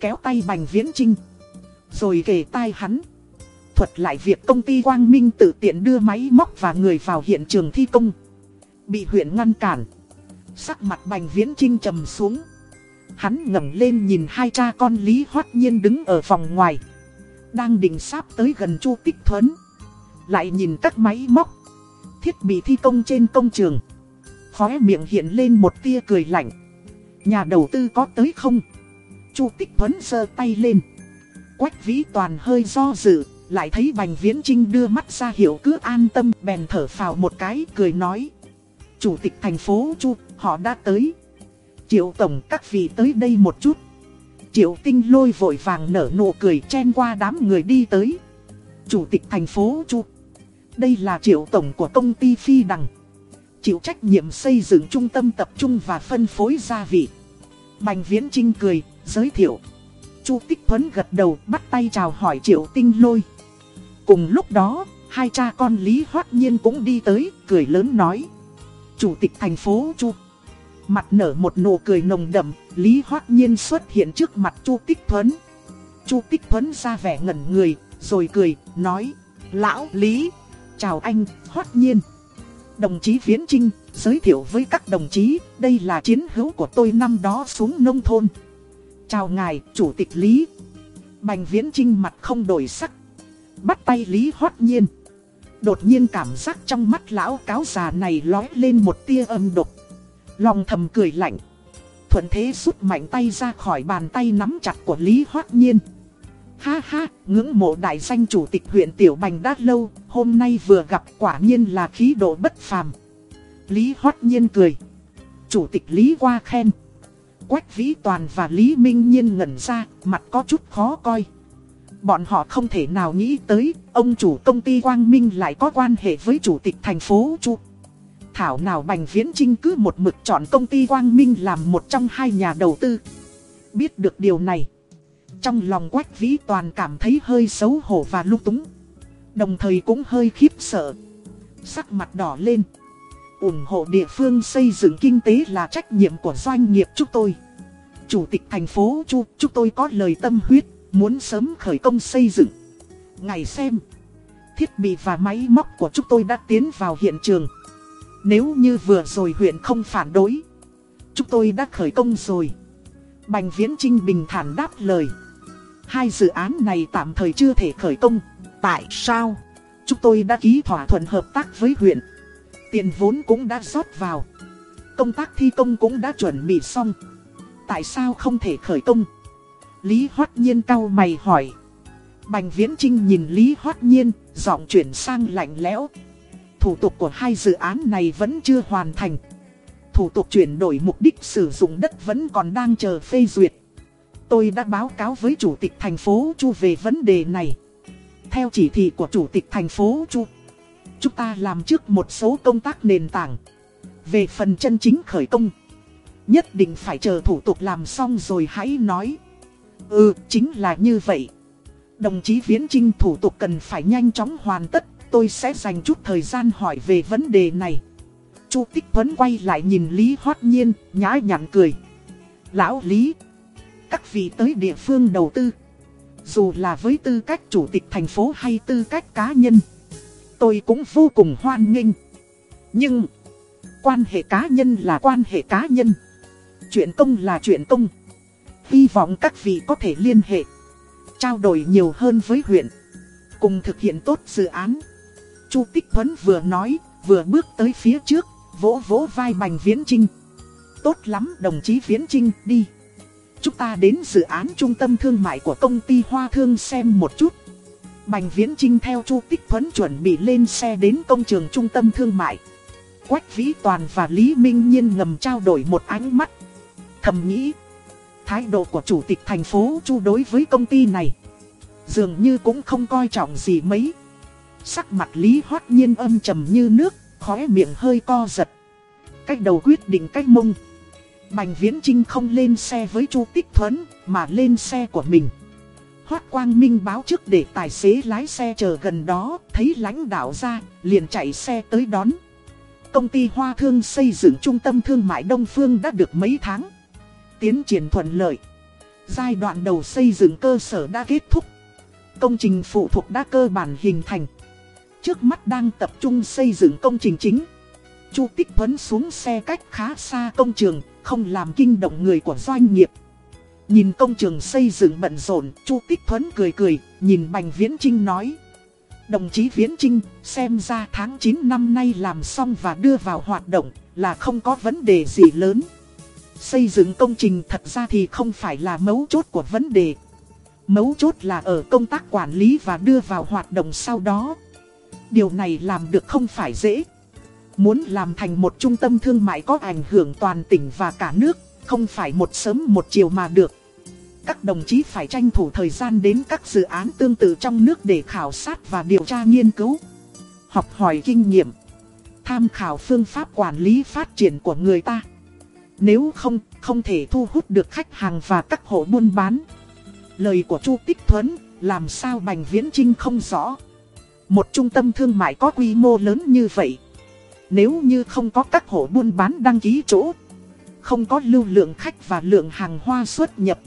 Speaker 1: Kéo tay Bành Viễn Trinh, rồi kề tai hắn. Thuật lại việc công ty Quang Minh tự tiện đưa máy móc và người vào hiện trường thi công. Bị huyện ngăn cản. Sắc mặt Bành Viễn Trinh trầm xuống. Hắn ngẩng lên nhìn hai cha con Lý Hoát Nhiên đứng ở phòng ngoài. Đang định sáp tới gần Chu Tích Thuấn. Lại nhìn các máy móc. Thiết bị thi công trên công trường. Khóe miệng hiện lên một tia cười lạnh. Nhà đầu tư có tới không? Chu Tích Thuấn giơ tay lên. Quách Vĩ Toàn hơi do dự, lại thấy Bành Viễn Trinh đưa mắt ra hiệu cứ an tâm bèn thở phào một cái cười nói. Chủ tịch thành phố Chu, họ đã tới. Triệu Tổng các vị tới đây một chút. Triệu Tinh lôi vội vàng nở nụ cười chen qua đám người đi tới. Chủ tịch thành phố Chu. Đây là Triệu Tổng của công ty Phi Đằng. Chịu trách nhiệm xây dựng trung tâm tập trung và phân phối gia vị. Bành Viễn Trinh cười, giới thiệu. Chu Tích Thuấn gật đầu bắt tay chào hỏi Triệu Tinh lôi. Cùng lúc đó, hai cha con Lý Hoác Nhiên cũng đi tới, cười lớn nói. Chủ tịch thành phố Chu. Mặt nở một nụ cười nồng đậm, Lý Hoác Nhiên xuất hiện trước mặt Chu Tích Thuấn. Chu Tích Thuấn ra vẻ ngẩn người, rồi cười, nói, Lão Lý, chào anh, Hoác Nhiên. Đồng chí Viễn Trinh, giới thiệu với các đồng chí, đây là chiến hữu của tôi năm đó xuống nông thôn. Chào ngài, Chủ tịch Lý. Bành Viễn Trinh mặt không đổi sắc. Bắt tay Lý Hoát Nhiên. Đột nhiên cảm giác trong mắt lão cáo già này lói lên một tia âm độc. Lòng thầm cười lạnh. Thuận thế rút mạnh tay ra khỏi bàn tay nắm chặt của Lý Hoác Nhiên. Ha ha, ngưỡng mộ đại danh chủ tịch huyện Tiểu Bành đã lâu, hôm nay vừa gặp quả nhiên là khí độ bất phàm. Lý Hoác Nhiên cười. Chủ tịch Lý qua khen. Quách Vĩ Toàn và Lý Minh Nhiên ngẩn ra, mặt có chút khó coi. Bọn họ không thể nào nghĩ tới, ông chủ công ty Quang Minh lại có quan hệ với chủ tịch thành phố Chu. Thảo nào Bành Viễn Trinh cứ một mực chọn công ty Quang Minh làm một trong hai nhà đầu tư. Biết được điều này, trong lòng Quách Vĩ Toàn cảm thấy hơi xấu hổ và lúc túng. Đồng thời cũng hơi khiếp sợ. Sắc mặt đỏ lên. ủng hộ địa phương xây dựng kinh tế là trách nhiệm của doanh nghiệp chúng tôi. Chủ tịch thành phố Chu, chúng tôi có lời tâm huyết, muốn sớm khởi công xây dựng. Ngày xem, thiết bị và máy móc của chúng tôi đã tiến vào hiện trường. Nếu như vừa rồi huyện không phản đối Chúng tôi đã khởi công rồi. Bành Viễn Trinh bình thản đáp lời. Hai dự án này tạm thời chưa thể khởi công. Tại sao? Chúng tôi đã ký thỏa thuận hợp tác với huyện. Tiền vốn cũng đã rót vào. Công tác thi công cũng đã chuẩn bị xong. Tại sao không thể khởi công? Lý Hoát Nhiên cau mày hỏi. Bành Viễn Trinh nhìn Lý Hoát Nhiên, giọng chuyển sang lạnh lẽo. Thủ tục của hai dự án này vẫn chưa hoàn thành. Thủ tục chuyển đổi mục đích sử dụng đất vẫn còn đang chờ phê duyệt. Tôi đã báo cáo với Chủ tịch thành phố Chu về vấn đề này. Theo chỉ thị của Chủ tịch thành phố Chu, chúng ta làm trước một số công tác nền tảng. Về phần chân chính khởi công, nhất định phải chờ thủ tục làm xong rồi hãy nói. Ừ, chính là như vậy. Đồng chí Viễn Trinh thủ tục cần phải nhanh chóng hoàn tất, tôi sẽ dành chút thời gian hỏi về vấn đề này. Chu Tích Tuấn quay lại nhìn Lý Hoát Nhiên, nhã nhặn cười. Lão Lý, các vị tới địa phương đầu tư, dù là với tư cách chủ tịch thành phố hay tư cách cá nhân, tôi cũng vô cùng hoan nghênh. Nhưng, quan hệ cá nhân là quan hệ cá nhân, chuyện công là chuyện công. Hy vọng các vị có thể liên hệ, trao đổi nhiều hơn với huyện, cùng thực hiện tốt dự án. Chu Tích Thuấn vừa nói, vừa bước tới phía trước, vỗ vỗ vai Bành Viễn Trinh. Tốt lắm đồng chí Viễn Trinh, đi. Chúng ta đến dự án trung tâm thương mại của công ty Hoa Thương xem một chút. Bành Viễn Trinh theo Chu Tích Thuấn chuẩn bị lên xe đến công trường trung tâm thương mại. Quách Vĩ Toàn và Lý Minh Nhiên ngầm trao đổi một ánh mắt. Thầm nghĩ, thái độ của chủ tịch thành phố Chu đối với công ty này dường như cũng không coi trọng gì mấy. Sắc mặt Lý Hoát Nhiên âm trầm như nước, khóe miệng hơi co giật. Cách đầu quyết định cách mông. Bành Viễn Trinh không lên xe với Chu Tích Thuấn, mà lên xe của mình. Hoát Quang Minh báo trước để tài xế lái xe chờ gần đó, thấy lãnh đạo ra, liền chạy xe tới đón. Công ty Hoa Thương xây dựng trung tâm thương mại Đông Phương đã được mấy tháng. Tiến triển thuận lợi. Giai đoạn đầu xây dựng cơ sở đã kết thúc. Công trình phụ thuộc đã cơ bản hình thành. Trước mắt đang tập trung xây dựng công trình chính. Chu Tích Thuấn xuống xe cách khá xa công trường, không làm kinh động người của doanh nghiệp. Nhìn công trường xây dựng bận rộn, Chu Tích Thuấn cười cười, nhìn Bành Viễn Trinh nói. Đồng chí Viễn Trinh, xem ra tháng 9 năm nay làm xong và đưa vào hoạt động là không có vấn đề gì lớn. Xây dựng công trình thật ra thì không phải là mấu chốt của vấn đề. Mấu chốt là ở công tác quản lý và đưa vào hoạt động sau đó. Điều này làm được không phải dễ. Muốn làm thành một trung tâm thương mại có ảnh hưởng toàn tỉnh và cả nước, không phải một sớm một chiều mà được. Các đồng chí phải tranh thủ thời gian đến các dự án tương tự trong nước để khảo sát và điều tra nghiên cứu. Học hỏi kinh nghiệm. Tham khảo phương pháp quản lý phát triển của người ta. Nếu không, không thể thu hút được khách hàng và các hộ buôn bán. Lời của Chu Tích Thuấn, làm sao Bành Viễn Trinh không rõ. Một trung tâm thương mại có quy mô lớn như vậy. Nếu như không có các hộ buôn bán đăng ký chỗ, không có lưu lượng khách và lượng hàng hoa xuất nhập.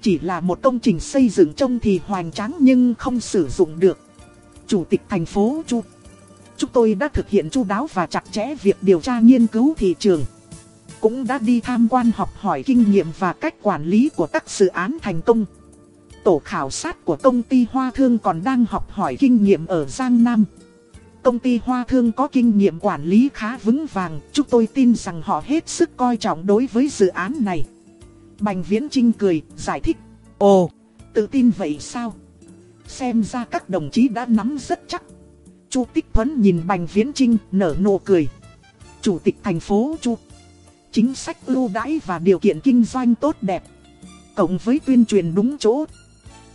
Speaker 1: Chỉ là một công trình xây dựng trông thì hoành tráng nhưng không sử dụng được. Chủ tịch thành phố Chu Chúng tôi đã thực hiện chu đáo và chặt chẽ việc điều tra nghiên cứu thị trường. Cũng đã đi tham quan học hỏi kinh nghiệm và cách quản lý của các dự án thành công. Tổ khảo sát của công ty Hoa Thương còn đang học hỏi kinh nghiệm ở Giang Nam. Công ty Hoa Thương có kinh nghiệm quản lý khá vững vàng, chúng tôi tin rằng họ hết sức coi trọng đối với dự án này. Bành Viễn Trinh cười, giải thích. Ồ, tự tin vậy sao? Xem ra các đồng chí đã nắm rất chắc. Chu Tích Thuấn nhìn Bành Viễn Trinh, nở nụ cười. Chủ tịch thành phố Chu. Chính sách ưu đãi và điều kiện kinh doanh tốt đẹp. Cộng với tuyên truyền đúng chỗ.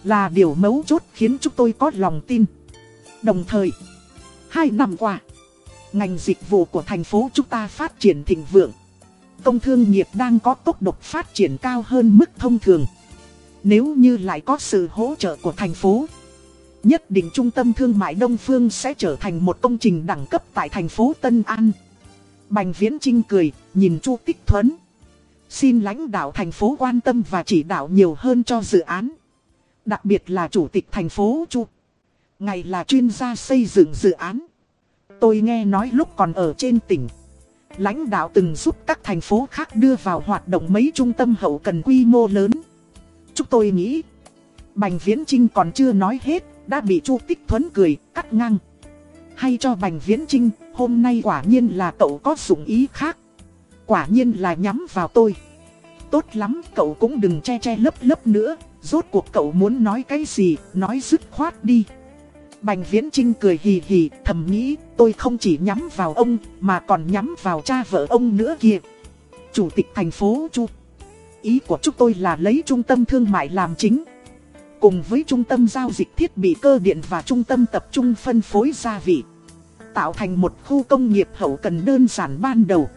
Speaker 1: Là điều mấu chốt khiến chúng tôi có lòng tin. Đồng thời, hai năm qua, ngành dịch vụ của thành phố chúng ta phát triển thịnh vượng. Công thương nghiệp đang có tốc độ phát triển cao hơn mức thông thường. Nếu như lại có sự hỗ trợ của thành phố, nhất định trung tâm thương mại Đông Phương sẽ trở thành một công trình đẳng cấp tại thành phố Tân An. Bành Viễn Trinh cười, nhìn Chu Tích Thuấn. Xin lãnh đạo thành phố quan tâm và chỉ đạo nhiều hơn cho dự án. Đặc biệt là chủ tịch thành phố Chu. Ngài là chuyên gia xây dựng dự án. Tôi nghe nói lúc còn ở trên tỉnh. lãnh đạo từng giúp các thành phố khác đưa vào hoạt động mấy trung tâm hậu cần quy mô lớn. Chúng tôi nghĩ, Bành Viễn Trinh còn chưa nói hết, đã bị Chu Tích Thuấn cười, cắt ngang. Hay cho Bành Viễn Trinh, hôm nay quả nhiên là cậu có dụng ý khác. Quả nhiên là nhắm vào tôi. Tốt lắm, cậu cũng đừng che che lấp lấp nữa, rốt cuộc cậu muốn nói cái gì, nói dứt khoát đi. Bành Viễn Trinh cười hì hì, thầm nghĩ, tôi không chỉ nhắm vào ông, mà còn nhắm vào cha vợ ông nữa kìa. Chủ tịch thành phố Chu. Ý của chúng tôi là lấy trung tâm thương mại làm chính. Cùng với trung tâm giao dịch thiết bị cơ điện và trung tâm tập trung phân phối gia vị. Tạo thành một khu công nghiệp hậu cần đơn giản ban đầu.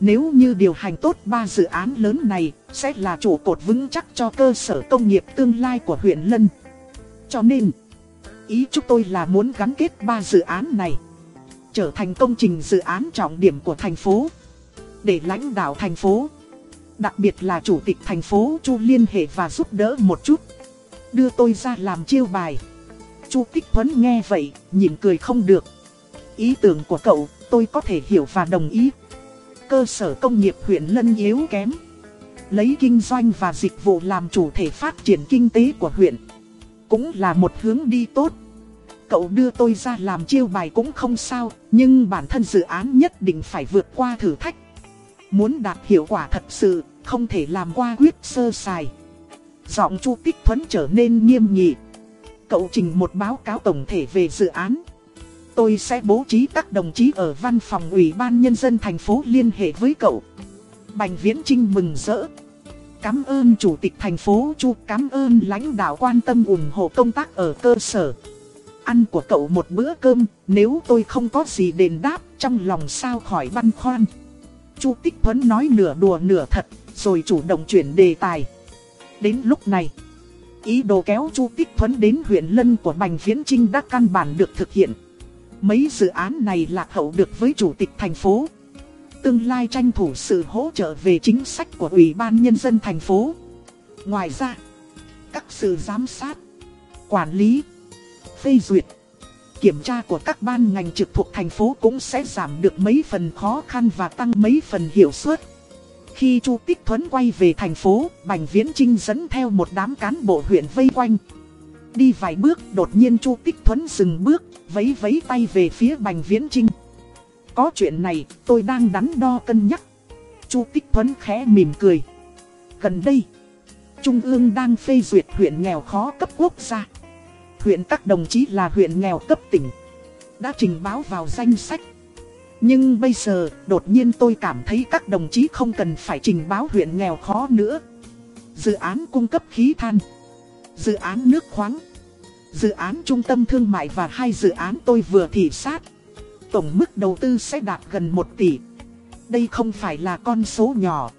Speaker 1: Nếu như điều hành tốt ba dự án lớn này, sẽ là trụ cột vững chắc cho cơ sở công nghiệp tương lai của huyện Lân. Cho nên... Ý chúng tôi là muốn gắn kết ba dự án này Trở thành công trình dự án trọng điểm của thành phố Để lãnh đạo thành phố Đặc biệt là chủ tịch thành phố Chu liên hệ và giúp đỡ một chút Đưa tôi ra làm chiêu bài Chu Tích Huấn nghe vậy, nhìn cười không được Ý tưởng của cậu, tôi có thể hiểu và đồng ý Cơ sở công nghiệp huyện Lân yếu kém Lấy kinh doanh và dịch vụ làm chủ thể phát triển kinh tế của huyện cũng là một hướng đi tốt. Cậu đưa tôi ra làm chiêu bài cũng không sao, nhưng bản thân dự án nhất định phải vượt qua thử thách. Muốn đạt hiệu quả thật sự, không thể làm qua quyết sơ sài. Giọng Chu Tích Thuấn trở nên nghiêm nghị. Cậu trình một báo cáo tổng thể về dự án. Tôi sẽ bố trí các đồng chí ở văn phòng ủy ban nhân dân thành phố liên hệ với cậu. Bành Viễn Trinh mừng rỡ, Cảm ơn Chủ tịch thành phố Chu, cảm ơn lãnh đạo quan tâm ủng hộ công tác ở cơ sở. Ăn của cậu một bữa cơm, nếu tôi không có gì đền đáp, trong lòng sao khỏi băn khoăn. Chu Tích Thuấn nói nửa đùa nửa thật, rồi chủ động chuyển đề tài. Đến lúc này, ý đồ kéo Chu Tích Thuấn đến huyện Lân của Bành Viễn Trinh đã căn bản được thực hiện. Mấy dự án này lạc hậu được với Chủ tịch thành phố tương lai tranh thủ sự hỗ trợ về chính sách của Ủy ban Nhân dân thành phố. Ngoài ra, các sự giám sát, quản lý, phê duyệt, kiểm tra của các ban ngành trực thuộc thành phố cũng sẽ giảm được mấy phần khó khăn và tăng mấy phần hiệu suất. Khi Chu Tích Thuấn quay về thành phố, Bành Viễn Trinh dẫn theo một đám cán bộ huyện vây quanh. Đi vài bước, đột nhiên Chu Tích Thuấn dừng bước, vấy vấy tay về phía Bành Viễn Trinh. Có chuyện này, tôi đang đắn đo cân nhắc. Chu Tích Thuấn khẽ mỉm cười. Gần đây, Trung ương đang phê duyệt huyện nghèo khó cấp quốc gia. Huyện các đồng chí là huyện nghèo cấp tỉnh. Đã trình báo vào danh sách. Nhưng bây giờ, đột nhiên tôi cảm thấy các đồng chí không cần phải trình báo huyện nghèo khó nữa. Dự án cung cấp khí than. Dự án nước khoáng. Dự án trung tâm thương mại và hai dự án tôi vừa thị sát tổng mức đầu tư sẽ đạt gần 1 tỷ. Đây không phải là con số nhỏ.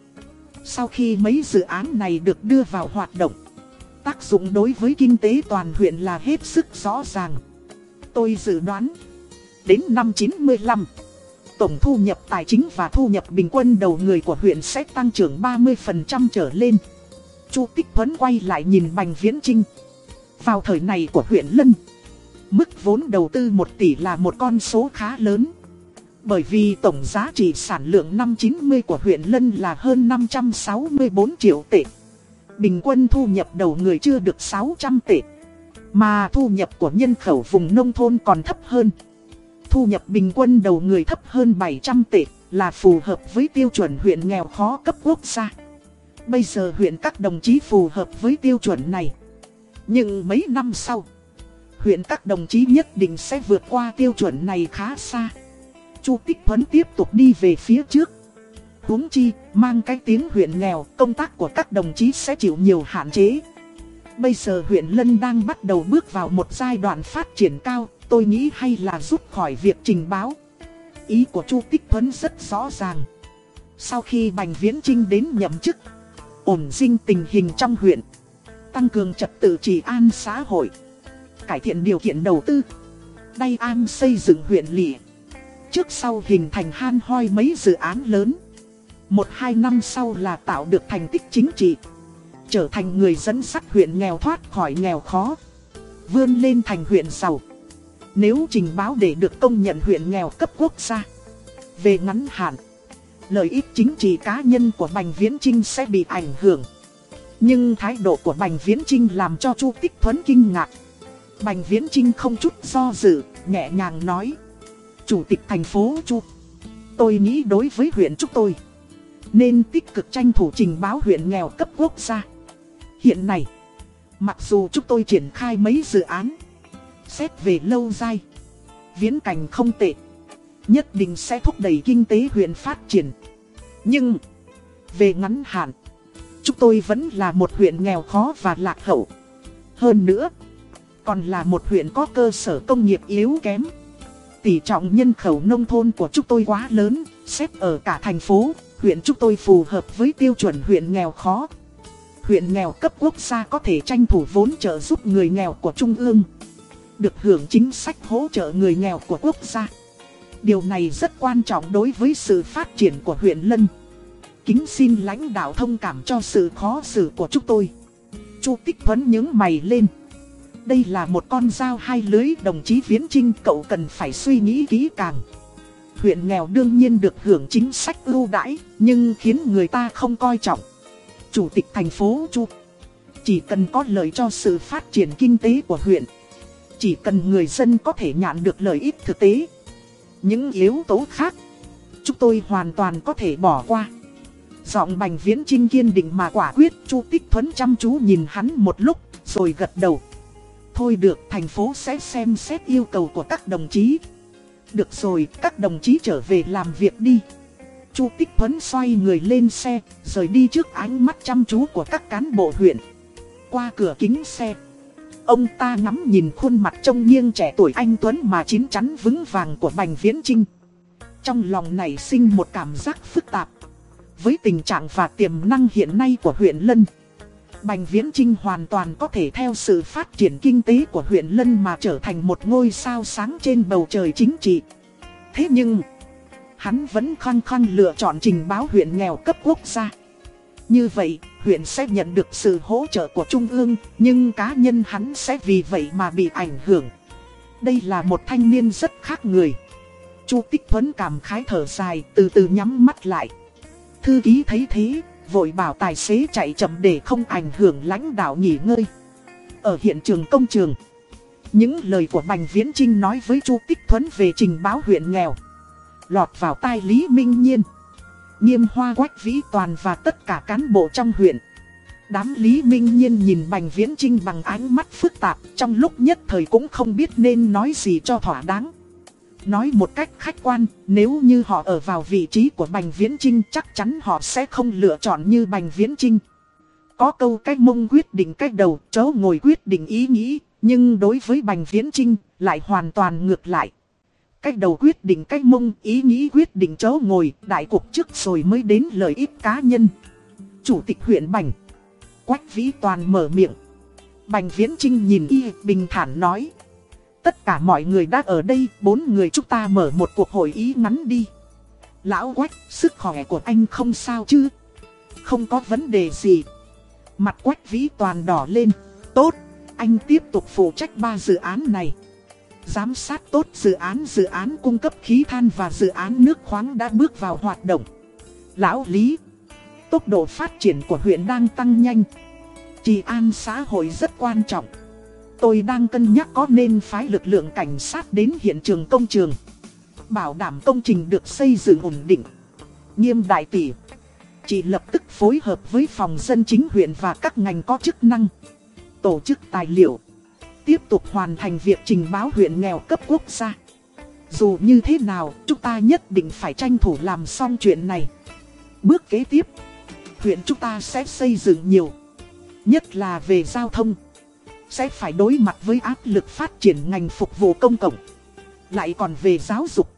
Speaker 1: Sau khi mấy dự án này được đưa vào hoạt động, tác dụng đối với kinh tế toàn huyện là hết sức rõ ràng. Tôi dự đoán, đến năm 95, tổng thu nhập tài chính và thu nhập bình quân đầu người của huyện sẽ tăng trưởng 30% trở lên. Chu Tích Huấn quay lại nhìn Bành Viễn Trinh. Vào thời này của huyện Lân, Mức vốn đầu tư 1 tỷ là một con số khá lớn. Bởi vì tổng giá trị sản lượng năm 90 của huyện Lân là hơn 564 triệu tệ. Bình quân thu nhập đầu người chưa được 600 tệ. Mà thu nhập của nhân khẩu vùng nông thôn còn thấp hơn. Thu nhập bình quân đầu người thấp hơn 700 tệ là phù hợp với tiêu chuẩn huyện nghèo khó cấp quốc gia. Bây giờ huyện các đồng chí phù hợp với tiêu chuẩn này. Nhưng mấy năm sau huyện các đồng chí nhất định sẽ vượt qua tiêu chuẩn này khá xa. Chu Tích Huấn tiếp tục đi về phía trước. huống chi, mang cái tiếng huyện nghèo, công tác của các đồng chí sẽ chịu nhiều hạn chế. Bây giờ huyện Lân đang bắt đầu bước vào một giai đoạn phát triển cao, tôi nghĩ hay là rút khỏi việc trình báo. Ý của Chu Tích Thuấn rất rõ ràng. Sau khi Bành Viễn Trinh đến nhậm chức, ổn dinh tình hình trong huyện, tăng cường trật tự trị an xã hội cải thiện điều kiện đầu tư. Đay An xây dựng huyện lỵ. Trước sau hình thành han hoi mấy dự án lớn. Một hai năm sau là tạo được thành tích chính trị. Trở thành người dẫn dắt huyện nghèo thoát khỏi nghèo khó. Vươn lên thành huyện giàu. Nếu trình báo để được công nhận huyện nghèo cấp quốc gia. Về ngắn hạn, lợi ích chính trị cá nhân của Bành Viễn Trinh sẽ bị ảnh hưởng. Nhưng thái độ của Bành Viễn Trinh làm cho Chu Tích Thuấn kinh ngạc. Bành Viễn Trinh không chút do dự, nhẹ nhàng nói. Chủ tịch thành phố Chu, tôi nghĩ đối với huyện chúng tôi, nên tích cực tranh thủ trình báo huyện nghèo cấp quốc gia. Hiện nay, mặc dù chúng tôi triển khai mấy dự án, xét về lâu dài, viễn cảnh không tệ, nhất định sẽ thúc đẩy kinh tế huyện phát triển. Nhưng, về ngắn hạn, chúng tôi vẫn là một huyện nghèo khó và lạc hậu. Hơn nữa, còn là một huyện có cơ sở công nghiệp yếu kém. Tỷ trọng nhân khẩu nông thôn của chúng tôi quá lớn, xếp ở cả thành phố, huyện chúng tôi phù hợp với tiêu chuẩn huyện nghèo khó. Huyện nghèo cấp quốc gia có thể tranh thủ vốn trợ giúp người nghèo của Trung ương. Được hưởng chính sách hỗ trợ người nghèo của quốc gia. Điều này rất quan trọng đối với sự phát triển của huyện Lân. Kính xin lãnh đạo thông cảm cho sự khó xử của chúng tôi. Chu Tích Thuấn nhướng mày lên. Đây là một con dao hai lưới đồng chí Viễn Trinh cậu cần phải suy nghĩ kỹ càng. Huyện nghèo đương nhiên được hưởng chính sách ưu đãi, nhưng khiến người ta không coi trọng. Chủ tịch thành phố Chu Chỉ cần có lợi cho sự phát triển kinh tế của huyện chỉ cần người dân có thể nhận được lợi ích thực tế. Những yếu tố khác, Chúng tôi hoàn toàn có thể bỏ qua. Giọng bành viễn trinh kiên định mà quả quyết, Chu Tích Thuấn chăm chú nhìn hắn một lúc, Rồi gật đầu. Thôi được, thành phố sẽ xem xét yêu cầu của các đồng chí. Được rồi, các đồng chí trở về làm việc đi. Chu Tích Thuấn xoay người lên xe, Rời đi trước ánh mắt chăm chú của các cán bộ huyện. Qua cửa kính xe Ông ta ngắm nhìn khuôn mặt trông nghiêng trẻ tuổi anh Tuấn mà chín chắn vững vàng của Bành Viễn Trinh Trong lòng này sinh một cảm giác phức tạp Với tình trạng và tiềm năng hiện nay của huyện Lân Bành Viễn Trinh hoàn toàn có thể theo sự phát triển kinh tế của huyện Lân mà trở thành một ngôi sao sáng trên bầu trời chính trị. Thế nhưng, hắn vẫn khăng khăng lựa chọn trình báo huyện nghèo cấp quốc gia. Như vậy, huyện sẽ nhận được sự hỗ trợ của Trung ương, nhưng cá nhân hắn sẽ vì vậy mà bị ảnh hưởng. Đây là một thanh niên rất khác người. Chu Tích Thuấn cảm khái thở dài, từ từ nhắm mắt lại. Thư ký thấy thế, vội bảo tài xế chạy chậm để không ảnh hưởng lãnh đạo nghỉ ngơi. Ở hiện trường công trường, những lời của Bành Viễn Trinh nói với Chu Tích Thuấn về trình báo huyện nghèo, lọt vào tai Lý Minh Nhiên. Nghiêm hoa quách vĩ toàn và tất cả cán bộ trong huyện. Đám Lý Minh Nhiên nhìn Bành Viễn Trinh bằng ánh mắt phức tạp, trong lúc nhất thời cũng không biết nên nói gì cho thỏa đáng. Nói một cách khách quan, nếu như họ ở vào vị trí của Bành Viễn Trinh chắc chắn họ sẽ không lựa chọn như Bành Viễn Trinh. Có câu cách mông quyết định cách đầu, chớ ngồi quyết định ý nghĩ, nhưng đối với Bành Viễn Trinh lại hoàn toàn ngược lại. Cách đầu quyết định cách mông, ý nghĩ quyết định chớ ngồi, đại cuộc trước rồi mới đến lợi ích cá nhân. Chủ tịch huyện Bành Quách Vĩ Toàn mở miệng. Bành Viễn Trinh nhìn y bình thản nói. Tất cả mọi người đã ở đây, bốn người chúng ta mở một cuộc hội ý ngắn đi. Lão Quách, sức khỏe của anh không sao chứ? Không có vấn đề gì. Mặt Quách Vĩ Toàn đỏ lên. Tốt, anh tiếp tục phụ trách ba dự án này. Giám sát tốt dự án dự án cung cấp khí than và dự án nước khoáng đã bước vào hoạt động. Lão Lý, tốc độ phát triển của huyện đang tăng nhanh. Trị an xã hội rất quan trọng. Tôi đang cân nhắc có nên phái lực lượng cảnh sát đến hiện trường công trường. Bảo đảm công trình được xây dựng ổn định. Nghiêm đại tỷ. Chỉ lập tức phối hợp với phòng dân chính huyện và các ngành có chức năng. Tổ chức tài liệu. Tiếp tục hoàn thành việc trình báo huyện nghèo cấp quốc gia. Dù như thế nào, chúng ta nhất định phải tranh thủ làm xong chuyện này. Bước kế tiếp, huyện chúng ta sẽ xây dựng nhiều. Nhất là về giao thông sẽ phải đối mặt với áp lực phát triển ngành phục vụ công cộng. Lại còn về giáo dục,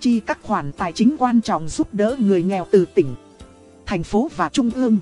Speaker 1: chi các khoản tài chính quan trọng giúp đỡ người nghèo từ tỉnh, thành phố và trung ương.